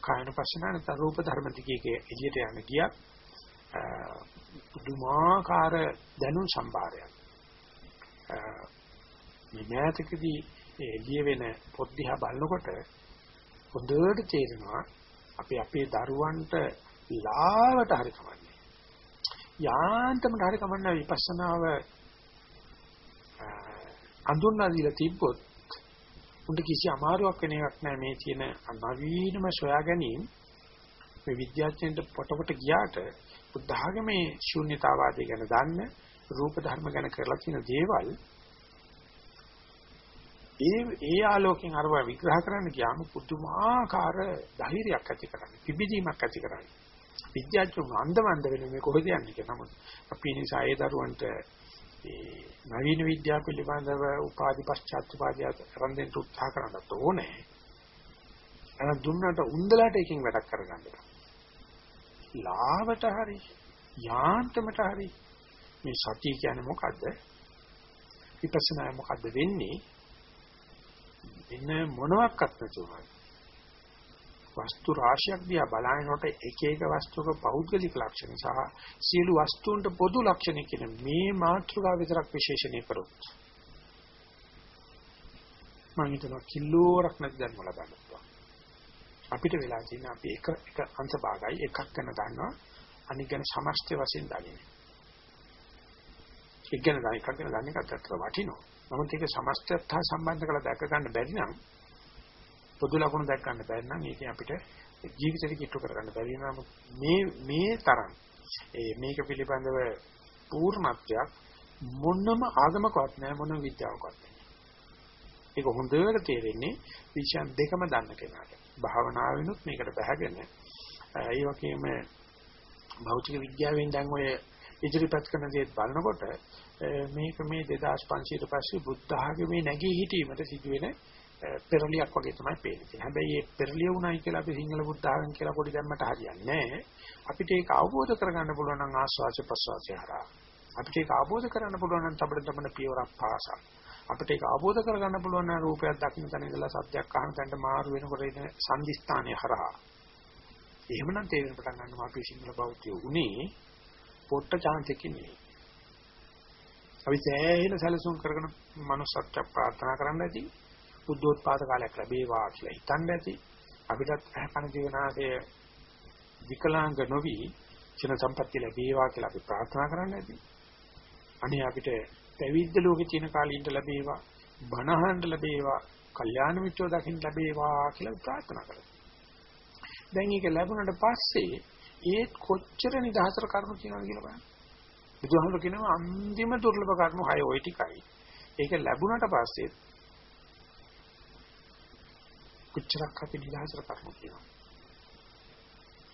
කායනුපස්සන නැත්නම් රූප ධර්ම දිගේ එළියට යන ගියා පුදුමාකාර දැනුම් සම්භාරයක්. මේ මෑතකදී එළිය වෙන පොත් දිහා බලනකොට හොඳට තේරෙනවා අපි අපේ දරුවන්ට ලාවට හරි කමන්නේ. යාන්තමට හරි කමන්නේ විපස්සනාව අඳුන්වා දීලා තිබ්බොත් උන්ට කිසි අමාරුවක් වෙන එකක් නැහැ මේ තියෙන නවීනම සොයා ගැනීම මේ විද්‍යාඥයන්ට පොටකොට ගියාට බුද්ධ ආගමේ ශූන්‍යතාවාදය ගැන දන්න රූප ධර්ම ගැන කරලා තියෙන දේවල් ඒ ඒ ආලෝකයෙන් අරව විග්‍රහ කරන්න ගියාම පුදුමාකාර ධෛර්යයක් ඇති කරන්නේ පිබිදීමක් ඇති කරන්නේ. විද්‍යාඥයෝ අන්දමන්ද වෙන මේ කොහෙද යන්නේ කියලා නමුත් අපි නිසා ඒ දරුවන්ට ඒ නවීන විද්‍යාව පිළිබඳව උපාධි පශ්චාත් උපාධිය රැඳෙන්න උත්සාහ කරන්නත් ඕනේ. අර දුන්නට උන්දලට එකකින් වැඩක් කරගන්න ලාවට හරි යාන්තමට හරි මේ සතිය කියන්නේ මොකද්ද? විපස්සනා මොකද්ද වෙන්නේ? වෙන මොනවත් නැතුව වස්තු රාශියක් දිහා බලනකොට එක එක වස්තුක පෞද්ගලික ලක්ෂණ සහ සියලු වස්තුන්ට පොදු ලක්ෂණ කියන මේ මාතෘකාව විතරක් විශේෂණය කරොත් මම හිතනවා කිලෝරක් නැති දැන් වල අපිට වෙලා තියෙන අපි එක එක අංශ භාගයි එකක් කරන දන්නවා. අනික් ගැන සමස්ත වශයෙන් දකින්නේ. ඒක ගැන දැන් එකක් ගැන දන්නේ කද්දට වටිනවා. නමුත් ඒක සමස්තයත් හා සම්බන්ධ කරලා දැක ගන්න බැරි නම් පොදු ලකුණු දැක් ගන්න බැරි නම් ඒක අපිට ජීවිතේ කිට්ටු කරගන්න බැරි නම් මේ මේ තරම් ඒ මේක පිළිබඳව පූර්ණත්වයක් මොනම ආගමකවත් නැහැ මොනම විද්‍යාවකවත් නැහැ. ඒක හොඳට තේරෙන්නේ විෂයන් දෙකම දන්න කෙනාට. භාවනාවෙනුත් මේකට බහගෙන ඒ වගේම භෞතික විද්‍යාවෙන් දැන් ඔය ඉදිරිපත් කරන දේ බලනකොට මේක මේ 2500 පස්සේ බුද්ධ ආගමේ නැගී හිටීමට සිදුවෙන පෙරලියක් වගේ තමයි පේන්නේ. හැබැයි මේ පෙරලිය උනායි කියලා අපි සිංහල බුද්ධ ආගම කියලා පොඩි දැම්මට හරියන්නේ නැහැ. අපිට ඒක අවබෝධ කරගන්න පුළුවන් නම් ආස්වාද ප්‍රසවාසය හරහා. අපිට ඒක අවබෝධ කරගන්න පුළුවන් නම් තබන තබන පියවරක් පාසා. අපිට ඒක අවබෝධ කරගන්න පුළුවන් නම් රූපයක් දකින්න තැන ඉඳලා සත්‍යයක් අහන තැනට මාරු වෙනකොට එන සංදිස්ථානය හරහා. එහෙමනම් තේරෙන්න පටන් ගන්නවා අපි සිංහල බෞද්ධයෝ උනේ පොට්ට chance නෙවෙයි. අපි සෑහෙන සැලසුම් කරගෙන manussත්ව ප්‍රාර්ථනා කරන්න ඇති. බුද්ධෝත්පාද කාලයක් ලැබේවා කියලා හිතන්න ඇති. අපිටත් කන ජීවනාදී විකලාංග නොවි චින සම්පත්තිය ලැබේවා කියලා අපි ප්‍රාර්ථනා කරන්න ඇති. අනේ අපිට පැවිද්ද ලෝකේ තියෙන කාලීන්ට ලැබේවා, බණහන්න ලැබේවා, කල්යාණ මිත්‍රෝ දකින්න ලැබේවා කියලා ප්‍රාර්ථනා කරනවා. දැන් ඒක ලැබුණාට පස්සේ ඒත් කොච්චර නිදහසට කරුණු කියනවද කියලා බලන්න. බුදුහාමුදුරු කියනවා අන්තිම දුර්ලභ කරුණු හය ওই ටිකයි. ඒක ලැබුණාට පස්සේ කොච්චරක් අපි නිදහසට කරුණු කියනවා.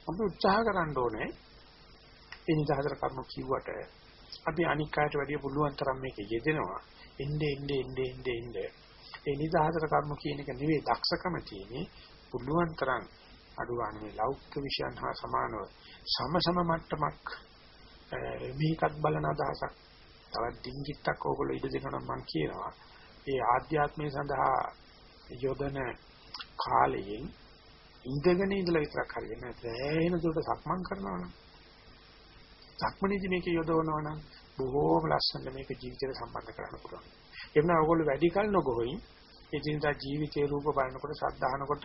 අපි උත්සාහ කරන්න ඕනේ ඒ නිදහසට කරුණු කිව්වට අපි අනික් අයට වැඩිය පුළුවන් තරම් මේක යෙදෙනවා. එnde ende ende ende ende ඒ නිදහසට කරුණු කියන එක නෙවෙයි දක්ෂකම තියෙන්නේ පුළුවන් තරම් අඩුවානේ ලෞකික විෂයන් හා සමානව. සමසම මට්ටමක් මේකත් බලන අදහසක්. තවත් ඩිංගිත්තක් ඕගොල්ලෝ ඉඩ දෙනවා නම් මම කියනවා. ඒ ආධ්‍යාත්මය සඳහා යොදන කාලයෙන් ඉඳගෙන ඉඳලා විතරක් හරියන්නේ නැහැ එහෙන දුරට සක්මන් කරනවා නම් සක්මනේදී මේක යොදවනවා නම් බොහෝම ලස්සන මේක ජීවිතයට සම්බන්ධ කරන්න පුළුවන්. එහෙනම් ඕගොල්ලෝ වැඩි කල නොගොහින් එදිනදා ජීවිතයේ රූප බලනකොට සද්ධාහනකොට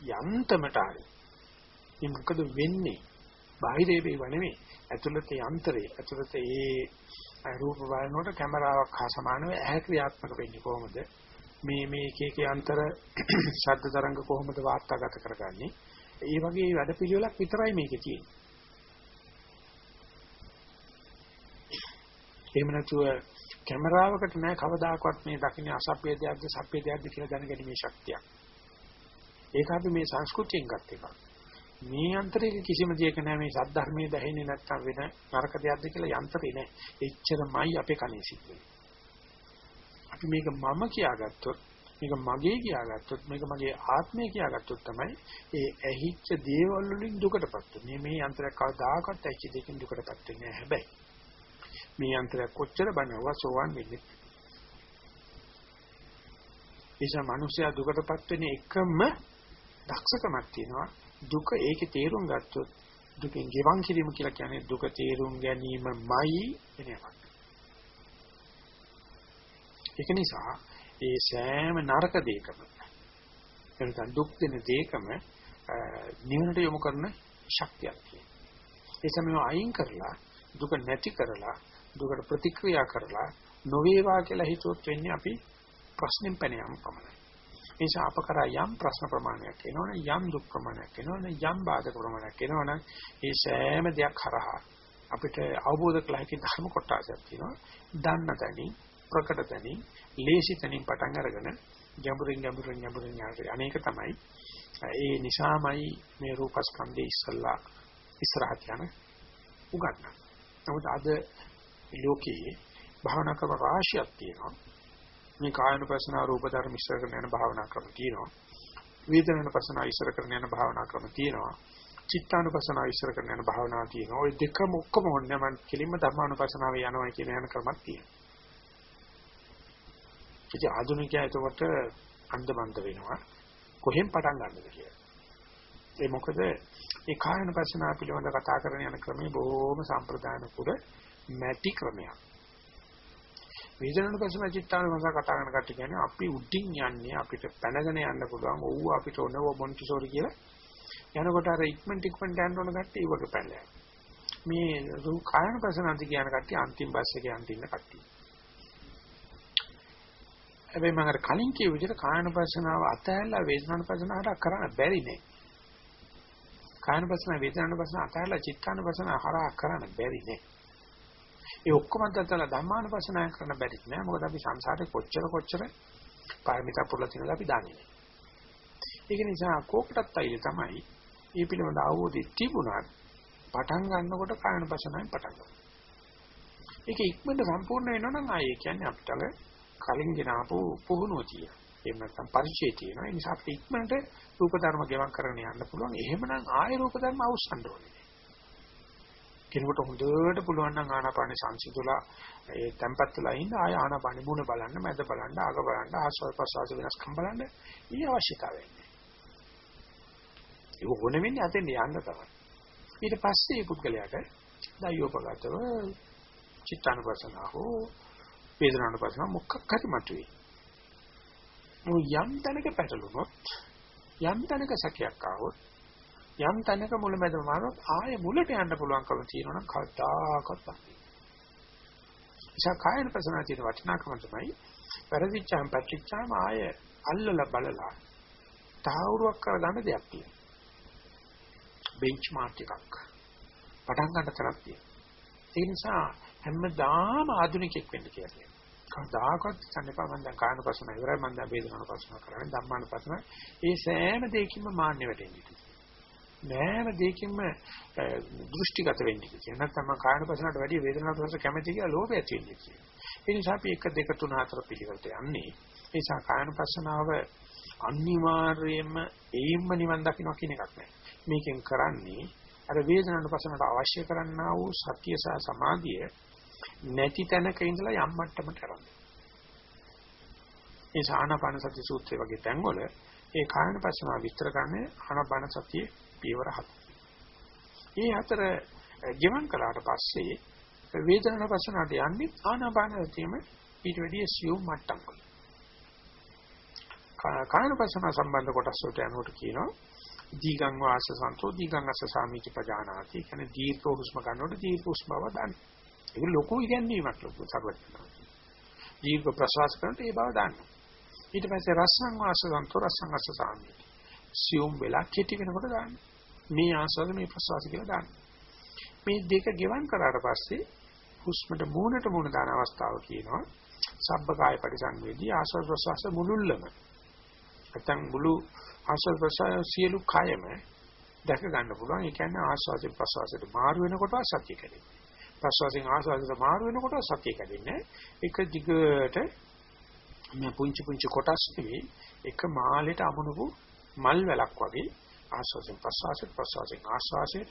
යන්තමට හරි මේ මොකද වෙන්නේ? බාහිරේ වේව නෙමෙයි ඇතුළත යන්ත්‍රය ඇතුළත ඒ රූප බලනකොට කැමරාවක් හා සමානව ඇහැ ක්‍රියාත්මක වෙන්නේ කොහොමද? මේ මේ එක එක යන්ත්‍ර [CLEARS THROAT] ශබ්ද තරංග කොහොමද වාර්තාගත කරගන්නේ? ඒ වගේ වැඩ පිළිවෙලක් විතරයි මේකේ තියෙන්නේ. එහෙම නැතුව කැමරාවකට නෑ කවදාකවත් මේ දකින්න අසභ්‍ය දෙයක්ද සભ્ય දෙයක්ද කියලා දැනගැනීමේ ශක්තියක්. ඒක අපි මේ සංස්කෘතියෙන් ගත් එකක් මේ යන්ත්‍රයක කිසිම දෙයක නෑ මේ සද්ධර්මයේ දැහෙන්නේ නැත්තම් වෙන නරක දෙයක්ද කියලා යන්ත්‍රේ නෑ. එච්චරමයි අපේ කනේ සිද්ධ අපි මේක මම කියාගත්තොත් මේක මගේ කියාගත්තොත් මේක මගේ ආත්මය කියාගත්තොත් තමයි ඒ ඇහිච්ච දේවල් වලින් දුකටපත් වෙන්නේ. මේ යන්ත්‍රයක් කවදාකවත් ඇහිච්ච දෙයකින් දුකටපත් වෙන්නේ නැහැ. හැබැයි මේ යන්ත්‍රයක් කොච්චර බනවවා සෝවන් වෙන්නේ. ඒසම මිනිස්සයා දුකටපත් වෙන්නේ එකම දක්ෂකමක් තියෙනවා දුක ඒකේ තේරුම් ගත්තොත් දුකෙන් ගෙවන් කිරීම කියලා කියන්නේ දුක තේරුම් ගැනීමමයි වෙනවක්. ඒක නිසා ඒ සෑම නරක දෙයකම එතන දුක් දෙන දෙයකම නිවනට යොමු කරන ශක්තියක් තියෙනවා. ඒ සමයව අයින් කරලා දුක නැති කරලා දුකට ප්‍රතික්‍රියා කරලා නොවේවා කියලා හිතුවොත් වෙන්නේ අපි ප්‍රශ්නෙන් පැන යමු පමණයි. ඒ නිසා අප කරා යම් ප්‍රශ්න ප්‍රමාණයක් එනවනේ යම් දුක් ප්‍රමාණයක් එනවනේ යම් බාධක ප්‍රමාණයක් එනවනම් ඒ සෑම දෙයක් හරහා අපිට අවබෝධ කළ හැකි ධර්ම කොටසක් තියෙනවා. දන්න තැනින් ප්‍රකට තැනින් ලේසි තැනින් පටන් අරගෙන ගැඹුරින් ගැඹුරින් ගැඹුරින් යන්නේ අනේක තමයි ඒ නිසාමයි මේ රූපස්කන්ධය ඉස්සල්ලා ඉස්සරහට යන උගන්න. නමුත් අද ලෝකයේ භාවනා ක්‍රම රාශියක් තියෙනවා. මේ කායනුපස්සන රූප ධර්ම ඉස්සර කරන යන භාවනා ක්‍රම තියෙනවා. වේදනානුපස්සන ඉස්සර කරන යන භාවනා ක්‍රම තියෙනවා. චිත්තානුපස්සන ඉස්සර කරන යන භාවනා තියෙනවා. ওই දෙකම ඔක්කොම ඕනේ මම කෙලින්ම ධර්මානුපස්සනාවේ යනවා කියන යන ක්‍රමක් තියෙනවා. ඉතින් ආධුනිකයා එතකොට අන්දමන්ද වෙනවා. කොහෙන් පටන් ගන්නද කියලා. ඒ මොකද මේ කායනුපස්සනාව පිළිබඳව කතා කරන යන ක්‍රමය බොහොම සම්ප්‍රදාන කුඩ මැටි ක්‍රමයක්. වේදනානුපස්සන චිත්තානුපස්සන කතා කරන කට්ටිය කියන්නේ අපි උඩින් යන්නේ අපිට පැනගෙන යන්න පුළුවන් ඕව අපිට ඕනව මොන්ටිසෝරි කියලා යනකොට අර ඉක්මන් ටික්මන් යන්න ඕන කට්ටිය ඉවක පැනලා මේ රූප කායන පසනාන්ති කියන කට්ටිය අන්තිම බස් එකේ අන්තිම කට්ටිය. හැබැයි මම අර කලින් කිව්ව විදිහට කායන පසනාව අතහැරලා වේදනාන පසනාවට කරන්න බැරි නේ. කායන පසනාව වේදනාන පසනාව අතහැරලා චිත්තාන පසනාව හරහා කරන්න බැරි නේ. ඒ ඔක්කොම අතහැරලා ධම්මාන පසනාව කරන්න බැරි නෑ. මොකද අපි සංසාරේ කොච්චර කොච්චර පාරමිතා පුරලා තියෙනවද අපි දන්නේ නෑ. ඒක නිසා කෝකටත් අයිල තමයි මේ පිළිබඳ අවබෝධය තිබුණාට පටන් ගන්නකොට කායන පසනාවෙන් පටන් ගන්නවා. ඒක ඉක්මනට සම්පූර්ණ වෙනවා නම් ආයේ කියන්නේ අපිට කලින් ගෙන ආපු පුහුණුව තියෙනවා. එහෙම නැත්නම් පරිචය තියෙනවා. ඒ නිසා අපිට ඉක්මනට රූප ධර්ම ගෙවම් කරගෙන යන්න පුළුවන්. එහෙමනම් ආයේ රූප ධර්ම අවසන් ඕනේ. කෙනෙකුට හොඳට පුළුවන් නම් ආනාපාන සංසිඳුලා ඒ tempat වෙලා ඉන්න ආය ආනාපාන මුණ බලන්න, මැද බලන්න, අග බලන්න, ආස්වාද ප්‍රසවාස වෙනස්කම් බලන්න. ඊ අවශ්‍යතාවය. ඒක ඕන වෙන්නේ අතෙන් යන්න තමයි. ඊට පස්සේ මේ පුද්ගලයාට දයෝපගතව චිත්තානුපසනාව හෝ වේදනානුපසනාව මොකක් හරි මතුවේ. මො යම් තැනක පැටලුනොත් යම් තැනක සැකයක් ආවොත් යම් තැනක මුලමෙද මානොත් ආයේ මුලට යන්න පුළුවන්කම තියෙනවා නම් කවදාකවත් නැහැ. ඉතින් කායන ප්‍රසනාව තියෙන වටිනාකම තමයි පරිදිච්ඡාම් පටිච්චාම ආය අල්ලලා බලලා තාවුරුවක් කරගන්න දෙයක් තියෙනවා. බෙන්ච්මාර්ක් එකක්. පටන් ගන්න තරක් තියෙනවා. ඒ නිසා හැමදාම ආධුනිකෙක් වෙන්න කියලා. කවදාකවත් සම්පා මම දැන් කායන ප්‍රශ්න ඉවරයි මම දැන් වේදනාන ප්‍රශ්න කරන්නේ ධම්මාන ප්‍රශ්න. ඒ සෑම දෙයකින්ම මාන්නේ වැටෙන්නේ. නෑම දෙයකින්ම දෘෂ්ටිගත වෙන්නේ කියන නැත්නම් මම කායන ප්‍රශ්නට වැඩිය වේදනාන ප්‍රශ්න කැමති කියලා ලෝභය ඇති වෙන්නේ කියන. ඒ නිසා අපි 1 2 3 4 පිළිවෙලට යන්නේ. ඒ නිසා කායන ප්‍රශ්නාව අනිවාර්යයෙන්ම ඒින්ම නිවන් දකින්න කියන එකක් නෑ. මේකෙන් කරන්නේ අර වේදනාන ප්‍රශ්නට අවශ්‍ය කරන්නා වූ සත්‍ය සහ සමාධිය නැති තැනක ඉඳලා යම් මට්ටමකට කරන්නේ. ඒ ආනාපාන සති සූත්‍රය වගේ තැන්වල ඒ කායන පස්සම විස්තර කරන්නේ ආනාපාන සතියේ පියවර හත. මේ හතර ජීවන් කළාට පස්සේ වේදනාන පස්සනට යන්නේ ආනාපාන සතියෙම ඊට වැඩිය සියුම් මට්ටමක. කායන පස්සන සම්බන්ධ කොටස් වලට යනකොට කියනවා දීගං වාස සන්තෝ දීගං අස්ස සාමිච පජානාති කියන්නේ දීර්ඝ හුස්ම ගන්නකොට දීර්ඝ හුස්ම බව දන්න. ඒක ලොකු ඉගැන්වීමක් ලොකු සර්වඥා. දීර්ඝ ප්‍රශ්වාස කරනකොට ඒ බව දන්න. ඊට පස්සේ රසං වාස සන්තෝ රසං අස්ස සාමිච. සියුම් වෙලා කෙටි වෙනකොට ගන්න. මේ ආස්වාද මේ ප්‍රශ්වාස කියලා ගන්න. මේ දෙක ගෙවන් කරාට පස්සේ හුස්මට මූණට මූණ දාන අවස්ථාව කියනවා. සබ්බකාය පරිසංවේදී ආස්වාද ප්‍රශ්වාස මුළුල්ලම. නැත්නම් මුළු ආස්වාද ප්‍රසආස සියලු කයම දැක ගන්න පුළුවන්. ඒ කියන්නේ ආස්වාදයෙන් ප්‍රසවාසයට මාරු වෙනකොට සත්‍ය කැදෙන්නේ. ප්‍රසවාසයෙන් ආස්වාදයට මාරු වෙනකොට සත්‍ය කැදෙන්නේ. එක දිගට මේ පුංචි පුංචි කොටස් නෙවෙයි එක මාළෙට අමුණපු මල් වැලක් වගේ ආස්වාදයෙන් ප්‍රසවාසයට ප්‍රසවාසයෙන් ආස්වාසයට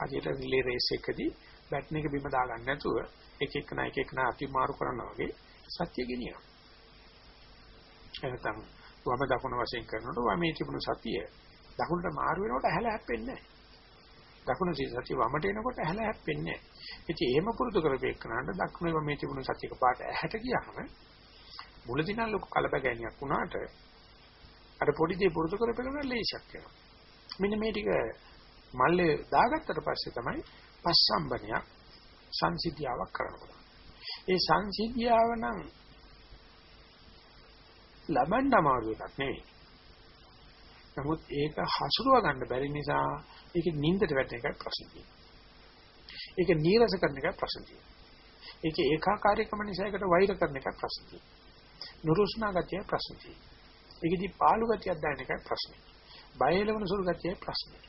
හදිහට රිලේ රේස් එකදී බැටන් එක බිම දාගන්න නැතුව එක එක නා එක එක නා අති මාරු කරනවා වගේ සත්‍ය ගෙනියනවා. එහෙනම් වම දකුණ වශයෙන් කරනකොට වමේ තිබුණු සතිය දකුණට මාරු වෙනකොට ඇහැල හැප්පෙන්නේ නැහැ. දකුණ සතිය වමට එනකොට ඇහැල හැප්පෙන්නේ නැහැ. ඉතින් එහෙම පුරුදු කරපේකනට දකුණ වමේ තිබුණු සතියක පාට ඇහැට ගියාම මුලදී නම් ලොකු කලබගැනියක් වුණාට අර පොඩි දේ පුරුදු කරපේකන ලේසියක් වෙනවා. මෙන්න මේ ටික මල්ලේ දාගත්තට පස්සේ තමයි පස්සම්බනියක් සංසිද්ධියාවක් කරනවා. ඒ සංසිද්ධියාව නම් ලබන්න අමාරු එකක් නෙවෙයි. නමුත් ඒක හසුරුව ගන්න බැරි නිසා ඒක නින්දට වැටෙන එකයි ප්‍රශ්නේ. ඒක නීරස කරන එකයි ප්‍රශ්නේ. ඒක ඒකාකාරීකම නිසා ඒකට වෛර කරන එකයි ප්‍රශ්නේ. නුරුස්නා ගතිය ප්‍රශ්නේ. ඒකදී පාළු ගතියක් දැනෙන එකයි ප්‍රශ්නේ. බයලවන සුළු ගතියයි ප්‍රශ්නේ.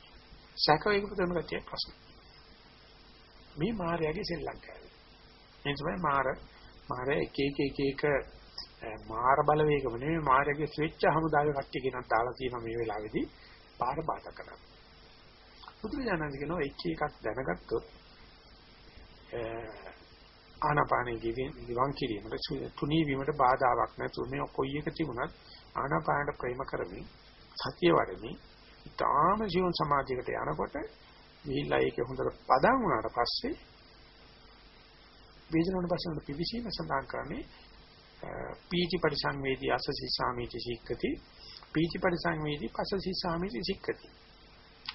සැක වේගපතන ගතියයි ප්‍රශ්නේ. මේ මායාවේ සෙල්ලම් කරන්නේ. මේ තමයි මාර මාර එක එක එක එක මාර බලවේගම නෙමෙයි මාර්ගයේ ස්විච් හමුදාවේ කට්ටිය කෙනක් දාලා තියෙනවා මේ වෙලාවේදී පාර බාධා කරනවා. බුදුරජාණන් කියනවා එක් එකක් දැනගත්තොත් ආනාපානෙ ගිවන් කිරීමට තුනී වීමට බාධාවක් නැතුව මේ කොයි එක තිබුණත් ආනාපානට ප්‍රේම කරමින් සතිය වඩමින් තාම ජීවන සමාධියකට යනකොට ගිහිල්ලා ඒක හොඳට පදන් වුණාට පස්සේ වේදනාවට පස්සේ පිවිසීම සඳහන් කරන්නේ පීති පරිසංවේදී අසසි සාමීති සික්කති පීති පරිසංවේදී පසසි සාමීති සික්කති.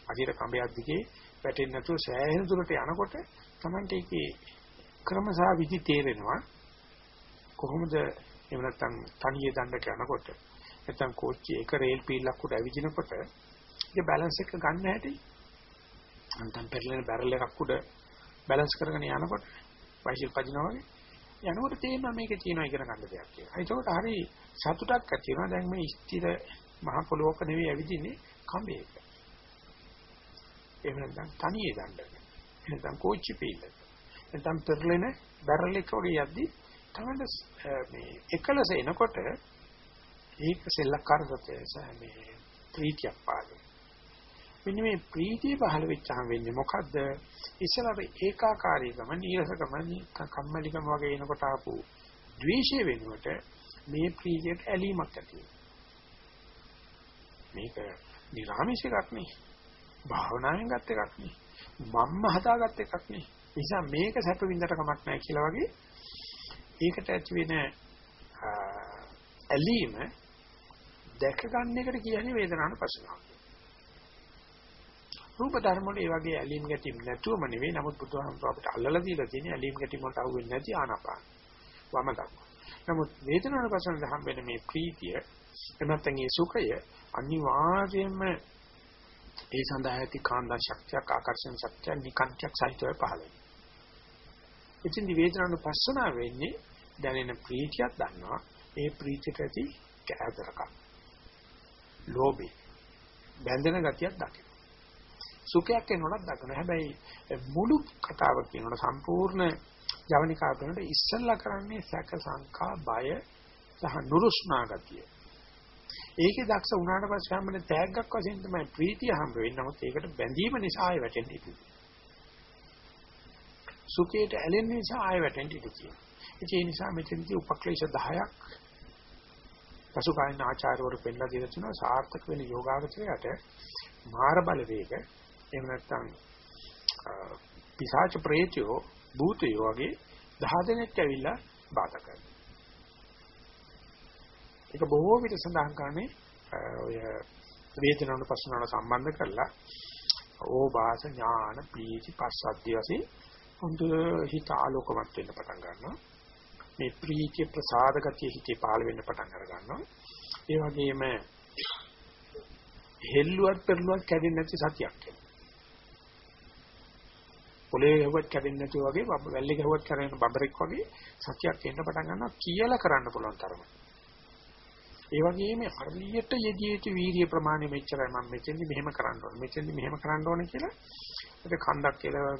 අදිර කඹයක් දිගේ වැටෙන්නේ නැතුව සෑහෙන දුරට යනකොට Tamante ඒකේ ක්‍රමසා විදි තේරෙනවා. කොහොමද එහෙම නැත්නම් තනියේ දණ්ඩක යනකොට නැත්නම් කෝච්චි එක රේල් පීල්ලක් උඩ ඇවිදිනකොට ඒක බැලන්ස් එක ගන්න හැටි නැත්නම් පෙරලෙන බැරල් එකක් උඩ බැලන්ස් කරගෙන යනකොට බයිසිකල් පදිනවා වගේ යනකොට තේරෙනවා මේකේ තියෙනවා ඉගෙන ගන්න දෙයක් කියලා. ඒකෝට හරි සතුටක් ඇති වෙනවා. දැන් මේ ස්ථිර මහ පොළොවක නෙවෙයි ඇවිදින්නේ කඹේක. එහෙම නැත්නම් තනියේ දණ්ඩක. නැත්නම් කෝච්චි පීල්ලක. නැත්නම් පෙරලෙන බැරල් එක වගේ යද්දි තමයි මේ එකලස එනකොට ඒක සෙල්ලක්කාර සත්‍යය මේ ප්‍රීතියක් පාදේ. මෙන්න මේ ප්‍රීතිය පහළ වෙච්චාම වෙන්නේ මොකද්ද? ඉස්සරහ ඒකාකාරීකම, නීරසකම, කම්මැලිකම වගේ එනකොට ආපු ද්වේෂය වෙනුවට මේ ප්‍රීතියට ඇලීමක් ඇති මේක නිර්ආමිෂ එකක් නේ. භාවනාවෙන් ගත් එකක් නේ. මම්ම හදාගත් එකක් නේ. නිසා මේක සැප විඳට කමක් නැහැ කියලා වගේ ඒකට ඇති වෙන ඇලීම දැක ගන්න එකට කියන්නේ වේදනානුපස්සනාව. රූප ධර්ම වල ඒ වගේ ඇලීම් ගැටීම් නැතුවම නෙවෙයි නමුත් බුදුහාමුදුරුවෝ අපිට අල්ලලා දීලා තියෙන ඇලීම් ගැටීම් වලට අහු වෙන්නේ නැති ආනාපාන. වම දක්වා. නමුත් වේදනානුපස්සන දහම් වෙන මේ ප්‍රීතිය එනත්තන් ඒ සුඛය අනිවාර්යයෙන්ම ඒ සඳහා ඇති කාන්දා ශක්තියක් ආකර්ෂණ ශක්තියක් නිකාන්තියක් සහිතව පහළ වෙනවා. ඉතින් දි වේදනානුපස්සනාව වෙන්නේ දැනෙන ප්‍රීතියක් දන්නවා. ඒ ප්‍රීතියට ඇති කෑදරකම්. ලෝභය. බැඳෙන ගතියක් දකිනවා. සුඛයක් එනවලත් දකිනවා. හැබැයි මුළු කතාව කියනකොට සම්පූර්ණ ජවනිකා කරනකොට ඉස්සෙල්ලා කරන්නේ සැක සංකා බය සහ නුරුස්නා ගතිය. ඒකේ දක්ෂ වුණාට පස්සේ හැමෝම තෑග්ගක් වශයෙන් තමයි ප්‍රීතිය හම්බ වෙන්නේ. නමුත් ඒකට බැඳීම නිසා ආයෙ වැටෙන්නේ ඉතින්. සුඛයට ඇලෙන නිසා ආයෙ වැටෙන්නේ ඉතින්. ඒ නිසා මෙතනදී උපක්ලේශ 10ක් පසුකාලීන ආචාර්යවරු පෙන්ලා දීලා තිනවා සාර්ථක වෙන යෝගාවචරයට මාර බලවේග එහෙම නැත්නම් පිසාච ප්‍රේතයෝ භූතයෝ වගේ දහ දෙනෙක් ඇවිල්ලා බාධා කරනවා. ඒක බොහෝ විට සඳහන් කරන්නේ ඔය වේදනාවන පස්සනවන සම්බන්ධ කරලා ඕබාස ඥාන පීති පස්සද්ධිය වශයෙන් හොඳ හිත ආලෝකමත් වෙන්න පටන් ගන්නවා. මේ ප්‍රීතිය ප්‍රසාද ගතිය හිතේ පහළ වෙන්න පටන් අර ගන්නවා. ඒ වගේම හෙල්ලුවත් පෙරළුවත් කැඩෙන්නේ නැති සතියක් එනවා. පොලේ ගහුවත් කැඩෙන්නේ නැති වගේ වැල්ලේ ගහුවත් කරගෙන බබරෙක් වගේ සතියක් එන්න පටන් ගන්නවා කියලා කරන්න පුළුවන් තරම. ඒ වගේම හරියට යෙදී යුතු වීර්ය ප්‍රමාණය මෙච්චරයි මම මෙතෙන්දි මෙහෙම කරන්න ඕනේ. මෙතෙන්දි මෙහෙම කරන්න ඕනේ කියලා ඒක කන්දක් කියලා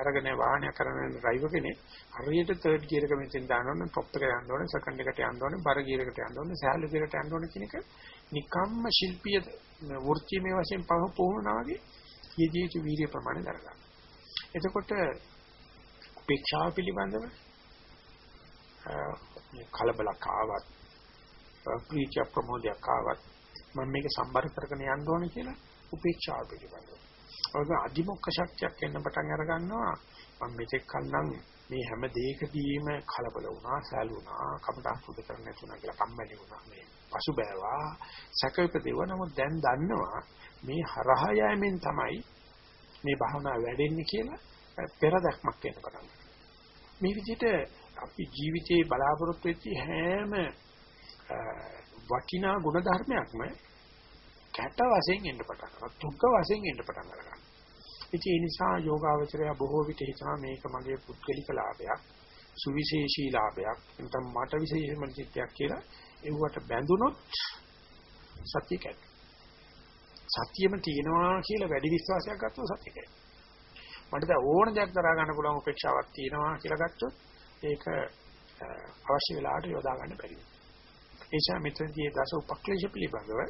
අරගෙන වාහනය කරන ඩ්‍රයිවර් කෙනෙක් හරියට තර්ඩ් ගියර් එක මෙතෙන් දාන්න ඕනේ, টොප් එක යන්න ඕනේ, සෙකන්ඩ් එකට යන්න ඕනේ, බර ගියර් එකට යන්න ඕනේ, සෑහළු ගියරට යන්න ඕනේ කියන එක නිකම්ම ශිල්පීය වෘත්තිමය වශයෙන් පහ පුහුණුනා වගේ යෙදී යුතු වීර්ය ප්‍රමාණය දරගන්න. එතකොට උපේක්ෂාව පිළිබඳව කලබලක් ආවත් ප්‍රීතිය ප්‍රමෝදයක් ආවත් මම මේක සම්බර කරගෙන යන්න ඕනේ කියලා උපේක්ෂාව පිළිබඳව. ඔයග අදිමොක්ක ශක්තියක් එන්න පටන් අර ගන්නවා. මම මෙතෙක් කලින් මේ හැම දෙයකදීම කලබල වුණා, සැලුණා, කපටක් සුදු කරන්න නැතුණා කියලා කම්මැලි වුණා. මේ පසුබෑවා, සැකවිපදේව නමුත් දැන් දන්නවා මේ හරහා යෑමෙන් තමයි මේ භාවනාව වැඩෙන්නේ කියලා පෙරදක්මක් එන්න පටන් මේ විදිහට අපි ජීවිතේ බලාපොරොත්තු වෙච්ච හැම වටිනා ගුණ ධර්මයක්ම කැට වශයෙන් එන්න පටන් ගන්නවා. තුක වශයෙන් එන්න පටන් ගන්නවා. ඉතින් ඒ නිසා යෝගාවචරය බොහෝ විට හිතනවා මේක මගේ පුද්ගලික ලාභයක් සුවිශේෂී ලාභයක් නැත්නම් මට විශේෂම චිත්තයක් කියලා ඒවට බැඳුනොත් සත්‍ය කැට. සත්‍යෙම තියෙනවා කියලා වැඩි විශ්වාසයක් ගත්තොත් සත්‍ය කැට. මට දැන් ඕන දෙයක් දරා ගන්න පුළුවන් උපේක්ෂාවක් තියෙනවා කියලා ගත්තොත් ඒක අවශ්‍ය වෙලාවට යොදා ගන්න බැරි වෙනවා. ඒ නිසා මෙතනදී දස උපක්ලේශ පිළිබඳව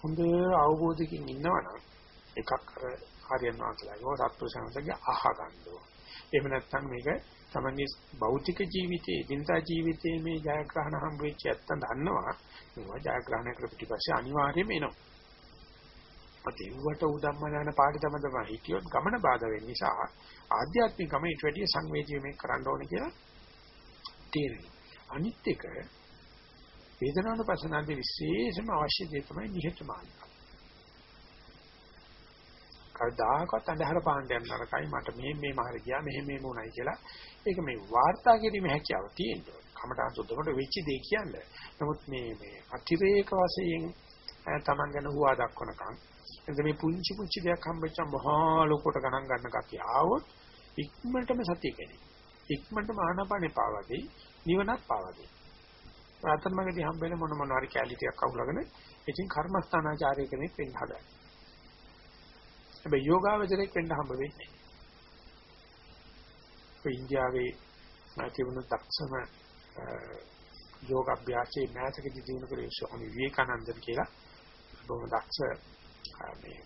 හොඳ අවබෝධයකින් ඉන්නවනම් එකක් අර ආර්යයන් වහන්සේලාගේ සත්ව සංසගය අහ ගන්නවා. එහෙම නැත්නම් මේක තමයි භෞතික ජීවිතයේ දිනදා ජීවිතයේ මේ ජයග්‍රහණ හම්බ වෙච්ච ඇත්තන් දන්නවා. මේවා ජයග්‍රහණය කර පිටිපස්සේ අනිවාර්යයෙන්ම එනවා. ඒවට උදම්මනන පාඩි තම තමයි හිතියොත් ගමන බාධා වෙන නිසා ආධ්‍යාත්මිකම ඊට වැඩිය සංවේදී මේ කරන්න ඕනේ කියලා තේරෙනවා. අනිත් එක වේදනානුපසනාවේ විශේෂම අවශ්‍ය දේ තමයි නිහතමානීකම. කවදාකවත් අඳහර පාන්න යන නරකයි මට මේ මේ මාර්ගය ගියා මෙහෙම මෙහෙම උනායි කියලා ඒක මේ වාර්තා කිරීමේ හැකියාව තියෙනවා. කමඨාන් සුද්ධකට වෙච්ච දේ කියන්නේ. නමුත් මේ මේ අතිරේක වශයෙන් තමන් ගැන හුවා දක්වනකම් එතන මේ පුංචි පුංචි දෙයක් හම්බෙච්ච මහා ලෝකයට ගණන් ගන්න කතිය ආවොත් ඉක්මනටම සතිය කෙරේ. ඉක්මනටම ආනාපානේ පාවදී නිවනත් පාවදී. රාත්‍රමගදී හම්බෙන මොන මොන හරි කැලිටියක් අහුලගෙන ඉතින් කර්මස්ථානාචාරය කෙනෙක් වෙන්න හදයි. හැබැයි යෝගාවචරයක් වෙන්න හම්බ වෙන්නේ. ඒ ඉන්දියාවේ තිබුණු දක්ෂම යෝග අභ්‍යාසයේ මෑතකදී දිනු කරේ ස්වාමි විවේකානන්ද කියලා බොහොම දක්ෂ මේ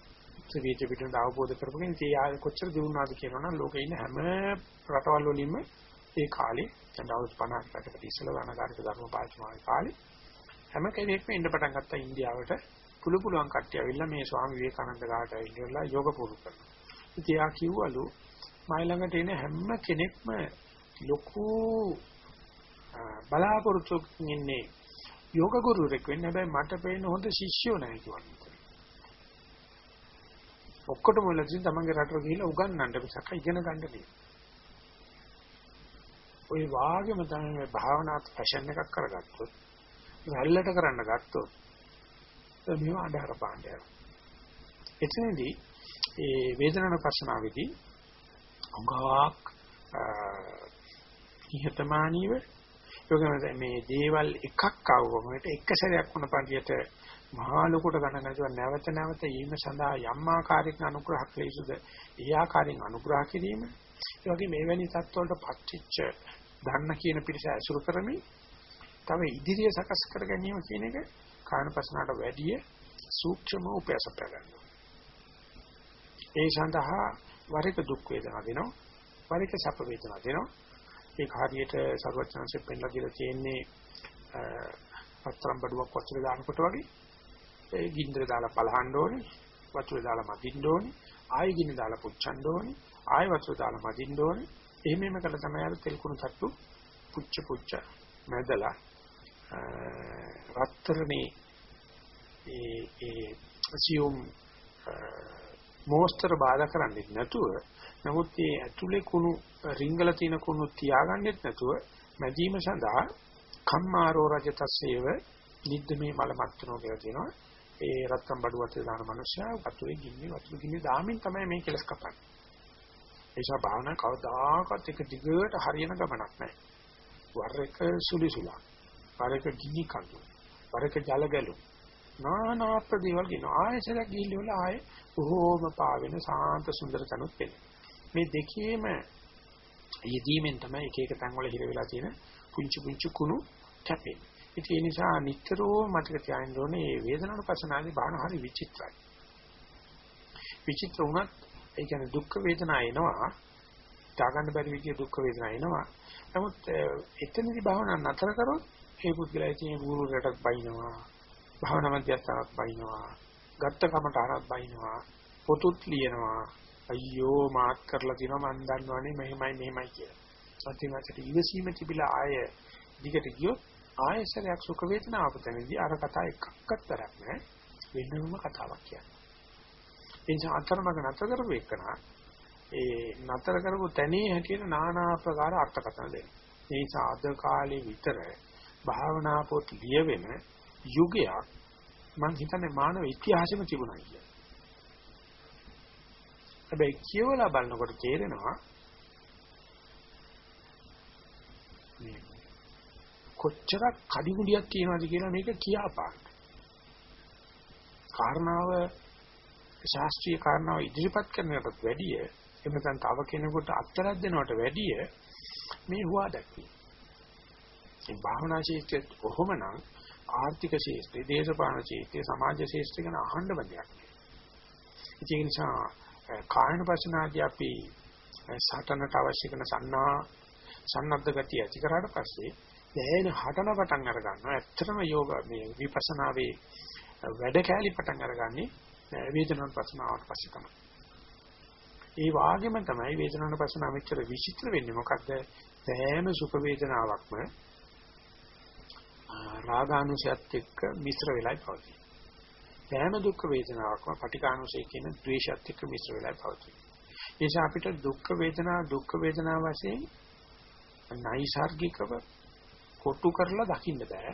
ත්‍රිවිධ පිටුන අවබෝධ කරගන්න ඉතින් ආය කොච්චර දිනුනාද කියනවනම් ලෝකේ ඉන්න හැම රටවල් වලින්ම ඒ කාලේ දැන් අවුරුදු 50කට ඉස්සෙල්ලා වනගාරික ධර්ම පාඨමාවේ කාලේ හැම කෙනෙක්ම ඉන්න පටන් ගත්තා ඉන්දියාවට පුළු පුළුවන් කට්ටිය ඇවිල්ලා මේ ස්වාමි විවේකානන්ද ගාට ඇවිල්ලා යෝග පුරුදු කරනවා. ඉතින් එයා කිව්වලු මයි ළඟට එන හැම කෙනෙක්ම ලොකු බලාපොරොත්තු ඉන්නේ යෝග ගුරුවරෙක් වෙන්න හැබැයි මට පේන හොඳ ශිෂ්‍යෝ නැහැ කිව්වා. ඔක්කොටම ලැජින් තමන්ගේ රටට ගිහිල්ලා උගන්වන්න මිසක් ඉගෙන ගන්න දෙයක්. ওই වාගේම තමයි මේ භාවනාත් ෆැෂන් එකක් කරගත්තොත් වැල්ලට කරන්න ගත්තොත් මේව අඩහර පාණ්ඩය. එතනදී ඒ වේදනාන ප්‍රශ්නාවේදී අංගාවක් ඉහතමානීව යෝගම මේ දේවල් එකක් ආවම එක සැරයක් වුණ පරියට මහා ලොකුට ගණන් ගන්නවා නැවත නැවත ඊම සඳහා යම් ආකාරයකින් අනුග්‍රහ කළ යුතුද ඒ ආකාරයෙන් අනුග්‍රහ කිරීම ඒ වගේ මේවැනි තත්ත්වවලට පත්‍ච්ච ධන්න කියන පිරිස ඇසුරු කරමින් තව ඉදිරිය සකස් කර ගැනීම කියන එක කායනපසනාවට වැඩිය සූක්ෂම උපයසප ගන්නවා ඒ සඳහා වරික දුක් වේදනා දෙනවා වරික සැප වේදනා දෙනවා. ඒක හරියට සර්වඥාන්සේ පෙන්ලා දීලා තියෙන්නේ පතරම් බඩුවක් වතුර දානකොට වගේ. ඒ ගින්දර දාලා පලහන්න ඕනේ වතුර දාලා මදින්න ඕනේ. ආයෙ ගින්න දාලා පුච්චන්න ඕනේ. ආයෙ වතුර දාලා මදින්න ඕනේ. එහෙම එහෙම කළා තමයි අර තෙල් කුණු තට්ටු පුච්ච පුච්ච මැදලා රත්තරනේ ඒ ඒ සියුම් මොස්තර බාධා කරන්නේ නැතුව නමුත් මේ ඇතුලේ කුණු රිංගල තියෙන කුණු තියාගන්නෙත් නැතුව මැදීම සඳහා කම්මාරෝ රජතස්සේව නිද්දමේ මල මත්තනෝ කියලා තියෙනවා ඒ රත්තරන් බඩු වතේ දාන මනුස්සයා වතුරේ ගින්නේ වතුර ගින්නේ දාමින් තමයි මේ කෙලස් කපන්නේ. ඒ නිසා භාවනා කවදාකවත් එක දිගට හරියන ගමනක් නැහැ. වර එක සුලිසුලා. වර එක ගිනි කඳු. වර එක ජල ගැලු. නානා ප්‍රදේවල් කියන ආයසරක් ගිහිල්ලා ආයේ බොහෝම පාවෙන සාන්ත සුන්දර තනුත් වෙන්නේ. මේ දෙකේම යෙදීමෙන් තමයි එක එක තැන් වල හිර වෙලා තියෙන පුංචි පුංචි කුණු කැපෙන්නේ. ඉතින් ඒ නිසා නිතරම මතක තියාගන්න ඕනේ මේ වේදනානුපස්සනාවේ බාහන හරි විචිත්‍රයි. විචිත්‍ර වුණත් ඒ කියන්නේ දුක් වේදනා එනවා. දාගන්න බැරි විදිය දුක් වේදනා එනවා. නමුත් එතනදී භාවනා නතර කරොත් ඒ පුද්ගලයා ඉතින් ගුරුවරයාටත් බයිනවා. භාවනා මධ්‍යස්ථානත් බයිනවා. ගත්ත කමට අරක් බයිනවා. පොතුත් ලියනවා. අයියෝ මාත් කරලා තියෙනවා මන් දන්නවනේ මෙහෙමයි මෙහෙමයි කියලා. සත්‍යමත්ට ඉවසීම තිබිලා ආය දිගට ගියොත් ආයසරයක් සුඛ වේදනා අපතනදී අර කතා එකක්වත් තරක් නෑ වෙනම කතාවක් කියන්නේ. ඒ නිසා අතරමඟ නතර කරපු එකන ඒ නතර කරපු තැනේ හැටියට নানা ආකාර අර්ථකථන දෙනවා. ඒ නිසා අද කාලේ විතර භාවනා පොත් ලියවෙන යුගයක් මම හිතන්නේ මානව ඉතිහාසෙම තිබුණා කියලා. හැබැයි කියවලා බලනකොට තේරෙනවා මේ කොච්චරක් කඩිමුඩියක් තියෙනවද කියලා මේක කියාපාන්න. කාරණාව ශාස්ත්‍රීය කාරණාව ඉදිරිපත් කරනකටත් වැඩිය එහෙම නැත්නම් තව කෙනෙකුට අත්තරක් දෙනවට වැඩිය මේ හුවා දැක්වීම. මේ භාවනා ශිෂ්ටයේ කොහොමනම් ආර්ථික ශිෂ්ටය, දේශපාලන ශිෂ්ටය, සමාජ ශිෂ්ටය ගැන අහන්න බඳයක්. ඒ නිසා කායන පස්සනාදී අපි සටනට අවශ්‍ය කරන සන්නා සන්නද්ධ ගතිය ඇති කරාට පස්සේ දැනෙන හටන පටන් අර ගන්නවා. ඇත්තටම යෝග මේ විපස්සනාවේ වැඩ කැලි පටන් අරගන්නේ වේදනාවන් පස්සනාවට පස්සේ තමයි. ඒ වාගේම තමයි වේදනාවන් පස්සනාව මෙච්චර විචිත්‍ර වෙන්නේ. මොකද්ද? සෑම සුඛ වේදනාවක්ම රාගානුසයත් එක්ක මිශ්‍ර වෙලයි පවතින්නේ. සෑම දුක් වේදනාවක්ම පටිඝානුසය කියන ද්වේෂත් එක්ක මිශ්‍ර වෙලා පවතී. ඒ නිසා අපිට දුක් වේදනා දුක් වේදනා වශයෙන් නයිසાર્ගිකව කොටු කරලා දකින්න බෑ.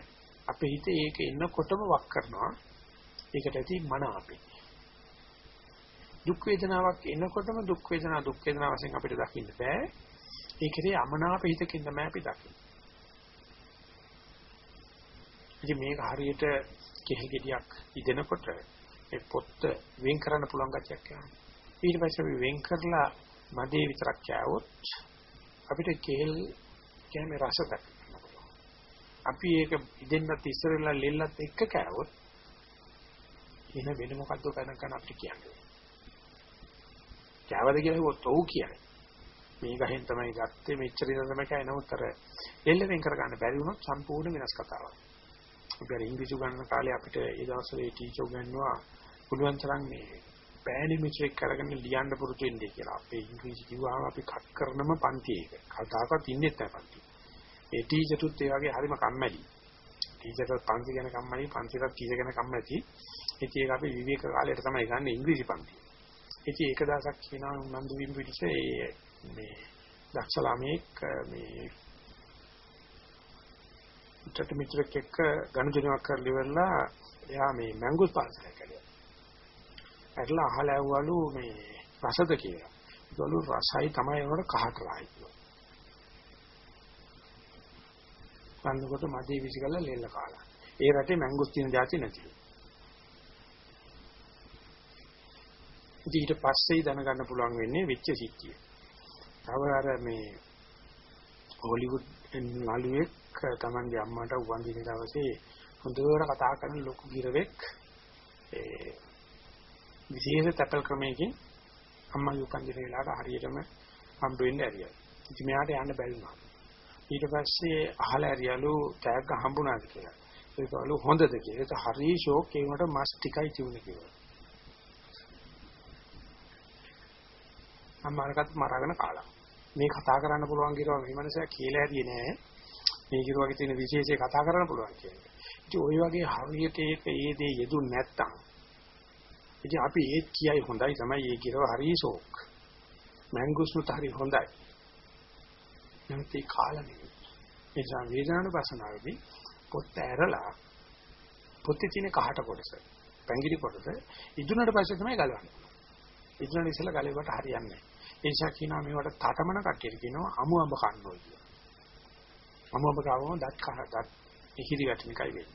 අපේ හිතේ ඒක එන්නකොටම වක් කරනවා. ඒකට ඇති මන අපේ. දුක් වේදනාවක් එනකොටම දුක් වේදනා දුක් වේදනා වශයෙන් අපිට දකින්න බෑ. ඒකේ අමනාප හිතකින් තමයි අපි දකින්නේ. ඉතින් මේක හරියට කෙහෙල් ගෙඩියක් ඉදෙනකොට ඒ පොත්ත වෙන් කරන්න පුළුවන් ගැටයක් යනවා. ඊට පස්සේ අපි වෙන් කරලා මදේ විතරක් කෑවොත් අපිට කෙහෙල් කියන්නේ රස දක්වන්න පුළුවන්. අපි ඒක ඉදෙන්නත් ඉස්සරලා ලෙල්ලත් එක්ක කෑවොත් එන වෙන මොකද්ද කරන කන අපිට කියන්නේ. කෑවද කියලා හෙවොත් ඔව් කියන්නේ. මේ ගහෙන් තමයි ගත්තේ මෙච්චර ඉඳන් තමයි කෑ නමුත් අර ලෙල්ල වෙන් කර ගන්න බැරි වුණොත් සම්පූර්ණ වෙනස් කතාවක්. අපි අර ඉංග්‍රීසි ගන්න කාලේ අපිට ඒ දවස්වල ඒ ටීචර් ගන්නවා පුළුවන් තරම් මේ පෑලි මිචෙක් කරගෙන ලියන්න පුරුදු වෙන්නේ කියලා. අපේ ඉංග්‍රීසි කිව්වහම අපි කට් කරනම පන්ති එක. කවදාකවත් ඉන්නේ නැහැ පන්ති. ඒ ටීචර්තුත් ඒ වගේ හරිම කම්මැලි. ටීචර්ට පන්ති ගැන කම්මැලි, පන්තිට ටීචර් ගැන කම්මැලි. ඉතින් ඒක අපි විවේක කාලයට තමයි ගන්න ඉංග්‍රීසි පන්ති. ඉතින් ඒක දවසක් කියනවා උනන්දු වීම පිණිස ඒ මේ දක්ෂ ළමෙක් මේ උත්තර මිත්‍රෙක් එක්ක ගණුජනාවක් කරලා ඉවරලා එයා මේ මැංගුස් පාසල කළා. ඇట్లా අහලා ඇව්වලු මේ රසද කියලා. ඒකලු රසයි තමයි ඒකට කහ කරා කියලා. කන්නකොට මදේ විසිකලා ලෙල්ල කාලා. ඒ රටේ මැංගුස් තියෙන જાති නැතිලු. ඉතින් ඊට පස්සේ දැනගන්න පුළුවන් වෙන්නේ වෙච්ච සිද්ධිය. තව අර මේ හොලිවුඩ් නළුවෙක් තමන්ගේ අම්මට උපන්දින දවසේ හොඳට කතා කරන ලොකු ගිරවෙක් ඒ විශේෂ තැපල් ක්‍රමයකින් අම්මගේ උපන්දින වෙලාවට හරියටම හම්බ වෙන්න ඇරියා. ඉතින් මෙයාට යන්න බැරි වුණා. ඊට පස්සේ අහලා ඇරියලු තෑග්ග හම්බුණාද කියලා. ඒකවලු හොඳද කියලා. ඒක හරි ෂෝක් ඒ වුණාට මස් ටිකයි තිබුණේ කියලා. අම්මාරකට මරාගෙන කාලා. මේ කතා කරන්න පුළුවන් කියලා මේ මනසයා කියලා ඇරියේ නෑ. මේ කිරුවගේ තියෙන විශේෂය කතා කරන්න පුළුවන් කියන්නේ. ඉතින් ওই වගේ හරියට ඒක ඒ දේ යෙදුන් නැත්තම් ඉතින් අපි ඒත් කියයි හොඳයි තමයි ඒ කිරව හරි ෂෝක්. මැංගුස්නුත් හරි හොඳයි. නමුත් ඒ කාලා නෙවෙයි. ඒ නිසා වේදනානුපසනාවේදී පොත් ඇරලා පොතේ තියෙන කහට කොටස, පැංගිරි කොටස ඉදුණට පස්සේ තමයි ගලවන්නේ. ඉදුණට ඉස්සෙල්ලා ගලේකට හරියන්නේ නැහැ. ඒ නිසා කියනවා මේවට තටමන කට්ටියට කියනවා අමු අඹ කන්නෝ කියලා. අමු අඹ කාවම දත් කහ දත් ඉහිරි වැටෙන එකයි වෙන්නේ.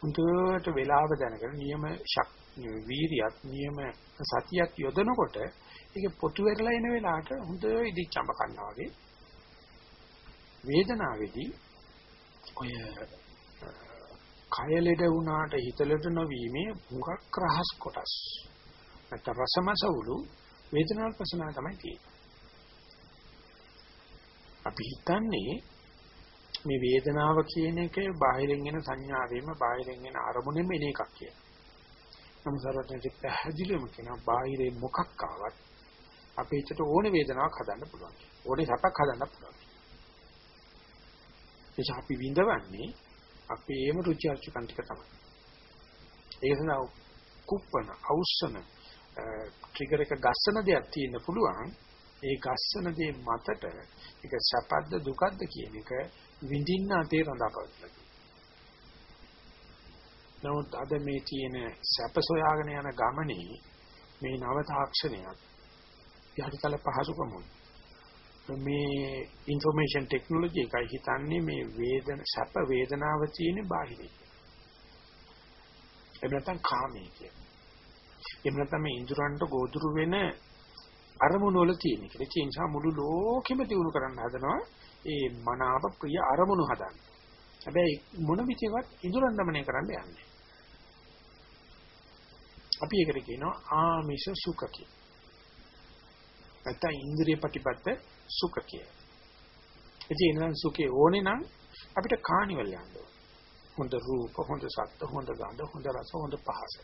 හුදුට වේලාව දැනගෙන නියම ශක් වීරියත් නියම සතියක් යොදනකොට ඒක පොතු වෙරලා එන වෙලාවට හොඳ ඉදිච්චඹ කන්නා වගේ වේදනාවේදී ඔය කය ලෙඩ වුණාට හිත ලෙඩ නොවීමේ මුගක් රහස් කොටස් නැත්නම් රසමසවුලු වේදනාවක් ප්‍රශ්නාව තමයි තියෙන්නේ. අපි හිතන්නේ මේ වේදනාව කියන එක බාහිරින් එන සංඥාවෙම බාහිරින් එන අරමුණෙම එන එකක් කියලා. නමුත් සරලව පැහැදිලිවම කියනවා බාහිරේ මොකක් ආවත් අපේ හිතට ඕනේ වේදනාවක් හදන්න පුළුවන්. ඕනේ සැපක් හදන්න පුළුවන්. ඒක අපි විඳවන්නේ අපේම රුචි අරුචිකන් ටික තමයි. ඒක සඳහා කුප්පන, අවුස්සන, ට්‍රිගර් එක ගස්සන දෙයක් තියෙන්න පුළුවන්. ඒ ගස්සන දේ මතට ඒක සැපද්ද දුකද්ද කියන එක විඳින්න අතේ රඳාපවත්ලා නමුත් අද මේ තියෙන සැප සොයාගෙන යන ගමනේ මේ නව තාක්ෂණයක් යටිතල පහසුකමුයි මේ ইনফরমේෂන් ටෙක්නොලොජි එකයි හිතන්නේ මේ වේදන සැප වේදනාව තියෙන බාහිරයි එහෙම නැත්නම් කාමයේ කියන්නේ එහෙම නැත්නම් මේ ඉඳුරන්ට ගෝදුරු වෙන අරමුණු වල තියෙන කියලා. ඒ නිසා මුළු ලෝකෙම දිනු කරන්න හදනවා ඒ මනාව ප්‍රිය අරමුණු හදන්න. හැබැයි මොන විදිහවත් ඉඳුරන් দমনය කරන්න යන්නේ. අපි ඒකට කියනවා ආමිෂ සුඛ කියලා. නැත්නම් ඉන්ද්‍රිය ප්‍රතිපත්ත සුඛ කියලා. ඉතින් එනම් සුඛේ ඕනේ නම් අපිට කාණිවල යන්න ඕනේ. හොඳ රූප, හොඳ සත්ත්ව, හොඳ ගන්ධ, හොඳ රස, හොඳ පහස.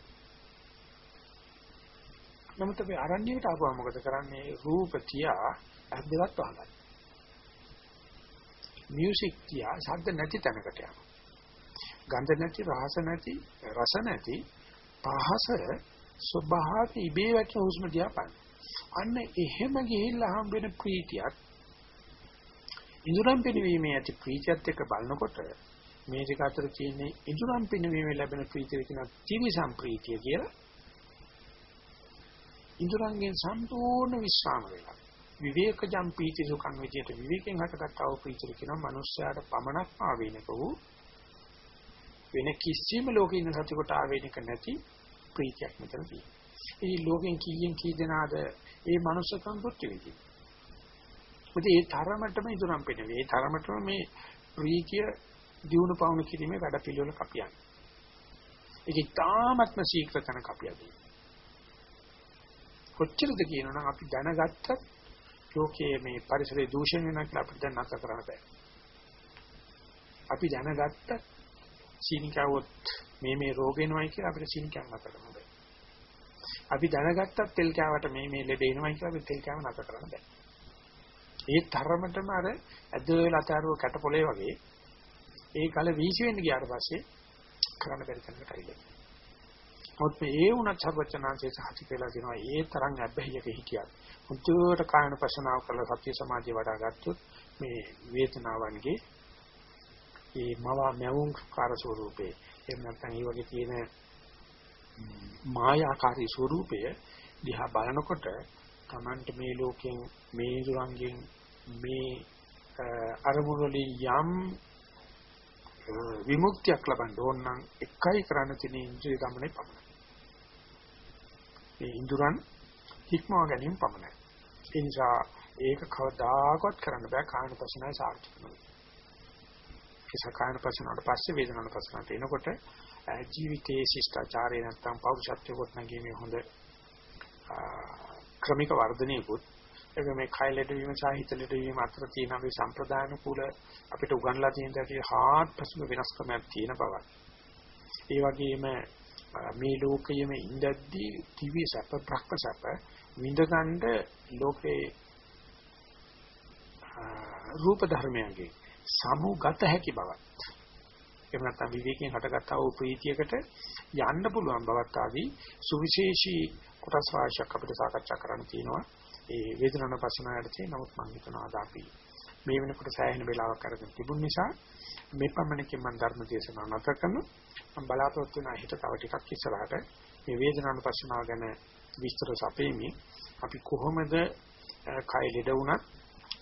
නමුත් අපි අරණ්‍යයට ආවම මොකද කරන්නේ? රූප තියා ඇස් දෙකත් වහගන්න. මියුසික් තියා ශබ්ද නැති තැනකට යනවා. ගන්ධ නැති, රස නැති, රස නැති පහස ස්වභාවයෙන් ඉබේ වැටෙන හුස්ම දිහා බලන්න. අන්න එහෙම ගිහිල්ලා හම් වෙන ප්‍රීතියක් ඉඳුරම් පිනවීමේ ඇති ප්‍රීතියත් එක්ක බලනකොට මේ දෙක අතර තියෙන ඉඳුරම් පිනවීමේ ලැබෙන ප්‍රීතිය කියන ත්‍රිවි සම්ප්‍රීතිය කියලා ඉඳුරංගෙන් සම්පූර්ණ විශ්‍රාම වෙලා විවේකජම් පීති සුඛං විදියට විවේකයෙන් හටගත්තා වූ ප්‍රීතිය කියනවා මනුස්සයාට පමණක් ආවේනික වූ වෙන කිසිම ලෝකේ ඉන්න සතෙකුට ආවේනික නැති ප්‍රීතියක් මෙතන තියෙනවා. ඒ ලෝකෙන් කීයෙන් කී දෙනාද ඒ මනුස්සකම් පුත්‍ති විදි. මොකද ඒ තරමටම ඉදරම් පෙනෙන්නේ. ඒ තරමටම මේ ප්‍රීතිය දියුණු පවුණු කිරීමේ වැඩ පිළිවෙල කපියන්නේ. ඒක ඉතාමත්ම ශීඝ්‍ර කරන කපියදී. කොච්චරද කියනවනම් අපි දැනගත්තත් ලෝකයේ මේ පරිසරයේ දූෂණය වෙනවා කියලා අපිට දැන් නැතර කරන්න බෑ. අපි දැනගත්තත් සීනිකවොත් මේ මේ රෝග එනවයි කියලා අපිට සීනිකක් නැතර කරන්න බෑ. අපි දැනගත්තත් තෙල් කෑවට මේ මේ ලෙඩ එනවයි කියලා අපිට තෙල් කෑම නැතර කරන්න බෑ. ඒ තරමටම අර ඇදලා අතාරුව කැට පොලේ වගේ ඒ කල වීසි වෙන්න ගියාට පස්සේ කරන්න බැරි තැනකට ඇවිල්ලා. මොකද මේ ඒ වුණත් සර්වචනාංශයේ සාහිත්‍ය කියලා කියනවා ඒ තරම් අබ්බැහියක හිටියත් මුතුවට කායන පසනාව කරලා සත්‍ය සමාධිය වඩා ගත්තොත් මේ වේදනාවන්ගේ ඒ මව මැවුම් කාර ස්වරූපේ එහෙම නැත්නම් ඒ වගේ තියෙන මායාකාරී ස්වරූපය දිහා බලනකොට Tamanට මේ ලෝකෙන් මේ දුරංගෙන් මේ අරමුණු වලින් යම් විමුක්තියක් ලබන්න ඕන නම් එකයි කරන්න තියෙන ඉන්ද්‍රිය ගමනේ පමණයි. ඒ ඉන්ද්‍රයන් හික්මව ගැනීම පමණයි. ඒ නිසා ඒක කවදාකවත් කරන්න බෑ කායන පසනාවේ සාර්ථක නෙවෙයි. ඒ සකායන පසනාවට පස්සේ වේදනාන පසනාවට එනකොට ජීවිතයේ ශිෂ්ටාචාරය නැත්තම් පෞරුෂත්වය කොට නැගීමේ හොඳ ක්‍රමික වර්ධනයකුත් ඒක මේ කය ලෙඩ වීම සහ හිත ලෙඩ වීම අතර තියෙන අපි සම්ප්‍රදාන කුල අපිට උගන්ලා තියෙන දේ හාත්පසුම වෙනස්කමක් තියෙන බව. ඒ වගේම මේ ලෝකයේම ඉඳද්දී දිවි සැප ප්‍රක්ක සැප විඳගන්න ලෝකේ රූප ධර්මයන්ගේ සමුගත හැකි බවත්. එහෙම නැත්නම් විවේකයෙන් හටගත්තා වූ ප්‍රීතියකට යන්න පුළුවන් බවත් ආදී සුවිශේෂී කොටස් වාශයක් අපිට සාකච්ඡා කරන්න තියෙනවා. ඒ වේදනන පස්සනාවට තියෙන නමුත් මම හිතනවා අද අපි මේ වෙනකොට සෑහෙන වෙලාවක් අරගෙන තිබුණ නිසා මේ පමණකින් මම ධර්ම දේශනාව නැත කරන මම බලාපොරොත්තු වෙන හිත තව ටිකක් ඉස්සරහට. මේ වේදනන පස්සනාව ගැන විස්තර සපෙමි අපි කොහොමද කය ලෙඩ වුණත්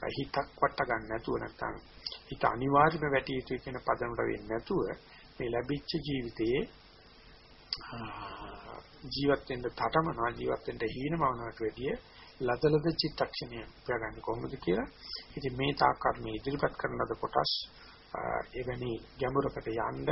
හිතක් වට ගන්න නැතුව නැත්නම් හිත අනිවාර්යයෙන්ම වැටිය යුතුයි කියන පදනට වෙන්නේ නැතුව මේ ලැබිච්ච ජීවිතයේ ජීවත් වෙන්න තටමනවා ජීවත් වෙන්න හීනමවනකට වැඩිය ලදලද චිත්තක්ෂණය ප්‍රගන්න කොහොමද කියලා. ඉතින් මේ තාක් කර්ම ඉදිරිපත් කරන ලද කොටස් එවැනි ගැඹුරකට යන්න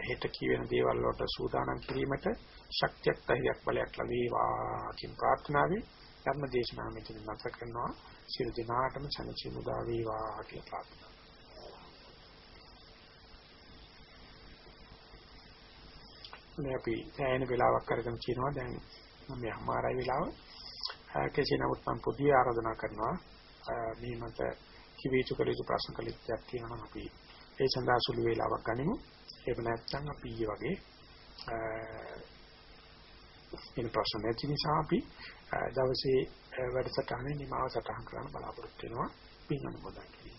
හෙට කියවෙන දේවල් වලට සූදානම් කිරීමට ශක්තියක් ධෛර්යයක් බලයක් ලැබේවා කියන ප්‍රාර්ථනාවෙන් ධර්ම දේශනාව මෙතන නැවත කරනවා. සියලු දිනාටම සනසි මුදා වේවා කියලා ප්‍රාර්ථනා. මේ අපි සෑහෙන වෙලාවක් අරගෙන කියනවා. දැන් මම යමාරයි වෙලාව. කෙසේ නමුත් මම පොදුවේ ආරාධනා කරනවා. මේ මත කිවිතු කළ යුතු ප්‍රශ්න කළ යුතුක් තියෙනවා නම් අපි ඒ සඳහා සුළු වේලාවක් ගනිමු. එහෙම නැත්නම් අපි ඊයේ වගේ වෙන ප්‍රශ්න නැති නිසා අපි දවසේ වැඩසටහනේ නිමාව සටහන් කරන්න බලාපොරොත්තු වෙනවා. පින් අනුමೋದන් කිරීම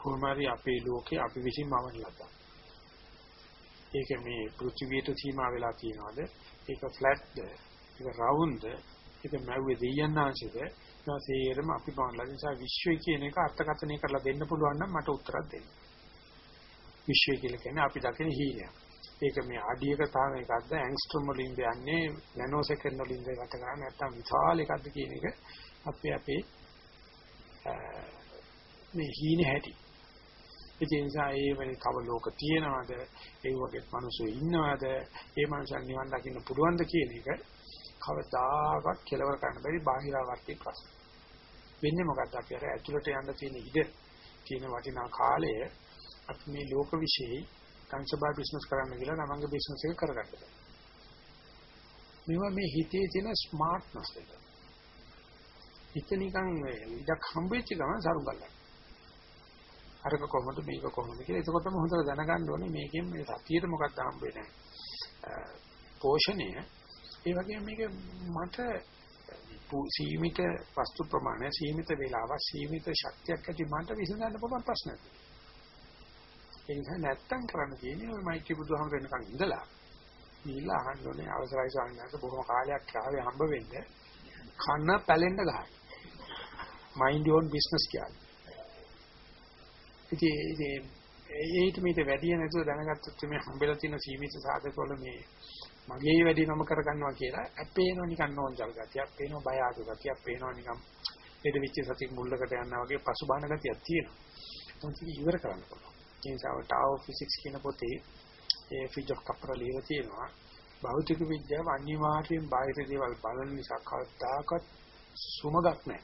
කොහොම හරි අපේ ලෝකේ අපි විසින්ම අවන ලබා. ඒක මේ පෘථිවියට සීමා වෙලා තියනවාද? ඒක ෆ්ලැට්ද? ඒක රවුන්ඩ්ද? ඒක මැව්වේ දෙයන්නාංශද? ඊටසේරම අපි බලලා නිසා විශ්වය කියන එක අර්ථකථනය කරලා දෙන්න පුළුවන් නම් මට උත්තරයක් දෙන්න. විශ්වය කියලා කියන්නේ අපි දකින හීනයක්. ඒක මේ අඩියක තාම එකක්ද ඇන්ග්ස්ට්‍රොම් වලින් යන්නේ නැනෝ සෙකන්ඩ් වලින් ගත කරන්නේ නැත්නම් විශාල එකක්ද කියන එක අපි අපේ මේ හීන හැටි. ඒ නිසා ඒ වෙලේ තව ලෝක තියෙනවද? ඒ වගේ මිනිස්සු ඉන්නවද? ඒ මනුස්සයන් නිවන් දකින්න පුළුවන්ද කියන එක කවදාකවත් කෙලවර කරන්න බැරි බාහිරාවර්ති ප්‍රශ්න. වෙන්නේ මොකද්ද අපි අර ඇතුළට යන්න තියෙන ඉඩ තියෙන වටිනා කාලය අපි මේ ලෝක විශ්ේ කන්සබා බිස්නස් කරන්න කියලා තමන්ගේ බිස්නස් එක කරගන්න බෑ. මේවා මේ හිතේ තියෙන ස්මාර්ට්නස් එක. හිත නිකන් ඉඩක් හම්බෙච්ච ගමන් සරු ගන්නවා. අරක කොහොමද මේක කොහොමද කියලා එතකොටම හොඳට දැනගන්න ඕනේ මේකෙන් මේ සතියේ මොකක්ද හම්බෙන්නේ. පෝෂණය ඒ වගේම මේක මට සීමිත වස්තු ප්‍රමාණය සීමිත වේලාව සීමිත ශක්තියක් ඇති මට විසඳන්න පුළුවන් ප්‍රශ්නයක්. ඒ නිසා නැත්තම් කරන්න තියෙන්නේ ওই මෛත්‍රී බුදුහම වෙනකන් ඉඳලා ඊළා අහන්න ඕනේ අවසරයි ස්වාමීන් බොහොම කාලයක් ආවේ හම්බ වෙන්න කන පැලෙන්න ගහයි. mind your own business කියන්නේ. ඉතින් ඉතින් ඒිට මේක වැඩි නැතුව දැනගත්තොත් මේ හම්බෙලා තියෙන සීමිත සාධකවල මේ මගේ වැඩි නම කරගන්නවා කියලා අපේනෝ නිකන් නෝන්ජල් ගතියක්, අපේනෝ බය ආසු ගතියක්, අපේනෝ නිකන් ඊට විච්ච සතිය මුල්ලකට යනවා වගේ පසුබාහන ගතියක් තියෙනවා. මොකද ඉවර කරන්න පුළුවන්. ඒ නිසා ටාව ෆිසික්ස් කියන පොතේ ඒ ෆිජ් ඔෆ් කප්පර ලියලා තියෙනවා. භෞතික විද්‍යාව අනිවාර්යෙන් බාහිර දේවල් බලන නිසා කවදාකවත් සුමගක් නැහැ.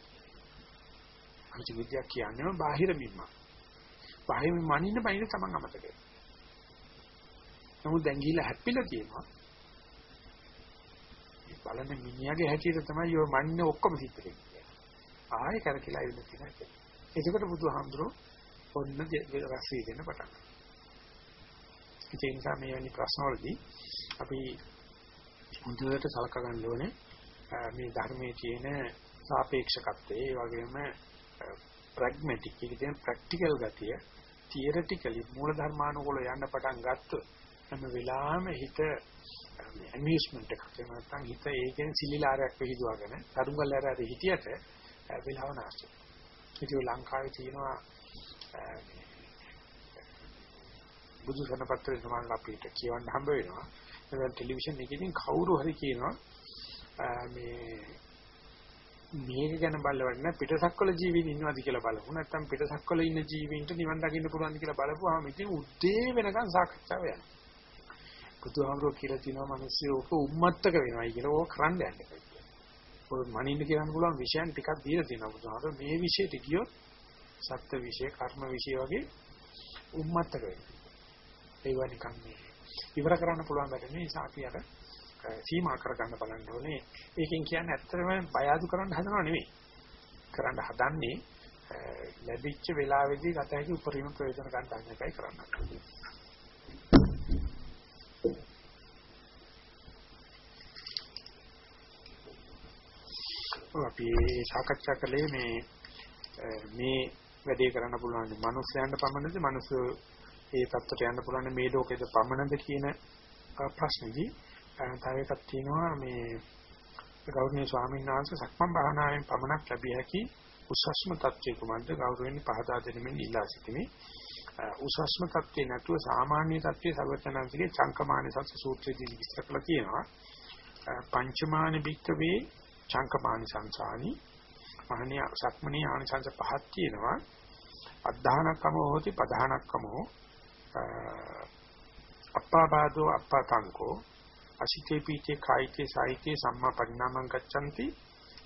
භෞතික විද්‍යාව කියන්නේ බාහිර බිම්ම. බාහිර මනින්න බයින තමන් අමතකයි. නමුත් දැන් ගිහිල්ලා හැප්පිලා තියෙනවා. බලන මිනිහාගේ හැටියට තමයි ඔය මන්නේ ඔක්කොම සිද්ධ වෙන්නේ. ආයෙ කරකිලා ඉන්න තියෙනවා. එතකොට බුදුහාමුදුරුවෝ ඔන්න රස වේදෙන පටන් ගන්නවා. ඒ නිසා මේ වැනි ප්‍රශ්නවලදී අපි හොඳට සලකා ගන්න ඕනේ මේ ධර්මයේ තියෙන සාපේක්ෂකත්වය ඒ වගේම ප්‍රැග්මැටික් කියන ප්‍රැක්ටිකල් ගතිය තියරිටිකලි මූල ධර්මානුකූලව යන්න පටන් ගත්තොත් හැම වෙලාවෙම හිත ඇමියුස්මන්ට් එකක් එහෙම නැත්නම් හිත ඒකෙන් සිලිලාරයක් පිළිදුවගෙන තරුංගල් ඇර හිටියට වෙලාව නැස්තු. ඉතින් ලංකාවේ තියෙනවා බුදු සනපත්‍රේ සමාන අපිට කියවන්න හම්බ වෙනවා. ඒක ටෙලිවිෂන් එකකින් කවුරු හරි කියනවා මේ මේක ගැන බලවන්න පිටසක්වල ජීවීන් ඉන්නවද කියලා බලමු. නැත්නම් පිටසක්වල ඉන්න ජීවීන්ට නිවන් දකින්න පුළුවන්ද කියලා බලපුවාම ඉතින් උදේ වෙනකන් සාකච්ඡාව යනවා. බුදුහාමුදුරුවෝ කියලා තියෙනවා මිනිස්සු ඕක උම්මත්තක වෙනවයි කියලා ඕක කරන්න යන්නේ. ඔය මනින්න කියන්න පුළුවන් විෂයන් ටිකක් දීලා තියෙනවා බුදුහාමුදුරුවෝ මේ විෂයට ගියොත් සත්ත්ව විෂය, කර්ම විෂය වගේ උම්මත්තක වෙනවා. ඒවා නිකන් මේ ඉවර කරන්න පුළුවන් වැඩ නෙවෙයි සාපියට සීමා කරගන්න බලන්න ඕනේ. ඒකෙන් කියන්නේ ඇත්තටම බය අඩු කරන්න හදනව නෙවෙයි. කරන්න හදන්නේ ලැබිච්ච වෙලාවේදී ගත හැකි උපරිම ප්‍රයෝජන ගන්න එකයි කරන්න. අපි සාකච්ඡා කළේ මේ මේ වැඩේ කරන්න පුළුවන් මිනිස්යන්ට පමණද මිනිස්සු ඒ தත්ත්වයට යන්න පුළුවන් මේ ලෝකෙද පමණද කියන ප්‍රශ්නේදී තව එකක් තියෙනවා මේ ගෞරවනීය ස්වාමීන් වහන්සේ සක්මන් භාවනාවෙන් පමණක් ලැබිය හැකි උසස්ම තත්ත්වය කුමක්ද? ගෞරවයෙන් පහදා දෙනෙමින් ඉල්ලා සිටිමි. උසස්ම තත්ත්වේ නැතුව සාමාන්‍ය තත්ත්වයේ සර්වචනන්තිගේ චංකමාන සත්‍ය සූත්‍රයේදී විස්තර කරලා තියෙනවා පංචමාන බික්කවේ චංකමාන සංසානි. මහණිය සක්මණේ ආනිසංස පහක් තියෙනවා. අද්ධානක්කම හොති පධානක්කමෝ. අප්පාබාදෝ අප්පාතංකෝ. අසිතේ පීතේ කායිතේ සායිතේ සම්මා පරිණාමං ගච්ඡanti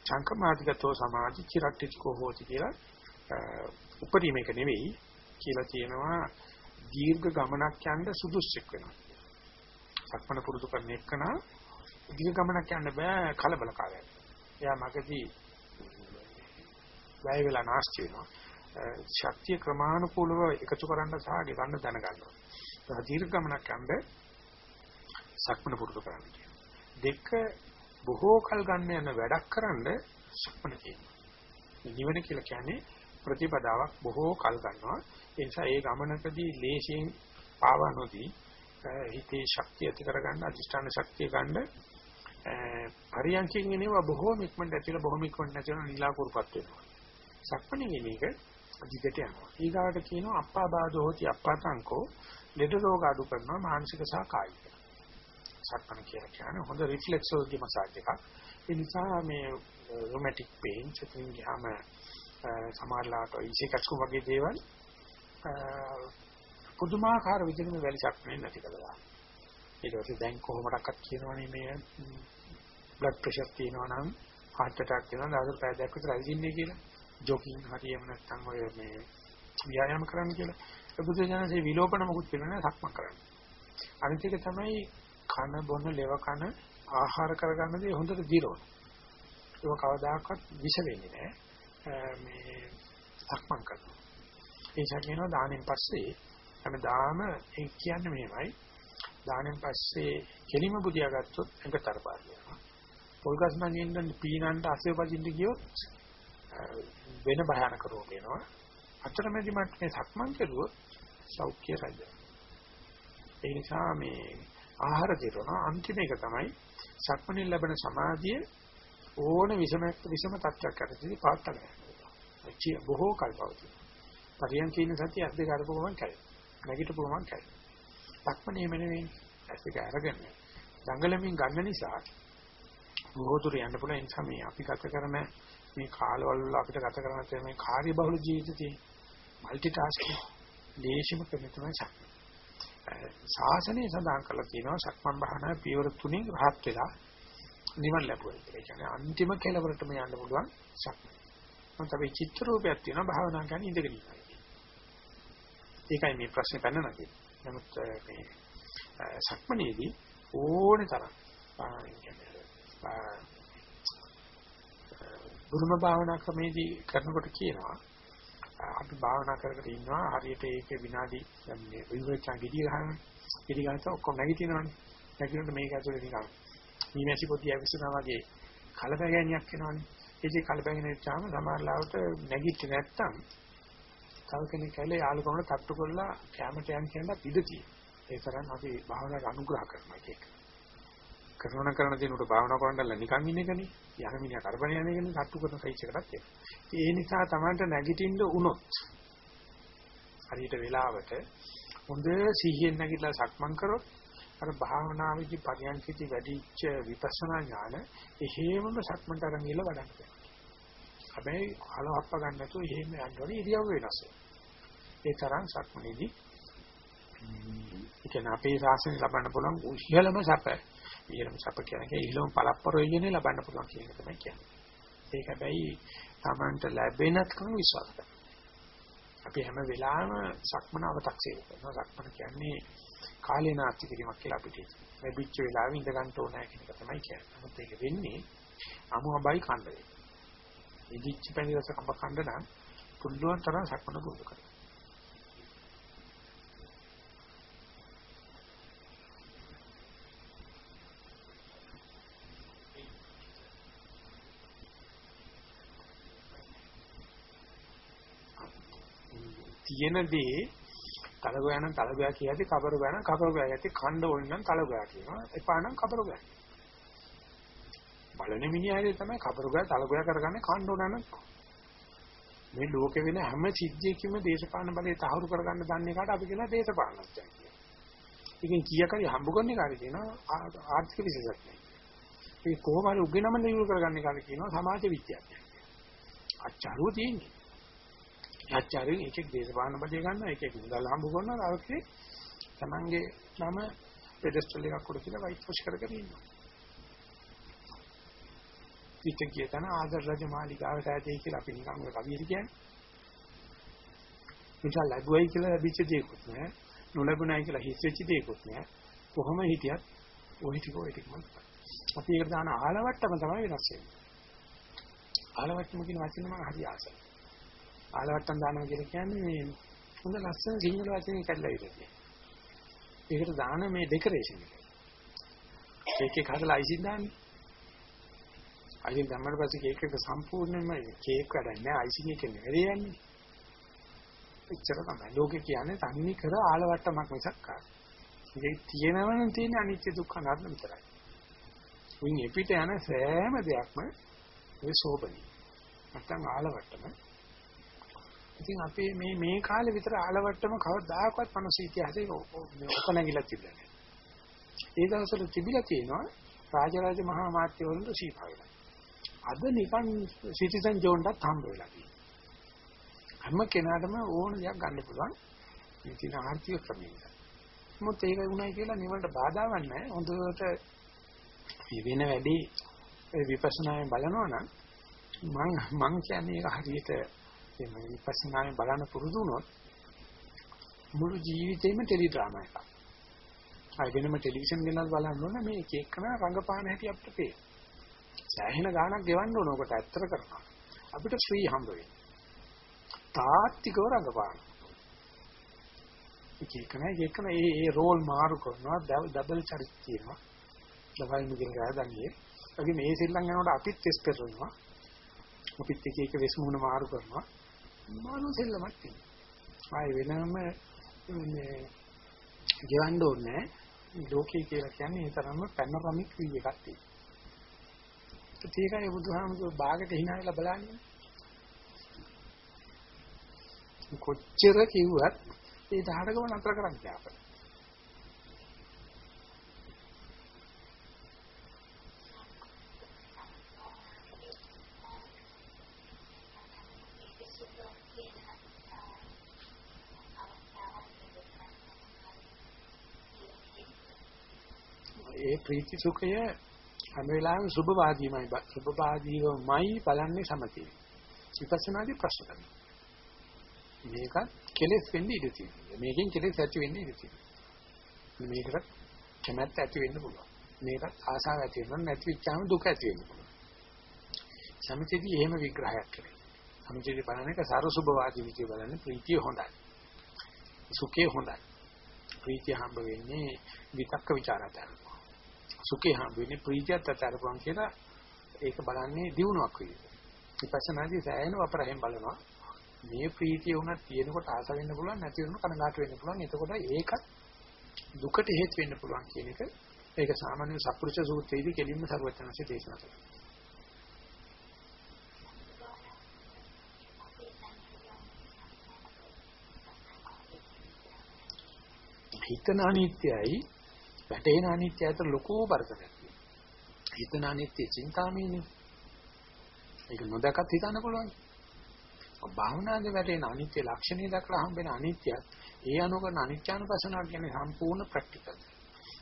චංකමාදිගතෝ සමාධි චිරට්ටිකෝ හෝති කියලා උපරිමයක නෙවෙයි කියලා තියෙනවා දීර්ඝ ගමනක් යන්න සුදුස්සෙක් වෙනවා. සක්මණ පුරුදු කරන එකන දීර්ඝ ගමනක් යන්න බෑ කලබලකාරයක්. එයා මගදී වැය වෙලා නැස්ති වෙනවා. ශක්තිය ක්‍රමානුකූලව එකතු කරන්න සහ ගෙවන්න දැනගන්නවා. ඒක දීර්ඝ ගමනක් යන්න සක්මන පුරුදු කරන්න දෙක බොහෝ කල් ගන්න යන වැඩක් කරන්න සක්මන කියනවා. නිවන කියලා කියන්නේ ප්‍රතිපදාවක් බොහෝ කල් ගන්නවා. ඒ නිසා ඒ ගමනකදී ලේසියෙන් පාව නොදී හිතේ ශක්තිය ඇති කරගන්න අධිෂ්ඨාන ශක්තිය ගන්න පරියන්කින් එනවා බොහෝ ඉක්මනට ඇතිලා බොහෝ ඉක්මනට නැතිවෙන නිලා කුරුපත් වෙනවා. සක්මණේ කියන එක දිගට යනවා. ඊගාවට කියනවා අප්පා බාධෝ hoti අප්පාතංකෝ ලෙඩ රෝග අඩු කරනවා මානසික සහ කායික. සක්මන කියලා කියන්නේ හොඳ රිෆ්ලෙක්සෝලොජි මසාජ් එකක්. ඒ නිසා මේ රොමැටික් පේන් චතුන් ගියාම සමහරලාට ඉසිකස්කු වගේ දේවල් පුදුමාකාර විදිහට මේ වැලිසක් නැති කළා. ඊට පස්සේ දැන් කොහොමඩක්වත් කියනවනේ මේ බ්ලඩ් ප්‍රෙෂර් තියෙනවා නම් heart attack වෙනවා දවස් පැය දෙකක් විතර ඇවිදින්නේ කියලා. ජොගින් හරියම නැත්නම් ඔය මේ ව්‍යායාම කරන්න කියලා. ඒ බුදු දහමේ විලෝපන මොකුත් වෙන්නේ සක්මන් කරන්න. අනිත් එක තමයි කන බොන ලෙව කන ආහාර කරගන්න දේ හොඳට දිරවන. ඒක කවදාකවත් විෂ වෙන්නේ නැහැ. මේ සක්මන් කරනවා. ඒ කියනවා දානෙන් පස්සේ හැමදාම ඒ කියන්නේ මෙහෙමයි. දානෙන් පස්සේ කෙලිම බුදියා ගත්තොත් එකතර පාර වෙනවා. පොල්ගස් මංගෙන් පීනන්ට අසෙ වදින්න ගියොත් වෙන භයානක රෝග වෙනවා. අතරමැදි මට්ටමේ සක්මන් කරුවොත් සෞඛ්‍ය රජ. ඒ නිසා මේ ආහාර දිරනවා අන්තිම එක තමයි සක්මණෙන් ලැබෙන සමාධිය ඕන විසම විසම තත්ත්වයක් කරදී පාත්තක යනවා. බොහෝ කල්පවතින. පරියන්කීන සතිය අධ්‍ය කරපුවම කැයි. නැගිටපුවම කැයි. සක්මණේ මෙනෙවෙයි. ඇස් දෙක අරගෙන දඟලමින් ගන්න නිසා මොහොතුර යන්න පුළුවන් නිසා මේ අපි ගත කරන මේ කාලවල වල අපිට ගත කරන තේ මේ කාර්යබහුල ජීවිතේ মালටි ටාස්කින් දේශිම ක්‍රම තමයි සක්මන්. ශාසනය සඳහන් කරලා තියෙනවා සක්මන් භාවනා පියවර තුනේ රහත් වෙලා නිවන් ලැබුවා කියලා. ඒ කියන්නේ අන්තිම කෙලවරටම යන්න පුළුවන් සක්මන්. මොකද අපි චිත්‍ර රූපයක් තියෙනවා භාවනා කරන ඉඳගෙන ඉන්නවා. ඒකයි මේ ප්‍රශ්නේ පැනනවා කියන්නේ. නමුත් මේ සක්මනේදී ඕනේ තරම් බුදුම භාවනා ක්‍රමේදී කරනකොට කියනවා අපි භාවනා කර කර ඉන්නවා. හරියට ඒකේ විනාඩි මේ විවේචන ගෙඩිය ගන්න ගෙඩිය ගන්නත් ඔක්කොම නැගිටිනවනේ නැගිටිනකොට මේක ඇතුලේ නිකන් මීමැසි පොඩි ඇවිස්සනා වගේ කලබගෑනියක් වෙනවනේ ඒකේ කලබගෑනිය චාම සමහරලාවට නැගිටින්නේ නැත්තම් තව කෙනෙක් ඇවිල්ලා යාළුකමකට තට්ටු කරලා කැමට යන් කියනත් ඉඩ තියෙනවා. ඒ තරම් අපි භාවනාවට අනුග්‍රහ කරනවා ඒක. කරන කරන දිනුට භාවනා කරන්නilla නිකන් ඉන්න එකනේ. යන මිනිහා කරබන යන එකනේ. තට්ටු කරන සයිස් එකටත් ඒක. ඒ නිසා Tamanට නැගිටින්න උනොත් හරියට වෙලාවට හොඳ සිහියෙන් නැගිටලා සක්මන් කරොත් අර භාවනාවේදී පරියන්කිතී වැඩිච්ච විපස්සනා ඥාන එහෙමම සක්මන්ට අරන් ගිහලා වඩන්න බෑ. හැබැයි කලවප්ප ගන්න නැතුව එහෙම යන්න ඕනේ. ඉරියව්ව වෙනස් ඒ තරම් සක්මනේදී ඒ කියන්නේ අපේ ශාසනය ලබන්න පුළුවන් උහිලම සැප. ඉහළම සැප කියන්නේ ඉහළම පළප්පරොයිනේ ලබන්න පුළුවන් කියන එක තමයි කියන්නේ. ඒක හැබැයි Tamanට ලැබෙනකම් විශ්වාස කරන්න. අපි හැම වෙලාවෙම සක්මන අව탁සීරු කරනවා. සක්මන කියන්නේ කාලේ නාස්ති කිරීමක් කියලා අපිට ලැබිච්ච වෙලාවෙ ඉඳ ගන්න ඕනෑ කියන එක තමයි කියන්නේ. නමුත් ඒක වෙන්නේ අමුහබයි කණ්ඩේ. ඉදිච්ච පැණි රස කඹ කණ්ඩ නම් පුළුවන් තරම් සක්මන පුරුදු කරන්න. තියෙන දේ තලගොයා නම් තලගොයා කියද්දි කබරගොයා නම් කබරගොයා කියද්දි ඛණ්ඩ ඕන නම් තලගොයා කියනවා එපා නම් කබරගොයා බලන මිනිහාගේ තමයි කබරගොයා තලගොයා කරගන්නේ ඛණ්ඩ ඕන නම් මේ ලෝකේ වෙන හැම සිද්ධියකින්ම දේශපාලන බලය තහවුරු කරගන්න දන්නේ කාට අපි කියනවා දේශපාලනඥයන් කියලා. ඉතින් කීයක් හරි හම්බ කරන්නේ කාට කියනවා ආර්ථික විශේෂඥයන්. ඒ කොහොම හරි උගෙනම නියුල් කරගන්නේ කාට කියනවා සමාජ විද්‍යාඥයන්. අච්චාරුව තියෙන්නේ. ආචාර්යන් එකෙක් දේශපාලන බඩේ ගන්නවා එකෙක් මුදල් හම්බ කරනවා අවකේ තමන්ගේ නම පෙඩස්ටල් එකක් උඩ තියලා වයිට් පොෂ් කරගෙන ඉන්නවා. පිට ගිය තන ආදර රජ මාලිගාවට ඇතේ කියලා අපි නිකන් ඔය කවියට කියන්නේ. නිසා ලැබුවයි කියලා ලැබිච්ච දේකුත් නෑ. නොලැබුණයි කියලා හිස් වෙච්ච දේකුත් නෑ. කොහොම හිටියත් ওই ටික ওই ටිකම අපි ඒකට දාන ආලවට්ටම තමයි වෙනස් වෙන්නේ. ආලවට්ටම කියන වචනේ මම හරි ආසයි. ආලවට්ටම් දානවා කියලා කියන්නේ මේ හොඳ ලස්සන සිංහල වචනේ කඩලා ඉන්නේ. ඒකට දාන මේ ඩෙකරේෂන් එක. ඒකේ කඩලා අයිසින් දාන්නේ. අයිසින් දැම්මම පස්සේ කේක් එක සම්පූර්ණයෙන්ම කේක් වැඩක් නෑ අයිසින් එකේ නෙවෙයි යන්නේ. එච්චර තමයි. ලෝකේ කියන්නේ තන්නේ කර ආලවට්ටමක් මිසක් ආ. ඉතින් තියෙනවනම් තියෙන අනිත්‍ය දුක්ඛ අනාත්ම විතරයි. උන් එපිට යන සෑම දෙයක්ම ඒ සෝබනි. නැත්තම් ආලවට්ටම ඉතින් අපේ මේ මේ කාලේ විතර ආලවට්ටම කවදාකවත් මනස ඉතිහාසයේ ඔක නැගිලා තිබුණේ නැහැ. ඒ දවස්වල තිබිලා තියෙනවා රාජරාජ මහා මාත්‍යවරුන්ට සීපාවිලා. අද නිකන් සිටිසන් ජෝන්ටත් හම්බ වෙලා තියෙනවා. හැම කෙනාටම ඕන දෙයක් ගන්න පුළුවන්. මේ තියෙන ආර්ථික ක්‍රමයක. මොකද ඒක උණයි කියලා නිවලට බාධාවක් නැහැ. හොඳට වෙන වැඩි විපස්සනායෙන් බලනවා නම් මං මං කියන්නේ ඒක හරියට මේ විපස්සනායෙන් බලන්න පුරුදු වුණොත් මුළු ජීවිතේම ටෙලි ඩ්‍රාමා එකක්. අය වෙනම ටෙලිවිෂන් ගෙනල් බලන්න ඕන මේ එක එකන රංගපාන හැටි අපිට පේන. සෑහෙන ගාණක් ගෙවන්න ඕන ඔකට ඇත්තට කරනවා. අපිට ෆ්‍රී හම්බ වෙන්නේ. තාත්තිකව රංගපාන. එක එකන එක එකන ඒ ඒ රෝල් මාරු කරනවා ඩබල් චරිත තියෙනවා. ලබයි මුදින් ගහදන්නේ. අපි මේ සෙල්ලම් යනකොට අපිත් ටෙස් කරනවා. අපිත් එක එක වෙස් මුණ මාරු කරනවා. මානු සෙල්ලමක් තියෙනවා. ආයේ වෙනම මේ ගෙවන්න ඕනේ ලෝකේ කියලා කියන්නේ ඒ තරම්ම පැනරමික් වී එකක් තියෙනවා. ඒකයි බුදුහාමුදුරුවෝ බාගට hina වෙලා බලන්නේ. කොච්චර කිව්වත් ඒ දහඩකම නතර කරන්නේ අපිට. ඒ ප්‍රීති සුඛය හැම වෙලාවෙම සුභවාදීමයි සුභවාදීවමයි බලන්නේ සමතේ. විපස්සනාදී ප්‍රශ්න කරනවා. මේක කෙලෙස් වෙන්නේ ඉඳී තියෙනවා. මේකෙන් කෙලෙස් ඇති වෙන්නේ ඉඳී තියෙනවා. මේකට කැමැත්ත ඇති වෙන්න පුළුවන්. මේකට ආසාව ඇති වෙනවා නැති වෙච්චාම දුක ඇති වෙන්න පුළුවන්. සමිතේදී එහෙම විග්‍රහයක් කරේ. සමිතේදී බලන්නේ සාර සුභවාදී විදිය බලන්නේ ප්‍රීතිය හොඳයි. සුඛය හොඳයි. ප්‍රීතිය හම්බ වෙන්නේ විතක්ක ਵਿਚාරතන. සුඛේ හම්බ වෙන්නේ ප්‍රීතියත් අතරපුවන් කියලා ඒක බලන්නේ දිනුවක් විදිහට. විපස්සනාදී සෑහෙන වපරහෙන් බලනවා. මේ ප්‍රීතිය උනත් තියෙනකොට ආස වෙන්න පුළුවන් නැති වෙනකොට කනගාටු වෙන්න පුළුවන්. එතකොට ඒකත් දුකට හේතු වෙන්න පුළුවන් කියන එක ඒක සාමාන්‍ය සත්පුරුෂ සූත්‍රයේදී කෙලින්ම සර්වඥාන්සේ දේශනා කරනවා. හිතන අනිත්‍යයි වැටෙන අනිත්‍ය අතර ලොකු බරපතලයක් තියෙනවා. හිතන අනිත්‍ය චින්තාමීනේ. ඒක නොදකත් හිතන්න පුළුවන්. භාවනාවේ වැටෙන අනිත්‍ය ලක්ෂණය දක්ලා හම්බෙන අනිත්‍යත් ඒ අනුකරන අනිත්‍යානුපසනාව කියන්නේ සම්පූර්ණ ප්‍රැක්ටිකල්.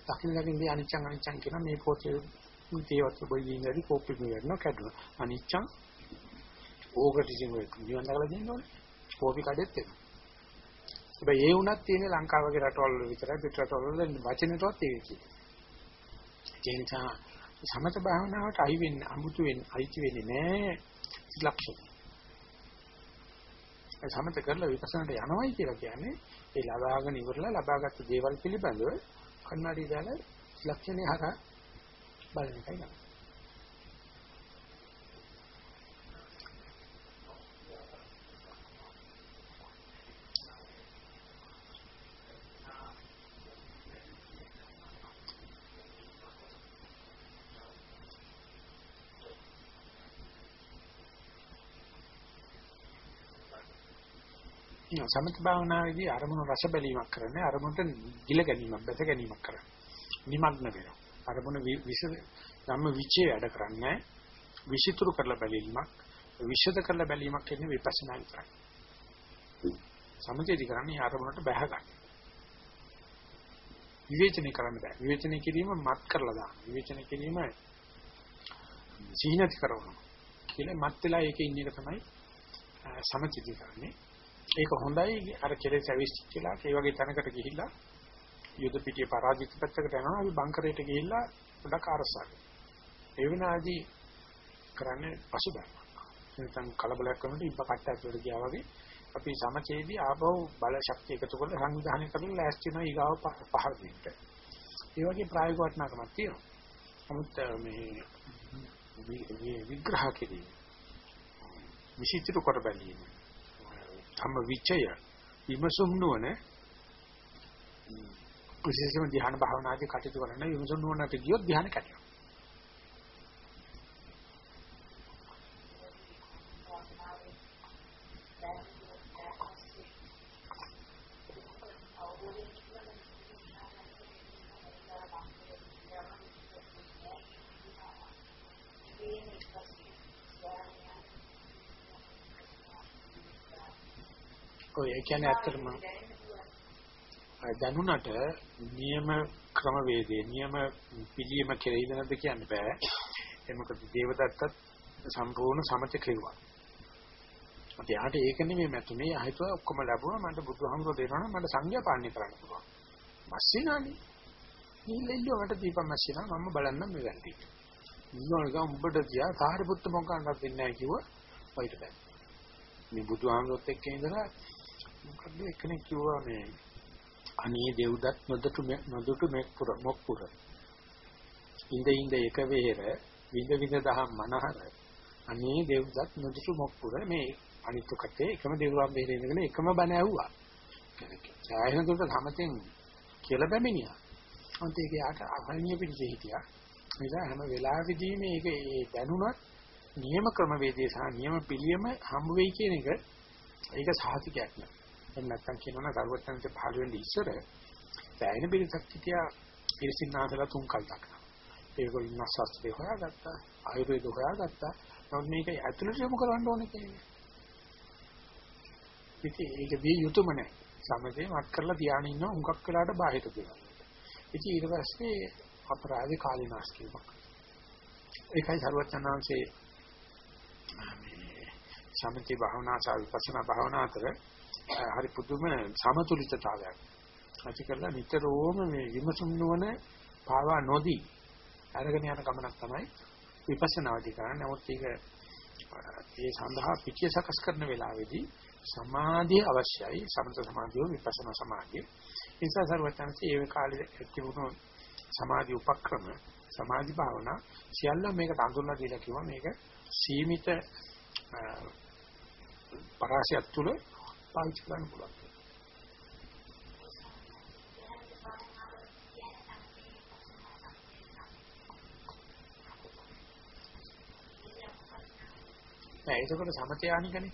දකින්න දකින්නේ අනිච්චං අනිච්චං කියන මේ පොතේ තේවත් බොයිින්ගරි කෝපි මෙන්න කැඩුවා. අනිච්චං ඕකට ඉතින් ඔය නිවන් දකලා දෙන්න ඕනේ. කෝපි කඩෙත් එනවා. හැබැයි ඒ වුණත් තියෙන ලංකාව වගේ රටවල් වල විතරයි පිට රටවල් වල වචනෙටවත් ඒක කියන්නේ. ඒ නිසා සමත භාවනාවට අයි වෙන්නේ අමුතු වෙන්නේ අයිති වෙන්නේ නැහැ ලක්ෂණ. ඒ සමත කරලා විපස්සනාට යනවයි කියලා කියන්නේ ඒ ලබාගෙන ඉවරලා ලබාගත් දේවල් පිළිබඳව කන්නඩි දාලා ලක්ෂණේ හරහා බලන එකයි නෑ. සමථ භාවනාවේදී අරමුණු රස බැලීමක් කරන්නේ අරමුණට ගිල ගැනීමක් බැස ගැනීමක් කරන්නේ. නිමග්න වෙනවා. අරමුණ විස ධම්ම විචේ වැඩ කරන්නේ විසිතුරු කරලා බැලීමක් විෂද කරලා බැලීමක් කියන්නේ විපස්සනා විතරයි. සමථයේදී කරන්නේ අරමුණට බැහැ ගන්න. විවේචනය කරන්න බෑ. විවේචනය කිරීම මත් කරලා දාන්න. විවේචනය කිරීම සීනති කරනවා. කියලා මත් වෙලා ඒකේ ඉන්න එක තමයි සමථයේදී කරන්නේ. ඒක හොඳයි අර කෙලෙස් ඇවිස්චිලා ඒ වගේ තැනකට ගිහිල්ලා යුද පිටියේ පරාජිත පැත්තකට යනවා අපි බංකරයට ගිහිල්ලා පොඩක් අරසක්. ඒ විනාදී කරන්නේ පසුබෑමක්. නැත්නම් කලබලයක් කරනකොට ඉබ්බ කට්ට ඇතුලට ගියා වගේ අපි සමචේදී ආපහු බල ශක්තිය එකතු කරලා සංවිධානය කරලා ලෑස්ති වෙනවා ඊගාව පහර දෙන්න. ඒ වගේ ප්‍රායෝගික වටිනාකමක් තියෙනවා. නමුත් මේ විග්‍රහ කිරීම විචිත්‍ර කොට බැලීම ධම්ම විචය විමසුම් නුවණ විශේෂම ධ්‍යාන භාවනාදී කටයුතු කරන විමසුම් නුවණට ගියොත් ධ්‍යාන කැඩෙනවා. ඔය කියන්නේ ඇත්තටම දැනුණට නියම ක්‍රමවේදයේ නියම පිළියම කෙරෙයිද නැද්ද කියන්න බෑ. ඒ මොකද දේවදත්තත් සම්පූර්ණ සමත කෙරුවා. අපි යාට ඒක නෙමෙයි මැතුනේ ආහිතුව ඔක්කොම ලැබුණා මට බුදුහාමුදුරුවෝ දෙනවා නම් මට සංඝයා පාලනය කරන්න පුළුවන්. මස්සිනානේ. නිල්ලෙල්ලෝ මට දීපම් මස්සිනා මම බලන්නම් මේ වැරදි. ඉන්නවලක උඹට තියා සාරිපුත්ත මොකක්වත් දෙන්නේ නැහැ කිව්වා. වයිට බෑ. මේ බුදුහාමුදුරුවොත් එක්ක ඉඳලා මොකද එක්කෙනෙක් කිව්වා මේ අනේ දෙව්දත් නොදටු නොදටු මෙක්පුර මොක්පුර ඉඳ ඉඳ එක වේර විඳ විඳ දහම් මනහර අනේ දෙව්දත් නොදටු මොක්පුර මේ අනිත් කතේ එකම දෙවියන් බෙහෙර ඉඳගෙන එකම බණ ඇහුවා. සායන දුරට සමතෙන් කියලා බැමිනියා. අන්ත ඒක යාට අහණිය පිළිසෙ හිටියා. නිසා හැම වෙලාවෙදී මේක ඒ දැනුණත් නියම ක්‍රමවේදයේ සහ නියම පිළියම හම්බ වෙයි කියන එක ඒක සාහිතිකයක් නෑ. එහෙම නැත්නම් කියනවනම් කරුවත්තන්ට පහළ වෙන්නේ ඉස්සර දැයින පිළිසක් හිටියා පිළිසින්නාසලා තුන් කල් දක්වා. ඒගොල්ලෝ ශාස්ත්‍රය හොයාගත්තා, ආයුර්වේද හොයාගත්තා. නමුත් මේක ඇතුළට යොමු කරන්න ඕනේ කියන්නේ. ඉතින් ඒක දී යුතුයම නැහැ. සමතේ වත් කරලා ධානය ඉන්න උඟක් වෙලාට බාහිර දෙනවා. ඉතින් ඊට පස්සේ අපරාධේ කාලිනාස් කියනවා. ඒකයි සරුවචනාංශේ සමතේ භාවනා සහ විපස්සනා භාවනා අතර හරි පුදුම සමතුලිතතාවයක්. ඇති කරලා නිතරම මේ විමසුම් නොවන පාවා නොදී අරගෙන යන ගමනක් තමයි විපස්සනාදී කරන්නේ. නමුත් ඒක ඒ සඳහා පිටිය සකස් කරන වෙලාවේදී සමාධිය අවශ්‍යයි සමත සමාධිය විපස්සනා සමාධිය ඒ නිසා සර්වඥාන්සේ ඒ කාලේ තිබුණු සමාධි උපක්‍රම සමාධි භාවනා සියල්ල මේකට අඳුරලා දීලා කිව්වා මේක සීමිත පරාසයක් තුල පාවිච්චි කරන්න පුළුවන්. නෑ ඒකකොට සමතය ආනිකනේ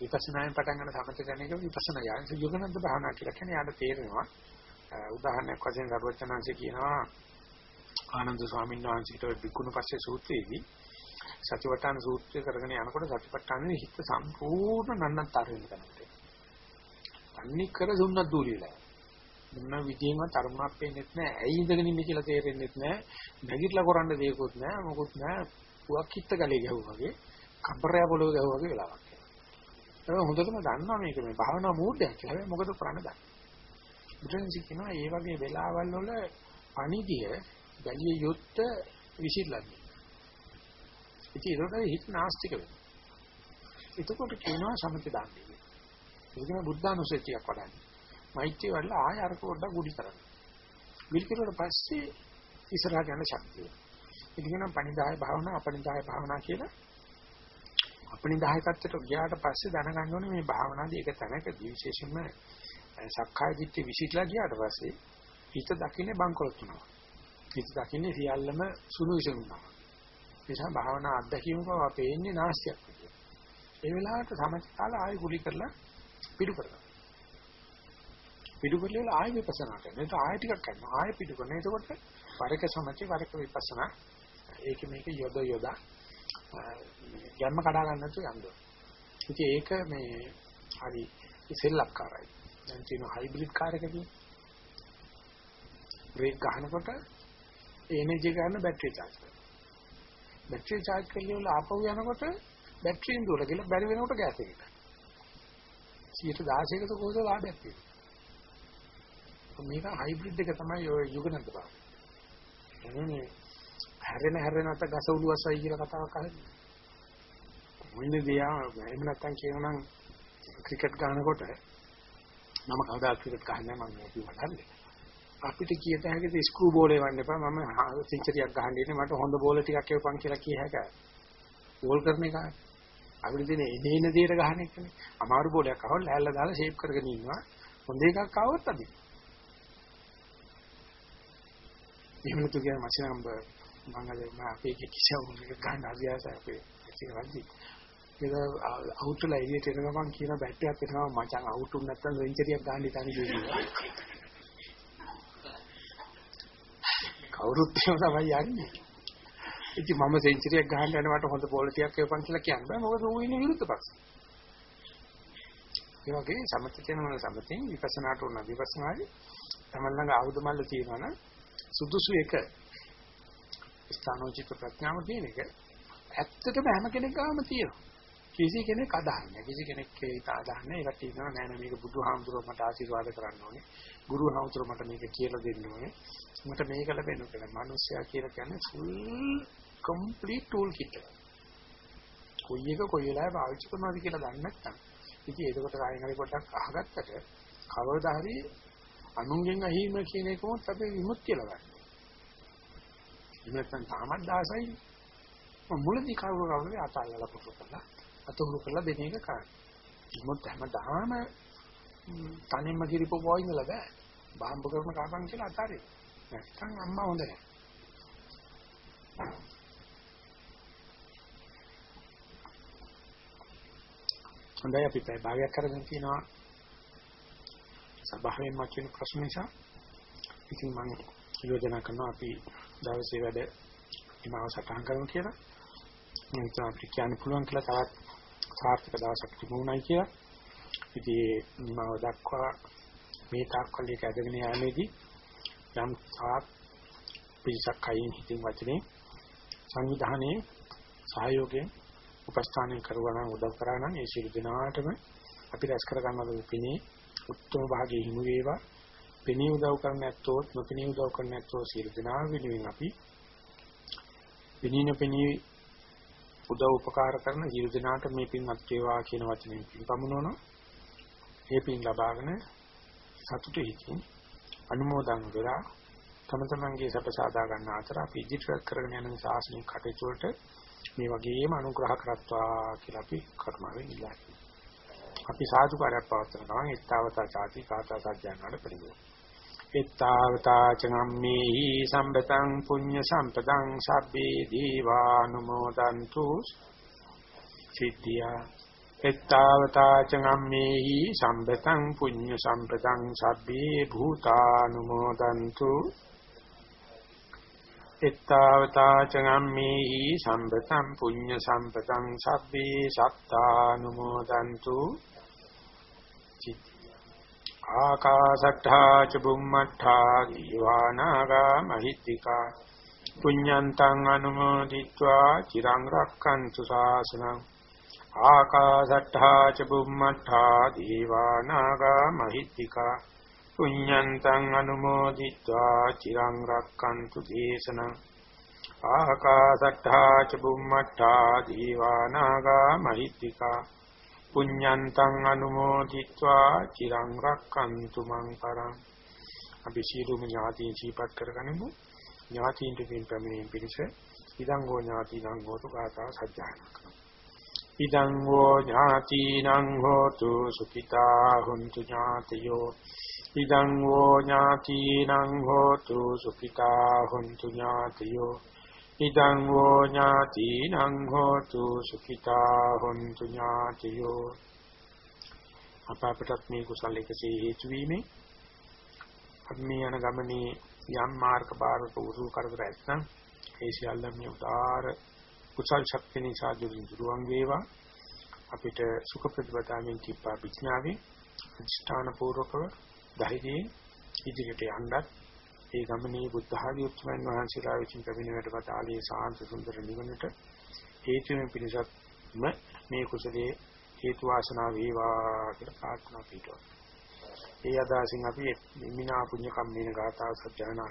විපස්සනායෙන් පටන් ගන්න සමථ කරන එක විපස්සනා යාන. යෝගනන්ද භාවනා කියලා කියන්නේ යාට තේරෙනවා. උදාහරණයක් වශයෙන් ගරුවචනාංශ කියනවා ආනන්ද ස්වාමීන් වහන්සේට බිකුණු පස්සේ සූත්‍රයේදී සතිපට්ඨාන සූත්‍රය කරගෙන යනකොට සතිපට්ඨානේ හිත සම්පූර්ණ නන්නතර වෙන තැනට. අනික් කර දුන්නත් දූරියලා. මොන විදියෙන්වත් අරමුණක් පේන්නෙත් නැහැ. ඇයි ඉඳගෙන ඉන්නේ කියලා තේරෙන්නෙත් නැහැ. නැගිටලා කරන්න දෙයක්වත් නැහැ. මොකුත් නැහැ. පුවක් හිට ගලේ ගැහුවා වගේ, කබරය පොළොව ගැහුවා වගේ වෙලාවක්. ඒක හොඳටම දන්නවා මේක මේ භාවනා මූඩයක් කියලා. හැබැයි මොකද කරන්න දන්නේ. බුදුන්සි කියනවා මේ වගේ වෙලාවල් වල අනිදිය බැලිය යුත්ත විසිරලන්නේ. ඉතින් ඒකට හිත නාස්තික වෙනවා. එතකොට කියනවා සමථ දාන්නේ. ඒක නේ බුද්ධානුසතියක් වඩන්නේ. මෛත්‍රිය වඩලා ආය අර පොඩ්ඩක් ගුඩි කරන්න. විල්කිරුවට පස්සේ ඉස්සරහට යන ශක්තිය. ඒක කියනවා පණිදාය භාවනා අපණිදාය භාවනා කියලා අපනිදාය තත්ත්වයට ගියාට පස්සේ දැනගන්න ඕනේ මේ භාවනාවේ එක තැනකදී විශේෂයෙන්ම සක්කාය දිට්ඨි විසිටලා ගියාට පස්සේ හිත දකින්නේ බංකොලොත් වෙනවා. හිත දකින්නේ සියල්ලම සුණු විසුණුනවා. නිසා භාවනා අත්දැකීම බව පේන්නේ නැස්තියක් විදියට. ඒ වෙලාවට සමස්තකාල ආයෙ කුලි කරලා පිටු කරනවා. පිටු කරලා ආයෙ විපස්සනා කරනවා. ඒක ආයෙ ටිකක් කරනවා. ආයෙ පිටු කරනවා. එතකොට වරක සමචි වරක විපස්සනා ඒක මේක යොද යොදා ගැම්ම කඩා ගන්න නැතුව යන්න ඕනේ. ඉතින් ඒක මේ හරි ඉසෙල්ලක්කාරයි. දැන් තියෙන හයිබ්‍රිඩ් කාර් එකකින් බ්‍රේක් ගන්නකොට එනර්ජි ගන්න බැටරි charge කරනවා. බැටරි charge කරලා ආපහු යනකොට බැටරියෙන් දුර ගිහලා බැරි වෙනකොට ගෑස් එක ගන්නවා. 116කට කොහොමද ලාභයක් තියෙන්නේ? මේක හයිබ්‍රිඩ් එක තමයි ඔය යුගනන්ත බා. එන්නේ හැරෙන හැරෙන අත ගස උළුවසයි කියලා කතාවක් අහන්නේ. මොන්නේ දියා එහෙම නැත්තම් කියනනම් ක්‍රිකට් ගන්නකොට මම කවදා ක්‍රිකට් ගහන්නේ මම මේ කිව්වට අපිට කියත හැකි ස්ක්‍රූ බෝලේ වන්න එපා. මම සෙන්චරියක් ගහන්න ඉන්නේ. මට හොඳ බෝල ටිකක් එවපන් කියලා කිය හැක. බෝල් කරන එක. අපිට දෙන එනේන දේට ගහන එකනේ. අමාරු බෝලයක් අහවල් ලෑල්ල දාලා ෂේප් කරගෙන ඉන්නවා. හොඳ එකක් ආවොත් අදින එහෙම තු කියන මචං මම අද මම අපේ කිසිම උන්ගේ ගන්න අභ්‍යාසය අපේ ඉතින් වන්දි ඒක අවුට්ලා එළියට එන ගමන් කියන බැට්ටියක් එනවා. මචං අවුට් උන් නැත්තම් සෙන්චරියක් ගන්න ඉතින් කියනවා කවුරුත් එහෙම තමයි යන්නේ ඉතින් මම සෙන්චරියක් ගහන්න යනකොට හොඳ බෝල ටිකක් එවපන් කියලා කියන්න බෑ මොකද ඌ ඉන්නේ විරුද්ධ පක්ෂ ඒ වගේ සමථ කියනවා සමතෙන් විපස්සනාට උන විපස්සනායි තමයි ළඟ ආයුධ මල්ල තියෙනවනම් සුදුසු එක ස්ථානෝචිත ප්‍රඥාව කියන එක ඇත්තටම හැම කෙනෙක් ගාම තියෙනවා. කිසි කෙනෙක් අදහන්නේ කිසි කෙනෙක් ඒක අදහන්නේ ඒකට කියනවා නෑ නෑ මේක බුදුහාමුදුරුවෝ මට ආශිර්වාද කරන්න ඕනේ. ගුරුහාමුදුරුවෝ මට මේක කියලා දෙන්න ඕනේ. මට මේක ලැබෙන්න කියලා. මිනිස්සයා කියලා කියන්නේ full complete tool kit එක. කොයි එක කොයි වෙලාවෙ පාවිච්චි කරනවද කියලා දන්නේ නැත්නම් ඉතින් ඒකට කායින් හරි පොඩ්ඩක් අහගත්තට කවදා හරි අනුන්ගෙන් අහීම කියන එකමත් අපි විමුක්තිය ලබන්නේ. එහෙම නැත්නම් තාමත් දාසයි. මුලදී කවුරු කවුරු අතල්ලා පුතු කරලා අතුරු කරලා දෙන එක කරන්නේ. මොකද හැමදාම තනින්ම කිරිපො වයින්ලා බෑ. බාම්බ කරන කාපන් කියලා අතාරින්. නැත්නම් අම්මා හොඳ නැහැ. හොඳයි අපි පැය භාගයක් කරගෙන තිනවා සභාවෙන් මතුවෙන ප්‍රශ්න නිසා ඉතින් මම යෝජනා කරනවා අපි දවසේ වැඩ ඉමාව සටහන් කරමු කියලා. මම හිතනවා අපිට කියන්න පුළුවන් කියලා තවත් සාර්ථක දවසක් තිබුණායි කියලා. ඉතින් ඉමාව දක්වා මේ තාක්කල් එක ඇදගෙන යෑමේදී යම් සාත් පිරිසක් අයින් හිතින් වචනේ සංවිධානයේ සහයෝගයෙන් උපස්ථානය කරුවා නම් උදව් කරා නම් ඒ සියලු දෙනාටම අපි රැස් කර ගන්නවා පිනේ උත්තම භාගයේ හිමු වේවා. පිනේ උදව් කරන්න නැත්තොත් නොපිනේ උදව් කරන්න නැත්තොත් සියලු දෙනා වෙනුවෙන් අපි පිනින පිනී උදව් උපකාර කරන සියලු දෙනාට මේ පින්වත් වේවා කියන වචනේ පිළිපමුණනවා. ඒ පින් ලබාගෙන සතුටු හිතින් අනුමෝදන් වෙලා තම තමන්ගේ සැප සාදා ගන්න අතර අපි ඉදිරියට කරගෙන යන ශාසනික කටයුතු වලට මේ වගේම අනුග්‍රහ කරත්වා කියලා අපි කර්මාවෙන් ඉල්ලා අපි සාදුකාරයක් පවත්වන ගමන් ඊත්තාවතා ചാති කාතා සත්‍යයන්වල පිළිගමු. ඊත්තාවතා චනම්මේහි සම්පතං පුඤ්ඤ සම්පතං සබ්බේ දීවානුමෝදන්තු. සිද්ධියා. එත්තාවතාච ගම්මේහි සම්පතං පුඤ්ඤ සම්පතං සබ්බේ භූතානුමෝදන්තු. එත්තාවතාච ගම්මේහි සම්පතං පුඤ්ඤ සම්පතං සබ්බේ සත්තානුමෝදන්තු. ආකාශට්ඨා ච බුම්මට්ඨා දීවානාගා මහිත්‍තිකා. පුඤ්ඤන්තං අනුමෝදිत्वा චිරං රක්ඛන්තු ශාසනං ආකාසට්ඨා ච බුම්මට්ඨා දීවා නාග මහිත්‍තිකා පුඤ්ඤන්තං අනුමෝදිत्वा චිරං රක්칸තු දේශනං ආකාසට්ඨා ච බුම්මට්ඨා දීවා නාග මහිත්‍තිකා පුඤ්ඤන්තං අනුමෝදිत्वा චිරං රක්칸තු මං පරං අපි සියලුම ඥාතීන් සිහිපත් කරගනිමු. ඥාතීන්ට පින් පැමිණීම පිණිස ඉදංගෝ ඥාති නංගෝතු කාතා සජ්ජායනා කරමු. ඉදං ගෝ ඥාතීනං හෝතු සුඛිතා හුන්තු ඥාතයෝ ඉදං වෝ ඥාතිනං හෝතු සුඛිතා හොන්තු ඥාතියෝ ඉදං වෝ ඥාතිනං හෝතු සුඛිතා හොන්තු ඥාතියෝ අප අපටත් මේ කුසල එකසේ හේතු වීමෙන් අපි මේ යන ගමනේ යම් මාර්ග බාරක උරු කරදර ඇත්නම් ඒ සියල්ල මේ උදාර කුසල් ශක්තිය නිසා දුරුවන් වේවා අපිට සුඛ ප්‍රතිපදාවෙන් කිප්පා විඥාවේ අධිෂ්ඨාන පූර්වකව ධෛර්යයෙන් ඉදිරියට යන්නත් ඒ ගමනේ බුද්ධ ආදී උතුමන් වහන්සේලා විසින් පැමිණෙන්නට පතාලේ සාන්ත සුන්දර නිවනට හේතු වෙන පිණිසත්ම මේ කුසලයේ හේතු වාසනා වේවා කියලා ප්‍රාර්ථනා පිටුවා. ඒ අදහසින් අපි මිනා පුඤ්ඤ කම්මේන ගාථා සජ්ජායනා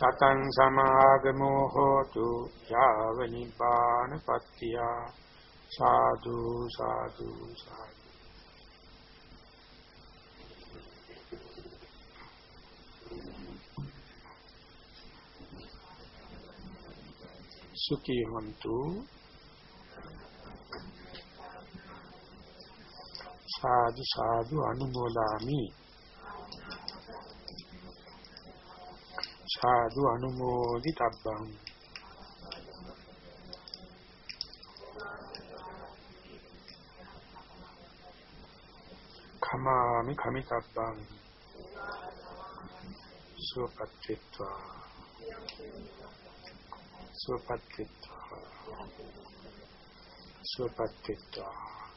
සතං සමාගමෝ හෝතු යාව නිබ්බානපත්තිය සාදු සාදු සාදු. සුඛී හොන්තු. සාදු සාදු අනුමෝදාමි. සාදු අනුමෝදි තබ්බං කමාමි කමිතබ්බං. සුවපත්ත්වා. සුවපත්ත්වා. සුවපත්ත්වා.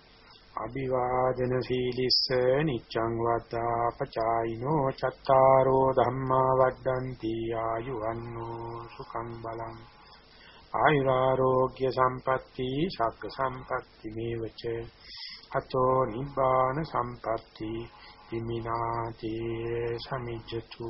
අභිවාදන සීලිස්ස නිච්ඡං වද්දා පචායිනෝ චත්තාරෝ ධම්මා වඩ්ඩಂತಿ ආයුවන්නෝ සුඛං බලං ආයුරාෝග්‍ය සම්පatti ශක්ක සම්පatti මේවච අතෝ නිබ්බාන සම්පatti හිමිනාති සමිජ්ජතු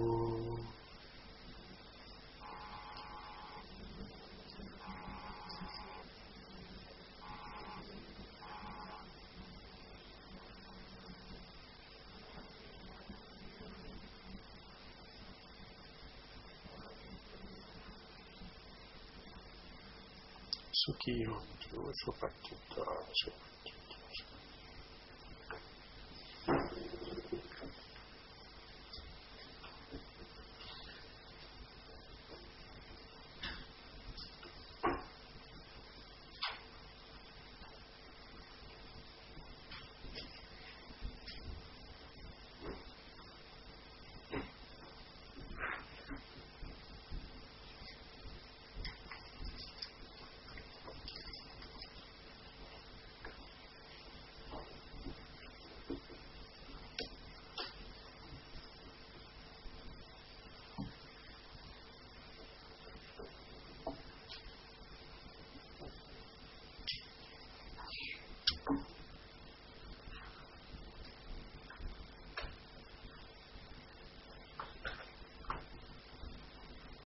සුඛී හොන්තු සුපච්චිත්වා සුඛ